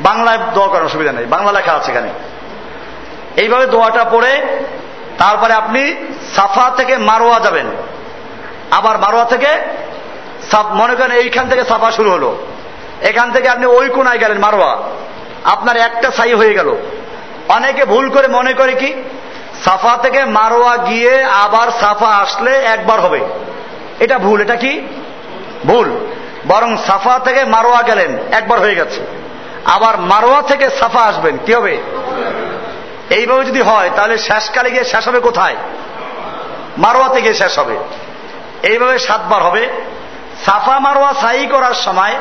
বাংলায় দোয়া করার অসুবিধা নেই, বাংলা লেখা আছে এখানে। এইভাবে দোয়াটা পড়ে, তারপরে আপনি সাফা থেকে মারোয়া যাবেন। আবার মারোয়া থেকে মনে করেন এইখান থেকে সাফা শুরু হলো। এখান থেকে আপনি ওই কোনায় গেলেন, মারোয়া। আপনার একটা সাই হয়ে গেল। অনেকে ভুল করে মনে করে কি? সাফা থেকে মারোয়া গিয়ে আবার সাফা আসলে একবার হবে। এটা ভুল, এটা কি? ভুল। বরং সাফা থেকে মারোয়া গেলেন, একবার হয়ে গেছে। আবার মারোয়া থেকে সাফা আসবেন, কি হবে? এইভাবে যদি হয়, তাহলে শেষকালে গিয়ে শেষ হবে কোথায়? মারোয়াতে গিয়ে শেষ হবে। এইভাবে সাতবার হবে। সাফা মারোয়া সাই করার সময়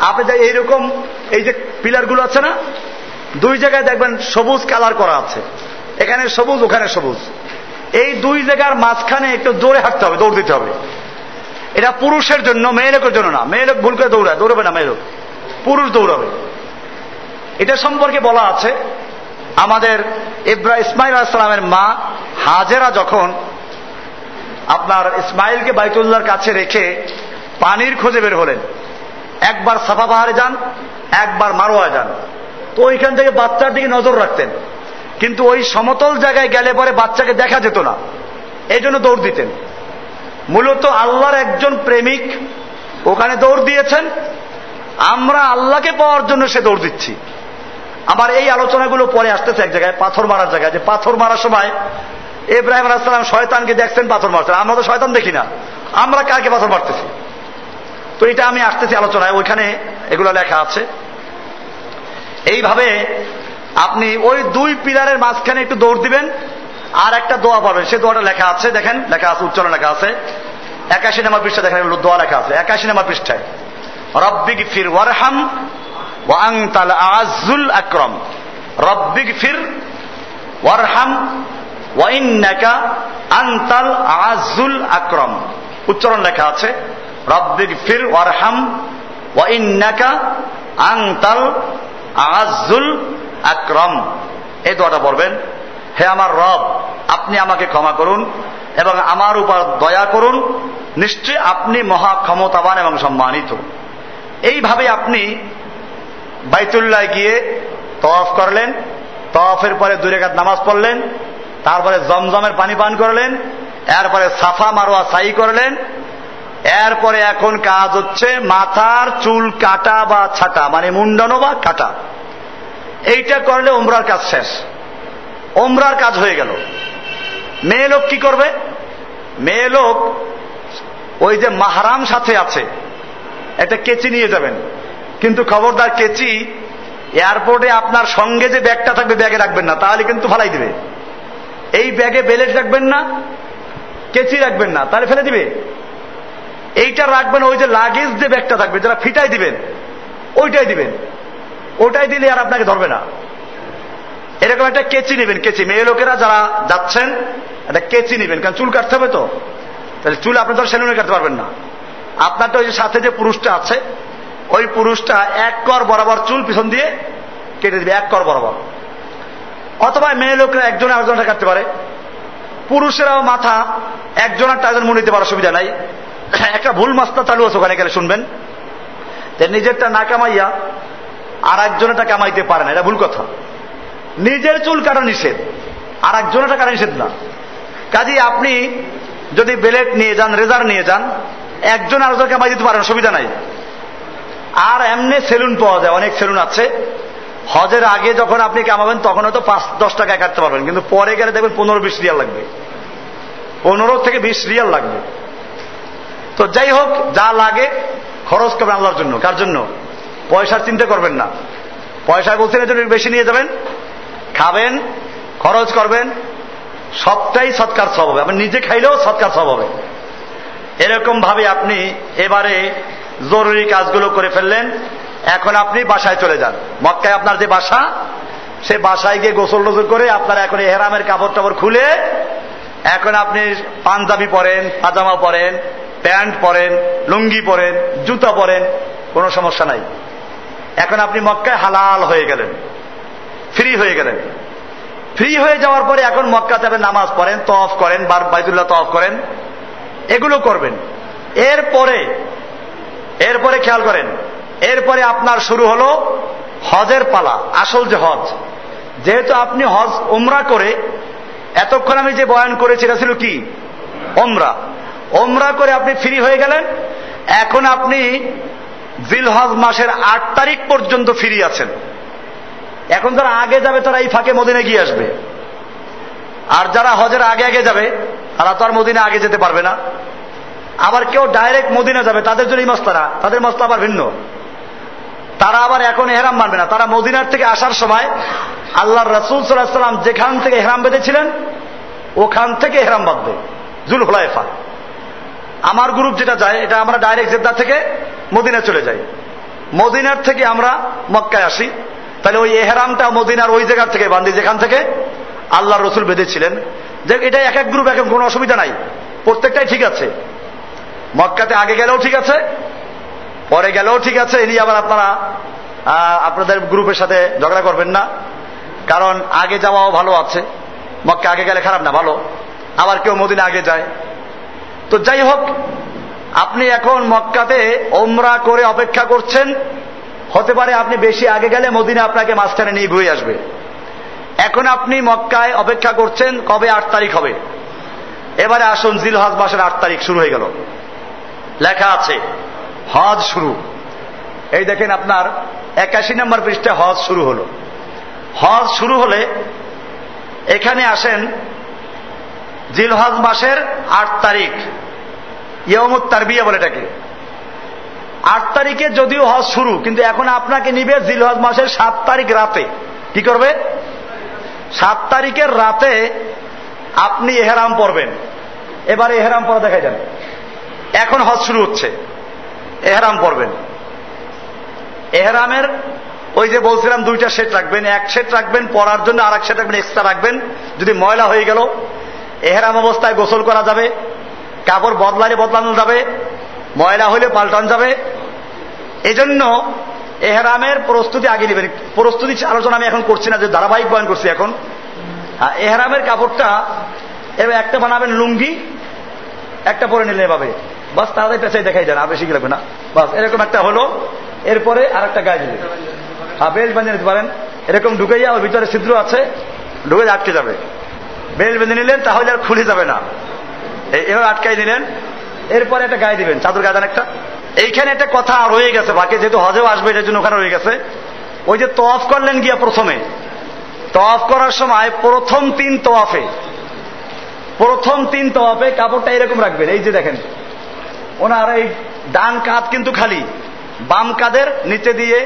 আপনি যে এইরকম, এই যে পিলারগুলো আছে না, দুই জায়গায় দেখবেন সবুজ কালার করা আছে। এখানে সবুজ, ওখানে সবুজ। এই দুই জায়গার মাঝখানে একটু জোরে হাঁটতে হবে, দৌড় দিতে হবে। এটা পুরুষের জন্য মেয়ে লোকের জন্য না। মেয়ে লোক ভুল করে দৌড়ায়, দৌড়বে না মেয়ে লোক পুরুষ দৌড়াবে। এটা সম্পর্কে বলা আছে, আমাদের ইব্রা ইসমাইল আসসালামের মা হাজেরা যখন আপনার ইসমাইলকে বাইতুল্লাহর কাছে রেখে পানির খোঁজে বের হলেন একবার সাফা পাহাড়ে যান, একবার মারোয়া যান। তো ওইখান থেকে বাচ্চার দিকে নজর রাখতেন। কিন্তু ওই সমতল জায়গায় গেলে পরে বাচ্চাকে দেখা যেত না। এই জন্য দৌড় দিতেন। মূলত আল্লাহর একজন প্রেমিক ওখানে দৌড় দিয়েছেন। আমরা আল্লাহকে পাওয়ার জন্য সে দৌড় দিচ্ছি। আবার এই আলোচনাগুলো পরে আসতেছে এক জায়গায়, পাথর মারার জায়গায়, যে পাথর মারার সময় ইব্রাহিম আলাহাম শয়তানকে দেখছেন পাথর মারছেন আমরা তো শয়তান দেখি না। আমরা কাকে পাথর মারতেছি? তো এটা আমি আসতেছি আলোচনায়, ওইখানে এগুলো লেখা আছে। এইভাবে আপনি ওই দুই পিলারের মাঝখানে একটু দৌড় দিবেন, আর একটা দোয়া পাবেন সে দোয়াটা লেখা আছে, দেখেন, লেখা আছে, উচ্চারণ লেখা আছে। একাশি নাম্বার পৃষ্ঠা দেখেন দোয়া লেখা আছে। একাশি নাম্বার পৃষ্ঠায়, রব্বিক ফির ওয়ারহাম ওয়াংতাল আজুল আকরম। রব্বিক ফির ওয়ারহাম ওয়াইন্নাকা আন্তাল আজুল আকরম। উচ্চারণ লেখা আছে। রব্বিক ফির ওয়ারহাম ওয়াইন্নাকা আন্তাল আজুল আকরম। এই দোয়াটা পড়বেন। হে আমার রব, আপনি আমাকে ক্ষমা করুন এবং আমার উপর দয়া করুন। নিশ্চয় আপনি মহা ক্ষমতাবান এবং সম্মানিত। এইভাবে আপনি বাইতুল্লায় গিয়ে তফ করলেন। তফের পরে দুই রেখাত নামাজ পড়লেন। তারপরে জমজমের পানি পান করলেন। এরপরে সাফা মারোয়া সাই করলেন। এরপরে এখন কাজ হচ্ছে মাথার চুল কাটা বা ছাটা মানে মুন্ডানো বা কাটা। এইটা করলে ওমরার কাজ শেষ। ওমরার কাজ হয়ে গেল। মেয়ে লোক কি করবে? মেয়ে লোক ওই যে মাহারাম সাথে আছে, একটা কেচি নিয়ে যাবেন। কিন্তু খবরদার কেচি এয়ারপোর্টে আপনার সঙ্গে যে ব্যাগটা থাকবে, ব্যাগে রাখবেন না, তাহলে কিন্তু ফালাই দিবে। এই ব্যাগে বেলেট রাখবেন না, কেচি রাখবেন না, তাহলে ফেলে দিবে। এইটা রাখবেন, ওই যে লাগেজ যে ব্যাগটা থাকবে যারা ফিটাই দিবেন, ওইটাই দিবেন। ওটাই দিলে আর আপনাকে ধরবে না। এরকম একটা কেচি নেবেন, কেচি। মেয়ে লোকেরা যারা যাচ্ছেন, একটা কেচি নেবেন, কারণ চুল কাটতে হবে তো। তাহলে চুল আপনি তো সেলুনে কাটতে পারবেন না। আপনারটা ওই যে সাথে যে পুরুষটা আছে, ওই পুরুষটা এক কর বরাবর চুল পিছন দিয়ে কেটে দিবে, এক কর বরাবর। অথবা মেয়ে লোকরা একজনে আরেকজনটা কাটতে পারে। পুরুষেরাও মাথা একজনের টাজন মনে নিতে পারার সুবিধা নাই। একটা ভুল মাস্তা চালু আছে ওখানে গেলে শুনবেন। যে নিজেরটা না কামাইয়া আর একজনেটা কামাইতে পারে না, এটা ভুল কথা। নিজের চুল কাটা নিষেধ আর একজনেটা কাটা নিষেধ না। কাজে আপনি যদি বেলেট নিয়ে যান, রেজার নিয়ে যান, একজন আরেকজন কামাই দিতে পারেন সুবিধা নাই। আর এমনি সেলুন পাওয়া যায়, অনেক সেলুন আছে। হজের আগে যখন আপনি কামাবেন, তখন হয়তো পাঁচ, দশ টাকায় কাটতে পারবেন। কিন্তু পরে গেলে দেখবেন পনেরো, বিশ রিয়াল লাগবে। পনেরো থেকে বিশ রিয়াল লাগবে। তো যাই হোক, যা লাগে খরচ করবেন আল্লাহর জন্য। কার জন্য? পয়সার চিন্তা করবেন না। পয়সা বলছেন এর জন্য বেশি নিয়ে যাবেন। খাবেন, খরচ করবেন, সবটাই সৎকার সব হবে। আপনি নিজে খাইলেও সৎকার সব হবে। এরকম ভাবে আপনি এবারে জরুরি কাজগুলো করে ফেললেন। এখন আপনি বাসায় চলে যান। মক্কায় আপনার যে বাসা, সে বাসায় গিয়ে গোসল টোসল করে আপনার এখন এহরামের কাপড় টাপড় খুলে এখন আপনি পাঞ্জাবি পরেন, পাজামা পরেন প্যান্ট পরেন, লুঙ্গি পরেন, জুতা পরেন, কোনো সমস্যা নাই। এখন আপনি মক্কায় হালাল হয়ে গেলেন, ফ্রি হয়ে গেলেন। ফ্রি হয়ে যাওয়ার পরে এখন মক্কা যাবে নামাজ পড়েন তফ করেন, বার বাইদুল্লাহ তফ করেন, এগুলো করবেন। এরপরে এরপরে খেয়াল করেন, এরপরে আপনার শুরু হলো হজের পালা, আসল যে হজ। যেহেতু আপনি হজ ওমরা করে, এতক্ষণ আমি যে বয়ান করেছি, এটা ছিল কি? ওমরা ওমরা করে আপনি ফ্রি হয়ে গেলেন। এখন আপনি জিলহজ মাসের আট তারিখ পর্যন্ত ফ্রি আছেন। এখন যারা আগে যাবে তারা এই ফাঁকে মদিনে গিয়ে আসবে। আর যারা হজের আগে আগে যাবে, তারা তো আর মদিনে আগে যেতে পারবে না। আবার কেউ ডাইরেক্ট মদিনা যাবে, তাদের জন্য এই মস্তা না তাদের মস্তা আবার ভিন্ন। তারা আবার এখন এহরাম মানবে না। তারা মদিনার থেকে আসার সময় আল্লাহ রসুল সাল্লাহ সাল্লাম যেখান থেকে এহরাম বেঁধেছিলেন, ওখান থেকে হেরাম বাঁধবে জুল হুলাইফা আমার গ্রুপ যেটা যায়, এটা আমরা ডাইরেক্ট জেদ্দা থেকে মদিনা চলে যাই। মদিনার থেকে আমরা মক্কায় আসি। তাহলে ওই এহরামটা মদিনার ওই জায়গার থেকে বান্ধি যেখান থেকে আল্লাহ রসুল বেঁধেছিলেন। যে এটা এক এক গ্রুপ এখন কোনো অসুবিধা নাই। প্রত্যেকটাই ঠিক আছে। মক্কাতে আগে গেলেও ঠিক আছে, পরে গেলেও ঠিক আছে, এ নিয়ে আবার আপনারা আপনাদের গ্রুপের সাথে ঝগড়া করবেন না। কারণ আগে যাওয়াও ভালো আছে। মক্কা আগে গেলে খারাপ না, ভালো। আবার কেউ মদিনা আগে যায়। তো যাই হোক, আপনি এখন মক্কাতে ওমরা করে অপেক্ষা করছেন। হতে পারে আপনি বেশি আগে গেলে মদিনা আপনাকে মাঝখানে নিয়ে ঘুরে আসবে। এখন আপনি মক্কায় অপেক্ষা করছেন, কবে আট তারিখ হবে? এবারে আসুন জিল হজ মাসের আট তারিখ শুরু হয়ে গেল। লেখা আছে, হজ শুরু। এই দেখেন আপনার একাশি নম্বর পৃষ্ঠে হজ শুরু হলো। হজ শুরু হলে এখানে আসেন জিলহজ মাসের আট তারিখ। ইয়মুত তারবিয়া বলে এটাকে। আট তারিখে যদিও হজ শুরু, কিন্তু এখন আপনাকে নিবে জিলহজ মাসের সাত তারিখ রাতে। কি করবে? সাত তারিখের রাতে আপনি এহেরাম পড়বেন। এবারে এহেরাম পড়া দেখা যান এখন হজ শুরু হচ্ছে। এহরাম পড়বেন। এহরামের ওই যে বলছিলাম দুইটা সেট রাখবেন, এক সেট রাখবেন, পড়ার জন্য আর এক সেট রাখবেন, এক্সট্রা রাখবেন। যদি ময়লা হয়ে গেল এহরাম অবস্থায় গোসল করা যাবে, কাপড় বদলালে বদলানো যাবে, ময়লা হলে পাল্টানো যাবে। এজন্য এহরামের প্রস্তুতি আগে নেবেন। প্রস্তুতি আলোচনা আমি এখন করছি না, যে ধারাবাহিক বয়ন করছি এখন। হ্যাঁ এহরামের কাপড়টা এবার একটা বানাবেন লুঙ্গি, একটা পরে নিলে এভাবে। বাস তাড়াতাড়ি পেঁচাই দেখাই যান আর বেশি লাগবে না। বাস, এরকম একটা হলো, এরপরে আর একটা গায়ে দিবে হ্যাঁ বেল্ট বাঁধে নিতে পারেন। এরকম ঢুকে যাওয়ার ভিতরে ছিদ্র আছে, ঢুকে আটকে যাবে। বেল্ট বেঁধে নিলেন, তাহলে আর খুলে যাবে না। এভাবে আটকাই দিলেন। এরপরে একটা গায়ে দিবেন, চাদর গায়ে দেন একটা। এইখানে একটা কথা রয়ে গেছে, বাকি যেহেতু হজেও আসবে, এটার জন্য ওখানে রয়ে গেছে। ওই যে তফ করলেন গিয়া প্রথমে। তফ করার সময় প্রথম তিন তোয়াফে প্রথম তিন তোয়াফে কাপড়টা এরকম রাখবেন, এই যে দেখেন। ওনার এই ডান কাঁধ কিন্তু খালি, বাম কাঁধের নিচে দিয়ে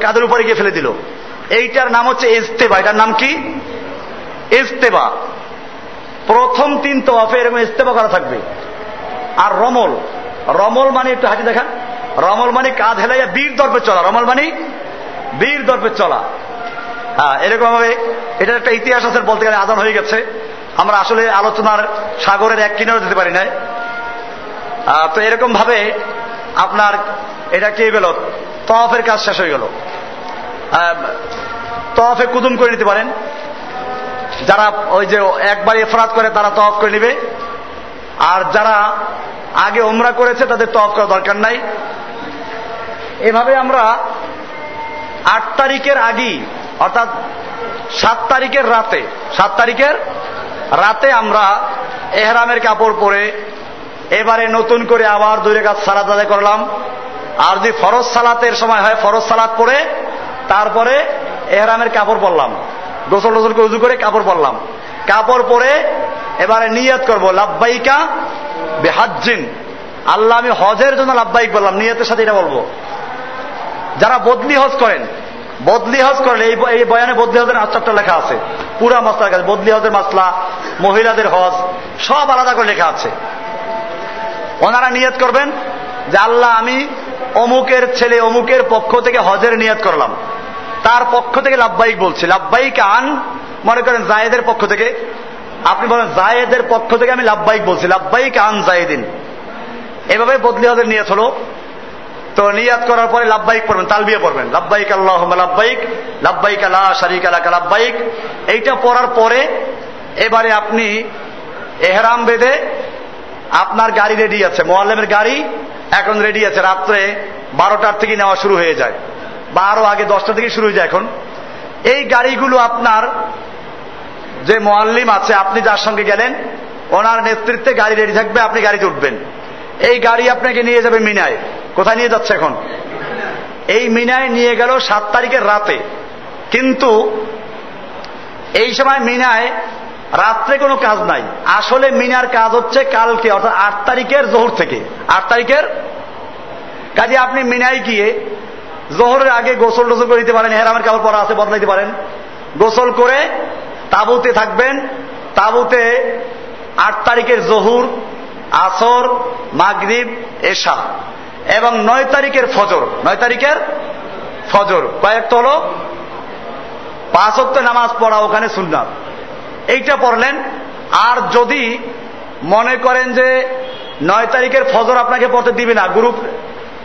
কাঁধের উপরে গিয়ে ফেলে দিল। এইটার নাম হচ্ছে ইস্তেবা এটার নাম কি? ইস্তেবা। প্রথম তিন তোয়াফে এরকম ইস্তেবা করা থাকবে। আর রমল। রমল মানে একটু হাঁটি দেখা রমল মানে কাঁধ হেলাইয়া বীর দর্পে চলা। রমল মানে বীর দর্পে চলা। হ্যাঁ এরকম ভাবে এটার একটা ইতিহাস আছে, বলতে গেলে আদান হয়ে গেছে। আমরা আসলে আলোচনার সাগরের এক কিনারে যেতে পারি নাই। তো এরকম ভাবে আপনার এটা কে গেল? তফের কাজ শেষ হয়ে গেল। তফে কুদুম করে নিতে পারেন। যারা ওই যে একবার এফরাত করে, তারা তফ করে নিবে। আর যারা আগে ওমরা করেছে, তাদের তফ করা দরকার নাই। এভাবে আমরা আট তারিখের আগেই, অর্থাৎ সাত তারিখের রাতে, সাত তারিখের রাতে আমরা এহরামের কাপড় পরে এবারে নতুন করে আবার দুই রেখা সালাত আদায় করলাম। আর যদি ফরজ সালাতের সময় হয়, ফরজ সালাত পরে তারপরে এহরামের কাপড় পরলাম। গোসল টোসল করে উজু করে কাপড় পরলাম। কাপড় পরে এবারে নিয়ত করব লাভবাইকা বেহাজিন আল্লাহ আমি হজের জন্য লাভবাইক বললাম, নিয়তের সাথে এটা বলব। যারা বদলি হজ করেন, বদলি হজ করলে এই বয়ানে বদলি হজের আচারটা লেখা আছে। পুরা মশলার কাছে বদলি হজের মাসলা, মহিলাদের হজ, সব আলাদা করে লেখা আছে। ওনারা নিয়ত করবেন যে, আল্লাহ আমি অমুকের ছেলে অমুকের পক্ষ থেকে হজের নিয়ত করলাম। তার পক্ষ থেকে লাভবাহিক বলছি। লাভবাহিক আন, মনে করেন জায়েদের পক্ষ থেকে। আপনি বলেন, জায়েদের পক্ষ থেকে আমি লাভবাহিক বলছি। লাভবাহিক আন জায়েদিন। এভাবে বদলি হদের নিয়ত হলো। তো নিয়াত করার পরে লাভবাহিক পড়বেন, তালবিয়া পড়বেন। লাভবাহিক আল্লাহ লাভবাহিক লাভবাহিক আল্লাহ শারিক আলাক লাভবাহিক। এইটা পড়ার পরে এবারে আপনি এহরাম বেঁধে আপনার গাড়ি রেডি আছে। মোয়াল্লেমের গাড়ি এখন রেডি আছে। রাত্রে বারোটার থেকে নেওয়া শুরু হয়ে যায়। বা আরও আগে দশটা থেকে শুরু হয়ে যায় এখন। এই গাড়িগুলো আপনার যে মোয়াল্লিম আছে, আপনি যার সঙ্গে গেলেন, ওনার নেতৃত্বে গাড়ি রেডি থাকবে, আপনি গাড়িতে উঠবেন। এই গাড়ি আপনাকে নিয়ে যাবে মিনায়। কোথায় নিয়ে যাচ্ছে এখন? এই মিনায় নিয়ে গেল সাত তারিখের রাতে। কিন্তু এই সময় মিনায় রাত্রে কোনো কাজ নাই। আসলে মিনার কাজ হচ্ছে কালকে, অর্থাৎ আট তারিখের জোহর থেকে। আট তারিখের? কাজে আপনি মিনায় গিয়ে জোহরের আগে গোসল টোসল করে দিতে পারেন হেরামের কাপড় পরা আছে, বদলাইতে পারেন। গোসল করে তাবুতে থাকবেন। তাবুতে আট তারিখের জহুর, আসর, মাগরিব, এশা এবং নয় তারিখের ফজর। নয় তারিখের ফজর। কয়েকটা হলো পাঁচ নামাজ পড়া, ওখানে সুন্নাত। এইটা পড়লেন। আর যদি মনে করেন যে নয় তারিখের ফজর আপনাকে পড়তে দিবে না, গ্রুপ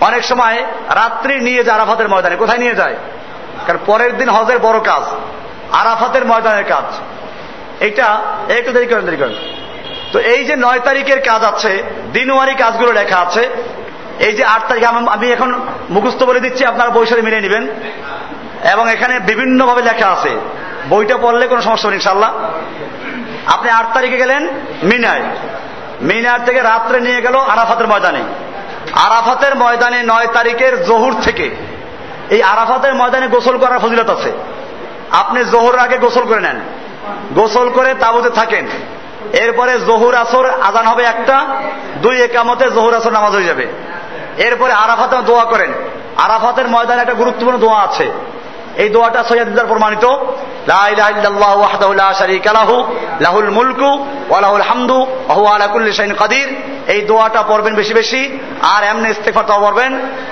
অনেক সময় রাত্রি নিয়ে যায় আরাফাতের ময়দানে। কোথায় নিয়ে যায়? কারণ পরের দিন হজের বড় কাজ। আরাফাতের ময়দানের কাজ। এটা একটু দেরি করেন দেরি করেন। তো এই যে নয় তারিখের কাজ আছে, দিনওয়ারি কাজগুলো লেখা আছে, এই যে আট তারিখ আমি এখন মুখস্থ বলে দিচ্ছি, আপনারা বই সাথে নেবেন। এবং এখানে বিভিন্নভাবে লেখা আছে। বইটা পড়লে কোনো সমস্যা নেই ইনশাল্লাহ আপনি আট তারিখে গেলেন মিনায়। মিনার থেকে রাত্রে নিয়ে গেল আরাফাতের ময়দানে। আরাফাতের ময়দানে নয় তারিখের জহুর থেকে। এই আরাফাতের ময়দানে গোসল করার ফজিলত আছে। আপনি জহুর আগে গোসল করে নেন। গোসল করে তাবুতে থাকেন। এরপরে জহুর আসর আজান হবে একটা, দুই একামতে জহুর আসর নামাজ হয়ে যাবে। এরপরে আরাফাতে দোয়া করেন। আরাফাতের ময়দানে একটা গুরুত্বপূর্ণ দোয়া আছে। এই দোয়াটা সৈয়দার প্রমাণিত। লাহুল মুলকু ওয়ালাহুল হামদু ওহু আলা কুল্লি শাইন কাদির। এই দোয়াটা পড়বেন বেশি বেশি, আর এমনি ইস্তেফাটাও পড়বেন।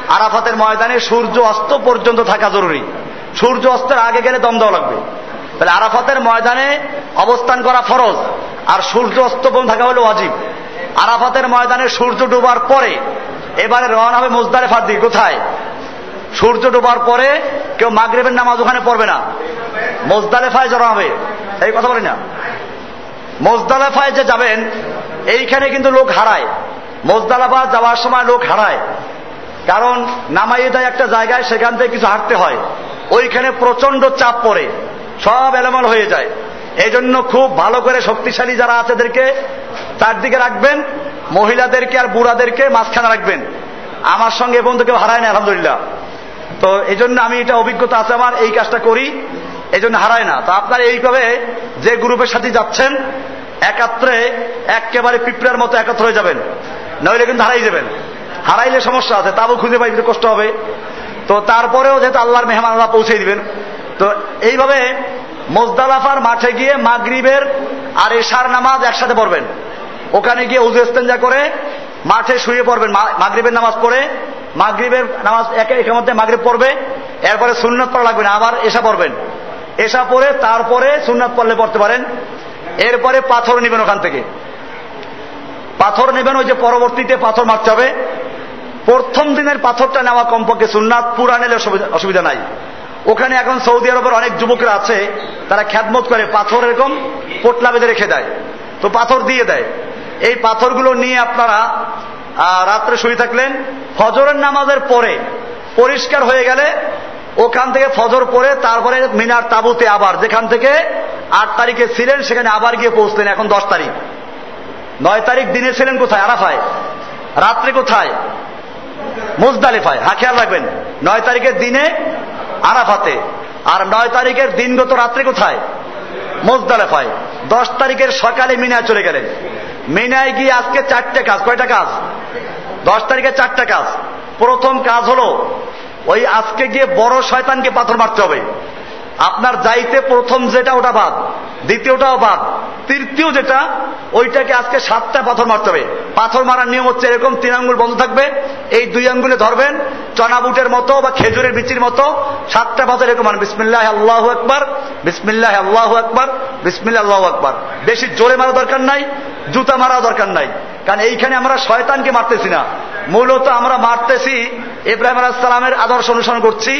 আরাফাতের ময়দানে সূর্য অস্ত পর্যন্ত থাকা জরুরি। সূর্য অস্তের আগে গেলে দম দেওয়া লাগবে। তাহলে আরাফাতের ময়দানে অবস্থান করা ফরজ, আর সূর্য অস্ত পর্যন্ত থাকা হলো অজীব আরাফাতের ময়দানে সূর্য ডুবার পরে এবারে রওনা হবে মোজদারে ফাদ্দি কোথায়? সূর্য ডোবার পরে কেউ মাগরেবের নামাজ ওখানে পড়বে না। মোজদালেফায় জড়া হবে। এই কথা বলি না। মোজদালেফায় যে যাবেন, এইখানে কিন্তু লোক হারায়। মোজদালাফা যাওয়ার সময় লোক হারায়। কারণ নামাইয়ে দেয় একটা জায়গায় সেখান থেকে কিছু হাঁটতে হয়। ওইখানে প্রচণ্ড চাপ পড়ে, সব এলোমেল হয়ে যায়। এই জন্য খুব ভালো করে শক্তিশালী যারা আছে এদেরকে চারদিকে রাখবেন, মহিলাদেরকে আর বুড়াদেরকে মাঝখানে রাখবেন। আমার সঙ্গে কেউ হারায় না আলহামদুলিল্লাহ। তো এই জন্য আমি এটা অভিজ্ঞতা আছে আমার, এই কাজটা করি। এই জন্য হারায় না। তো আপনার এইভাবে যে গ্রুপের সাথে যাচ্ছেন, একাত্রে একেবারে পিঁপড়ার মতো একত্র হয়ে যাবেন। নইলে কিন্তু হারাই যাবেন। হারাইলে সমস্যা আছে, তাও খুঁজে পাইতে কষ্ট হবে। তো তারপরেও যেহেতু আল্লাহর মেহমান আল্লাহ পৌঁছে দিবেন, তো এইভাবে মোজদালাফার মাঠে গিয়ে মাগরিবের আর এশার নামাজ একসাথে পড়বেন। ওখানে গিয়ে উজু করে মাঠে শুয়ে পড়বেন মাগরিবের নামাজ পড়ে, মাগরিবের নামাজ একে একের মধ্যে মাগরিব পড়বে, এরপরে সুন্নত পড়া লাগবে না, আবার এসা পড়বেন। এসা পরে তারপরে সুন্নাত পড়লে পড়তে পারেন। এরপরে পাথর নেবেন ওখান থেকে। পাথর নেবেন, ওই যে পরবর্তীতে পাথর মারতে হবে। প্রথম দিনের পাথরটা নেওয়া কমপক্ষে সুন্নাত পুরা নিলে অসুবিধা নাই। ওখানে এখন সৌদি আরবের অনেক যুবকরা আছে, তারা খ্যাতমত করে পাথর এরকম পোটলা বেঁধে রেখে দেয়। তো পাথর দিয়ে দেয়। এই পাথরগুলো নিয়ে আপনারা রাত্রে শুয়ে থাকলেন। ফজরের নামাজের পরে পরিষ্কার হয়ে গেলে ওখান থেকে ফজর পরে তারপরে মিনার তাবুতে আবার, যেখান থেকে আট তারিখে ছিলেন, সেখানে আবার গিয়ে পৌঁছলেন, এখন দশ তারিখ। নয় তারিখ দিনে ছিলেন কোথায়? আরাফায়। রাত্রে কোথায়? মুজদালিফায়। হ্যাঁ খেয়াল রাখবেন। নয় তারিখের দিনে আরাফাতে। আর নয় তারিখের দিনগত রাত্রে কোথায়? মোজদালেফায়। দশ তারিখের সকালে মিনায় চলে গেলেন। মিনায় গিয়ে আজকে চারটে কাজ। কয়টা কাজ? দশ তারিখে চারটা কাজ। প্রথম কাজ হলো ওই আজকে গিয়ে বড় শয়তানকে পাথর মারতে হবে। আপনার যাইতে প্রথম যেটা ওটা বাদ, দ্বিতীয়টাও বাদ, তৃতীয় যেটা, ওইটাকে আজকে সাতটা পাথর মারতে হবে। পাথর মারার নিয়ম হচ্ছে এরকম, তিন আঙ্গুল বন্ধ থাকবে, এই দুই আঙ্গুলে ধরবেন চনাবুটের মতো বা খেজুরের বিচির মতো, সাতটা পাথর এরকম বিসমিল্লাহ আল্লাহ একবার বিসমিল্লাহ আল্লাহ একবার বিসমিল্লাহ আল্লাহ একবার বেশি জোরে মারা দরকার নাই, জুতা মারা দরকার নাই। কারণ এইখানে আমরা শয়তানকে মারতেছি না। মূলত আমরা মারতেছি ইব্রাহিম আলাহ সালামের আদর্শ অনুসরণ করছি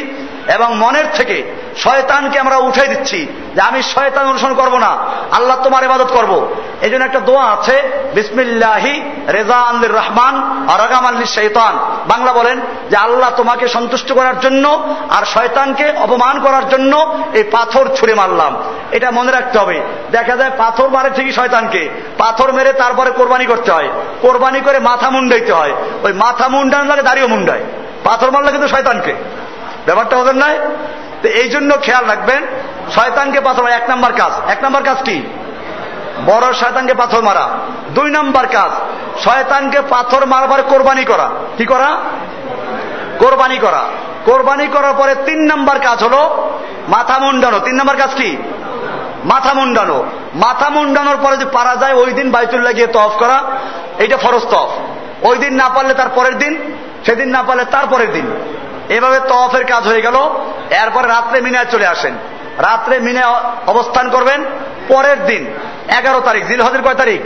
এবং মনের থেকে শয়তানকে আমরা উঠে দিচ্ছি। যে আমি শয়তান অনুসরণ করব না, আল্লাহ তোমার ইবাদত করব। এই জন্য একটা দোয়া আছে, বিসমিল্লাহি রেজা আল্লির রহমান আরাগাম আল্লি শৈতান বাংলা বলেন যে আল্লাহ তোমাকে সন্তুষ্ট করার জন্য আর শয়তানকে অপমান করার জন্য এই পাথর ছুঁড়ে মারলাম। এটা মনে রাখতে হবে। দেখা যায় পাথর মারে ঠিকই শয়তানকে। পাথর মেরে তারপরে কোরবানি করতে হয়। কোরবানি করে মাথা মুন্ডাইতে হয়। ওই মাথা মুন্ডান লাগে দাঁড়িয়ে মুন্ডায়। পাথর মারলে কিন্তু শয়তানকে। ব্যাপারটা হবে নয় তো এই জন্য খেয়াল রাখবেন শয়তানকে পাথর এক নাম্বার কাজ। এক নাম্বার কাজ কি? বড় শয়তানকে পাথর মারা। দুই নাম্বার কাজ, শয়তানকে পাথর মারবার কোরবানি করা। কি করা? কোরবানি করা। কোরবানি করার পরে তিন নাম্বার কাজ হলো মাথা মুন্ডানো। তিন নাম্বার কাজ কি? মাথা মুন্ডানো। মাথা মুন্ডানোর পরে যদি পারা যায়, ওই দিন বাইতুল্লাহ গিয়ে তফ করা। এইটা ফরজ তফ ওই দিন না পারলে তার পরের দিন, সেদিন না পারলে তার পরের দিন। এভাবে তফের কাজ হয়ে গেল। এরপরে রাত্রে মিনায় চলে আসেন। রাত্রে মিনে অবস্থান করবেন, পরের দিন, এগারো তারিখ, জিলহজের কয় তারিখ?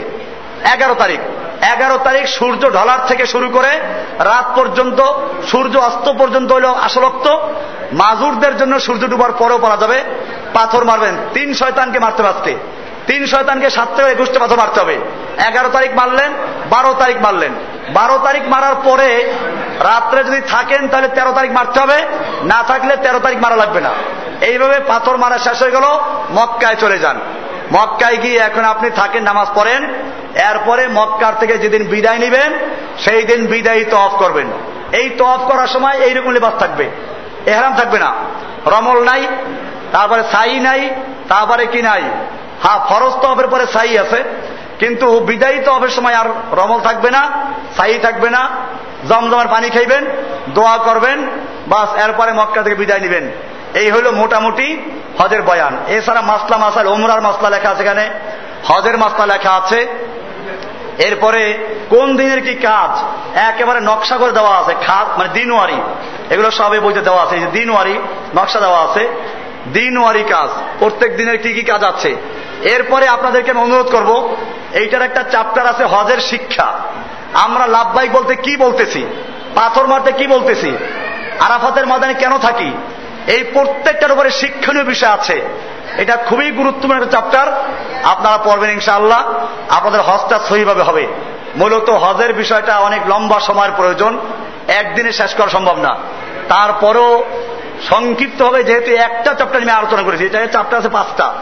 এগারো তারিখ। এগারো তারিখ সূর্য ঢলার থেকে শুরু করে রাত পর্যন্ত, সূর্য অস্ত পর্যন্ত হইল আসলক্ত। মাজুরদের জন্য সূর্য ডুবার পরেও পারা যাবে। পাথর মারবেন। তিন শয়তানকে মারতে পারতে তিন শয়তানকে সাত থেকে একুশটা পাথর মারতে হবে। এগারো তারিখ মারলেন, বারো তারিখ মারলেন। বারো তারিখ মারার পরে রাত্রে যদি থাকেন, তাহলে তেরো তারিখ মারতে হবে। না থাকলে তেরো তারিখ মারা লাগবে না। এইভাবে পাথর মারা শেষ হয়ে গেল, মক্কায় চলে যান। মক্কায় গিয়ে এখন আপনি থাকেন, নামাজ পড়েন। এরপরে মক্কার থেকে যেদিন বিদায় নিবেন, সেই দিন বিদায় তফ করবেন। এই তফ করার সময় এইরকম লেবাস থাকবে। এহারাম থাকবে না। রমল নাই, তারপরে সাই নাই, তারপরে কি নাই? হ্যাঁ ফরজ তফের পরে সাই আছে, কিন্তু বিদায়ী তফের সময় আর রমল থাকবে না, সাই থাকবে না, জমজমার পানি খাইবেন, দোয়া করবেন, বাস এরপরে মক্কা থেকে বিদায় নেবেন। এই হলো মোটামুটি হজের বয়ান। এছাড়া মাসলা মাসাল ওমরার মাসলা লেখা আছে এখানে। হজের মাসলা লেখা আছে। এরপরে কোন দিনের কি কাজ? একেবারে নকশা করে দেওয়া আছে খাত মানে দিনওয়ারি। এগুলো সবে বইতে দেওয়া আছে দিনওয়ারি নকশা দেওয়া আছে। দিনওয়ারি কাজ। প্রত্যেক দিনের কি কি কাজ আছে? এরপরে আপনাদেরকে আমি অনুরোধ করব, এইটার একটা চ্যাপ্টার আছে হজের শিক্ষা। আমরা লাভবাহিক বলতে কি বলতেছি? পাথর মারতে কি বলতেছি? আরাফাতের ময়দানে কেন থাকি? এই প্রত্যেকটার উপরে শিক্ষণীয় বিষয় আছে। এটা খুবই গুরুত্বপূর্ণ একটা চ্যাপ্টার আপনারা পড়বেন ইনশাআল্লাহ। আপনাদের হজটা সহিভাবে হবে। মূলত হজের বিষয়টা অনেক লম্বা সময়ের প্রয়োজন। একদিনে শেষ করা সম্ভব না। তারপরও সংক্ষিপ্ত হবে যেহেতু একটা চ্যাপ্টার আমি আলোচনা করেছি এটা চ্যাপ্টার আছে পাঁচটা।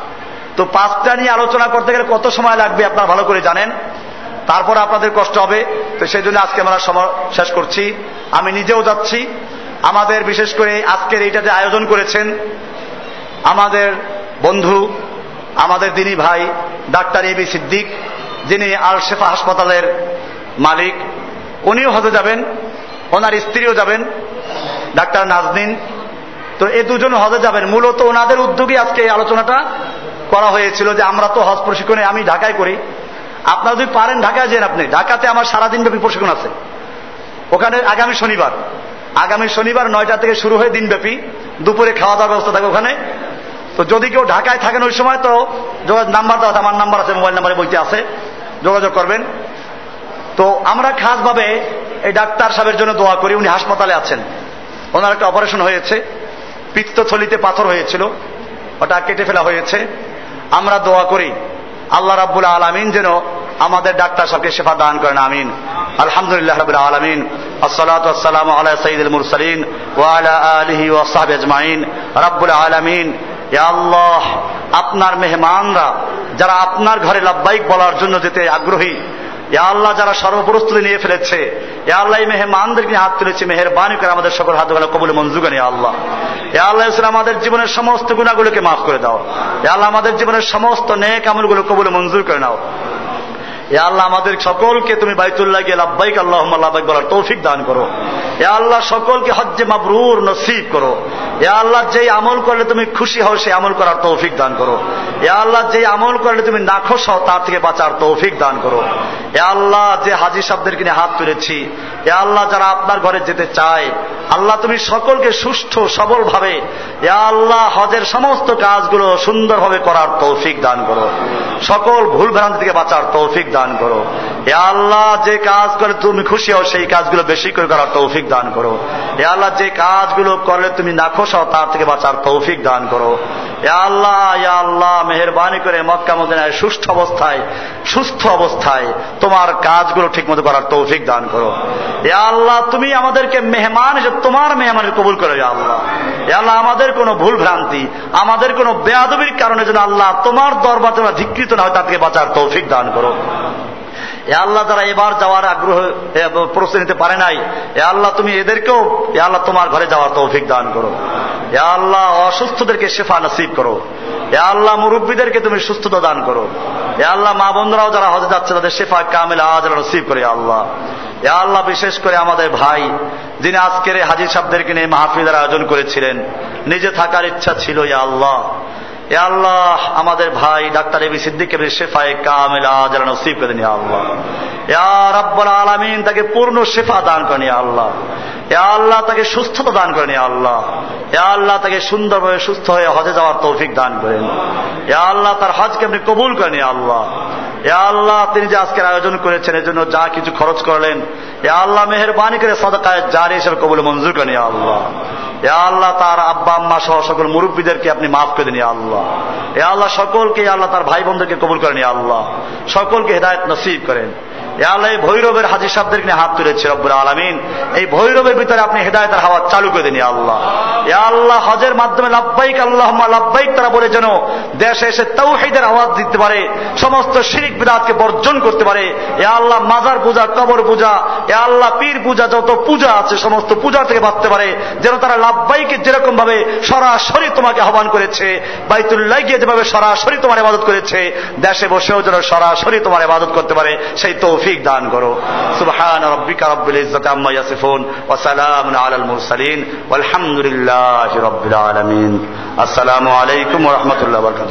তো পাঁচটা নিয়ে আলোচনা করতে গেলে কত সময় লাগবে আপনারা ভালো করে জানেন। তারপর আপনাদের কষ্ট হবে। তো সেই জন্য আজকে আমরা সময় শেষ করছি। আমি নিজেও যাচ্ছি। আমাদের বিশেষ করে আজকের এইটা যে আয়োজন করেছেন, আমাদের বন্ধু, আমাদের দিনী ভাই ডাক্তার এবি সিদ্দিক, যিনি আল শেফা হাসপাতালের মালিক, উনিও হতে যাবেন, ওনার স্ত্রীও যাবেন, ডাক্তার নাজনিন। তো এই দুজন হজে যাবেন। মূলত ওনাদের উদ্যোগে আজকে এই আলোচনাটা করা হয়েছিল যে আমরা তো হজ প্রশিক্ষণে আমি ঢাকায় করি। আপনারা যদি পারেন ঢাকায় যেন আপনি। ঢাকাতে আমার সারাদিন ব্যাপী প্রশিক্ষণ আছে। ওখানে আগামী শনিবার। আগামী শনিবার নয়টা থেকে শুরু হয়ে দিনব্যাপী। দুপুরে খাওয়া দাওয়ার ব্যবস্থা থাকে ওখানে। তো যদি কেউ ঢাকায় থাকেন ওই সময় তো যোগাযোগ নাম্বার দেওয়া আমার নাম্বার আছে, মোবাইল নাম্বারে বইতে আছে। যোগাযোগ করবেন। তো আমরা খাসভাবে এই ডাক্তার সাহেবের জন্য দোয়া করি। উনি হাসপাতালে আছেন। ওনার একটা অপারেশন হয়েছে। পিত্তথলিতে পাথর হয়েছিল। ওটা কেটে ফেলা হয়েছে। আমরা দোয়া করি, আল্লাহ রাব্বুল আলমিন যেন আমাদের ডাক্তার সাহেবকে শেফা দান করেন, আমিন। আলহামদুলিল্লাহ রাবুল আলমিন। আসসালাম আলা সঈদুল মুরসালিন ওয়ালা আলিহি ওয়াসাহাব আজমাইন। রাব্বুল আলমিন আল্লাহ, আপনার মেহমানরা, যারা আপনার ঘরে লাভবাহিক বলার জন্য যেতে আগ্রহী আল্লাহ যারা সর্বপ্রস্তুতি নিয়ে ফেলেছে আল্লাহ এই নিয়ে হাত তুলেছে মেহের বাণী করে আমাদের সকল হাত ধরে কবুল মঞ্জুগানি আল্লাহ। আল্লাহ ইসলাম আমাদের জীবনের সমস্ত গুণাগুলোকে মাফ করে দাও। আল্লাহ আমাদের জীবনের সমস্ত নেক আমলগুলো কবুল মঞ্জুর করে নাও। এ আল্লাহ, আমাদের সকলকে তুমি বাইতুল্লাহ গিয়ে লাভবাইক আল্লাহ লাভবাইক বলার তৌফিক দান করো। এ আল্লাহ, সকলকে হজ্জে মাবরুর নসিব করো। এ আল্লাহ, যেই আমল করলে তুমি খুশি হও, সেই আমল করার তৌফিক দান করো। এ আল্লাহ, যেই আমল করলে তুমি নাখোশ হও, তার থেকে বাঁচার তৌফিক দান করো। এ আল্লাহ, যে হাজি সাহেবদেরকে নিয়ে হাত তুলেছি এ আল্লাহ, যারা আপনার ঘরে যেতে চায়, আল্লাহ, তুমি সকলকে সুষ্ঠু সবল ভাবে এ আল্লাহ, হজের সমস্ত কাজগুলো সুন্দরভাবে করার তৌফিক দান করো। সকল ভুল ভ্রান্তি থেকে বাঁচার তৌফিক দান করো। এ আল্লাহ, যে কাজ করে তুমি খুশি হও, সেই কাজগুলো বেশি করে করার তৌফিক দান করো। এ আল্লাহ, যে কাজগুলো করলে তুমি নাখোশ হও, তার থেকে বাঁচার তৌফিক দান করো। এ আল্লাহ ইয়া আল্লাহ, মেহরবানি করে মক্কা মদিনায় সুস্থ অবস্থায় সুস্থ অবস্থায় তোমার কাজগুলো ঠিক মতো করার তৌফিক দান করো। এ আল্লাহ, তুমি আমাদেরকে মেহমান হিসেবে তোমার মেহমানের কবুল করো ইয়া আল্লাহ। এ আল্লাহ, আমাদের কোনো ভুল ভ্রান্তি, আমাদের কোনো বেয়াদবির কারণে যেন আল্লাহ তোমার দরবার তোমরা ধিকৃত না হয় তার থেকে বাঁচার তৌফিক দান করো। এ আল্লাহ যারা এবার যাওয়ার আগ্রহ প্রস্তুতি নিতে পারে নাই। এ আল্লাহ তুমি এদেরকেও, এ আল্লাহ তোমার ঘরে যাওয়ার তৌফিক দান করো। এ আল্লাহ অসুস্থদেরকে শেফা নসিব করো। এ আল্লাহ মুরব্বীদেরকে তুমি সুস্থতা দান করো। এ আল্লাহ মা বন্ধুরাও যারা হজে যাচ্ছে, তাদের শেফা কামিল আজ নসিব করে আল্লাহ। এ আল্লাহ বিশেষ করে আমাদের ভাই, যিনি আজকের হাজির সাহেবদেরকে নিয়ে মাহফিলের আয়োজন করেছিলেন। নিজে থাকার ইচ্ছা ছিল ইয়া আল্লাহ। এ আল্লাহ, আমাদের ভাই ডাক্তার এবি সিদ্দিক শেফায় কামেল আজরা নসিব করে নিয়ে আল্লাহ। ইয়া রাব্বুল আলামিন, তাকে পূর্ণ শেফা দান ইয়া আল্লাহ। এ আল্লাহ, তাকে সুস্থতা দান করেন আল্লাহ। এ আল্লাহ, তাকে সুন্দরভাবে সুস্থ হয়ে হজে যাওয়ার তৌফিক দান করেন। এ আল্লাহ, তার হজকে আপনি কবুল করেন আল্লাহ। এ আল্লাহ, তিনি যে আজকের আয়োজন করেছেন, এর জন্য যা কিছু খরচ করলেন এ আল্লাহ, মেহরবানি করে সদকায় জারি হিসেবে কবুল মঞ্জুর করেন আল্লাহ। এ আল্লাহ, তার আব্বা আম্মা সহ সকল মুরব্বীদেরকে আপনি মাফ করে দিন, ইয়া আল্লাহ। এ আল্লাহ সকলকে আল্লাহ তার ভাই বোনদেরকে কবুল করেন আল্লাহ। সকলকে হেদায়ত নসিব করেন। আল্লাহ এই ভৈরবের হাজির সাহেবদেরকে নিয়ে হাত তুলেছে রব্বুল আলমিন। এই ভৈরবের ভিতরে আপনি হেদায়তের হাওয়া চালু করে দিন আল্লাহ। এ আল্লাহ, হজের মাধ্যমে লাভবাইক আল্লাহ লাভবাইক তারা বলে যেন দেশে এসে তৌহিদের আওয়াজ দিতে পারে, সমস্ত শিরিক বিদাতকে বর্জন করতে পারে। এ আল্লাহ, মাজার পূজা, কবর পূজা এ আল্লাহ, পীর পূজা, যত পূজা আছে, সমস্ত পূজা থেকে বাঁচতে পারে, যেন তারা লাভবাইকে যেরকম ভাবে সরাসরি তোমাকে আহ্বান করেছে, বাইতুল্লাহ গিয়ে যেভাবে সরাসরি তোমার ইবাদত করেছে, দেশে বসেও যেন সরাসরি তোমার ইবাদত করতে পারে, সেই তৌফিক দান করো। সুবহান রব্বিকা রব্বিল ইজ্জাতি আম্মা ইয়াসিফুন ওয়া সালামুন আলাল মুরসালিন। ওয়ালহামদুলিল্লাহি রাব্বিল আলামিন। আসসালামু আলাইকুম ওয়া রাহমাতুল্লাহি ওয়া বারাকাতুহু।